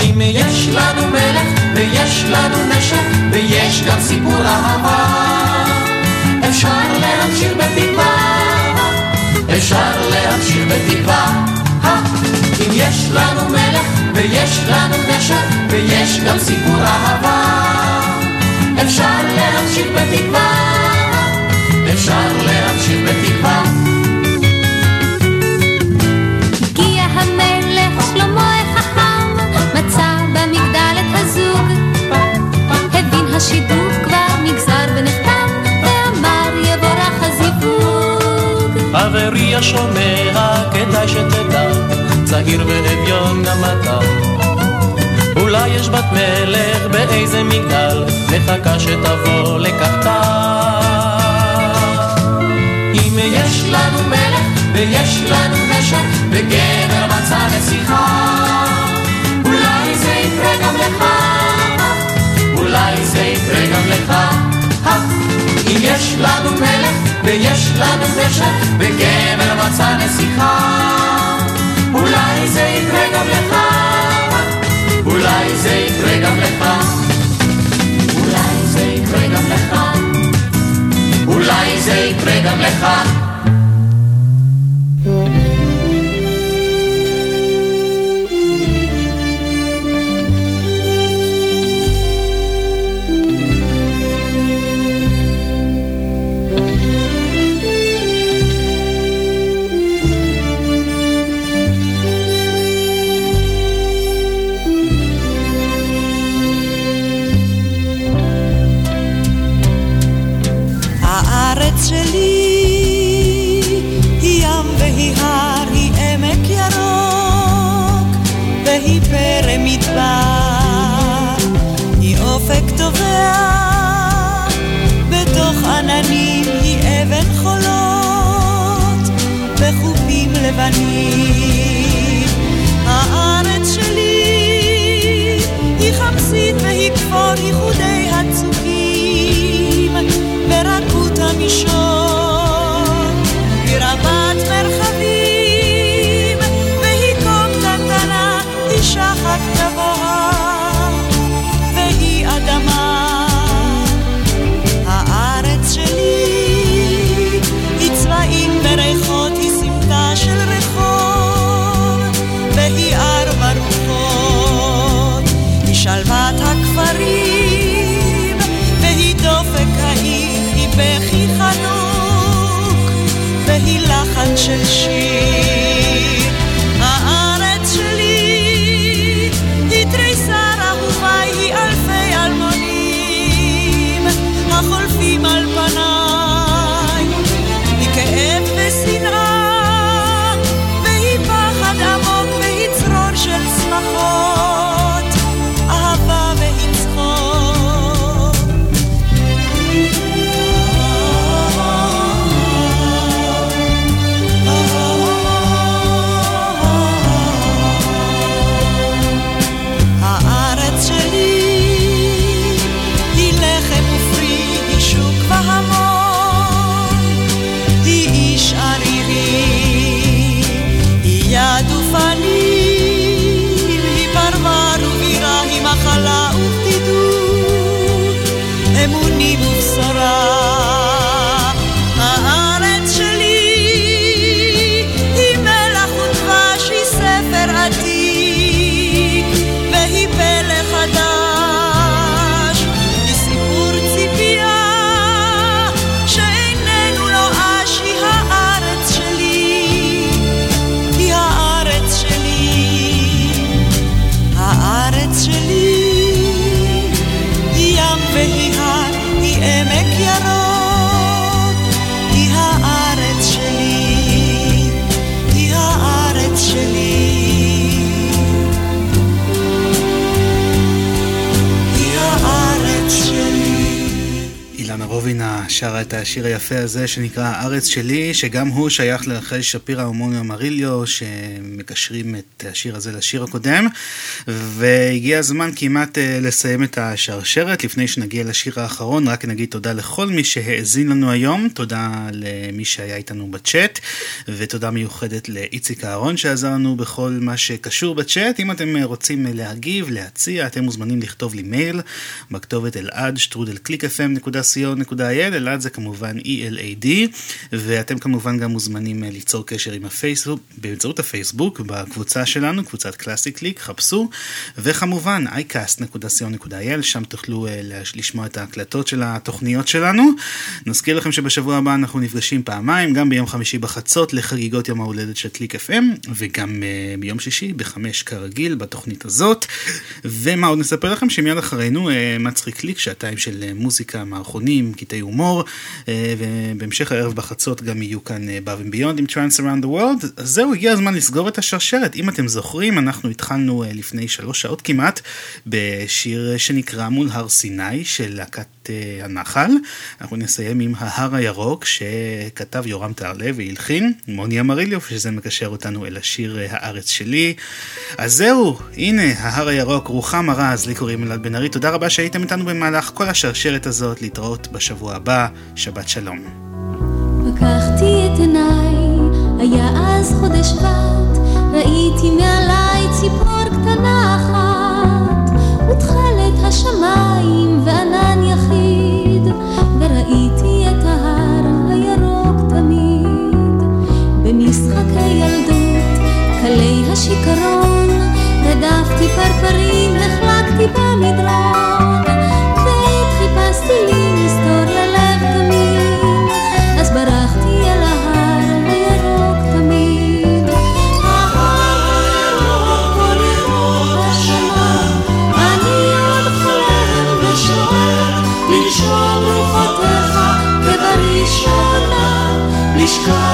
אם יש לנו מלך ויש לנו נשר ויש גם סיפור אהבה אפשר להמשיך בתקווה. אפשר להמשיך אה, אם יש לנו מלך ויש לנו נשר ויש גם סיפור אהבה אפשר להמשיך בתקווה אפשר להמשיך בתקווה הגיע המלך שלמה החכם, מצא במגדל את הזוג. הבין השידוך כבר נגזר ונחתם, ואמר יבורך הזיווג. חברי השומע, כדאי שתדע, צעיר ואביון גם אתה. אולי יש בת מלך באיזה מגדל, מחכה שתבוא לקחתה. אם יש לנו מלך ויש לנו נשר וגבר מצא נסיכה אולי זה יקרה גם לך. אולי זה יקרה גם לך. אם יש לנו מלך ויש לנו נשר וגבר מצא נסיכה אולי זה יקרה גם לך. אולי זה יקרה גם לך אולי זה יקרה גם לך פרא מדבר, היא אופק טובע, בתוך עננים היא אבן חולות, בחופים לבנים. הארץ שלי היא חמסית והיא כפור ייחודי הצוקים, ברכות המישור, לחן היפה הזה שנקרא הארץ שלי, שגם הוא שייך לרחל שפירא ומוניו אמריליו, שמקשרים את השיר הזה לשיר הקודם. והגיע הזמן כמעט אה, לסיים את השרשרת. לפני שנגיע לשיר האחרון, רק נגיד תודה לכל מי שהאזין לנו היום, תודה למי שהיה איתנו בצ'אט, ותודה מיוחדת לאיציק אהרון שעזר לנו בכל מה שקשור בצ'אט. אם אתם אה, רוצים להגיב, להציע, אתם מוזמנים לכתוב לי מייל בכתובת אלעד שטרודל clickfm.co.il, אלעד זה כמובן E-L-A-D, ואתם כמובן גם מוזמנים אה, ליצור קשר עם הפייסבוק, באמצעות הפייסבוק, בקבוצה שלנו, קבוצת קלאסי קליק, חפשו, וכמובן iCast.co.il, שם תוכלו אה, לש- לשמוע את ההקלטות של התוכניות שלנו. נזכיר לכם שבשבוע הבא אנחנו נפגשים פעמיים, גם ביום חמישי בחצות לחגיגות יום ההולדת של קליק FM, וגם אה, ביום שישי בחמש כרגיל בתוכנית הזאת. ומה עוד נספר לכם? שמיד אחרינו מצחיק קליק, שעתיים של מוזיקה, מערכונים, קטעי הומור, ובהמשך הערב בחצות גם יהיו כאן אה, Above and Beyond עם Trans Around the World. אז זהו, הגיע הזמן לסגור את השרשרת. אם אתם זוכרים, אנחנו התחלנו אה, לפני שלוש שעות כמעט בשיר אה, שנקרא מול הר סיני של להקת אה, הנחל. אנחנו נסיים עם ההר הירוק שכתב יורם טהרלב והלחין מוני אמריליוף, שזה מקשר אותנו אל השיר אה, הארץ שלי. אז זהו, הנה ההר הירוק, רוחמה רז, לי קוראים אלעד בן ארי. תודה רבה שהייתם איתנו במהלך כל השרשרת הזאת, להתראות בשבוע הבא, שבת שלום. פקחתי את עיניי, היה אז חודש בת, ראיתי מעליי ציפור קטנה אחת, ותכלת השמיים וענן השיכרון, רדפתי פרפרים, החלקתי במדרון, ועת חיפשתי לי מסתור ללב תמיד, אז ברחתי אל ההר הירוק תמיד. ההר הירוק הולך השנה, אני עוד חולם ושואל, לנשום רוחותיך כבראשונה, לשכב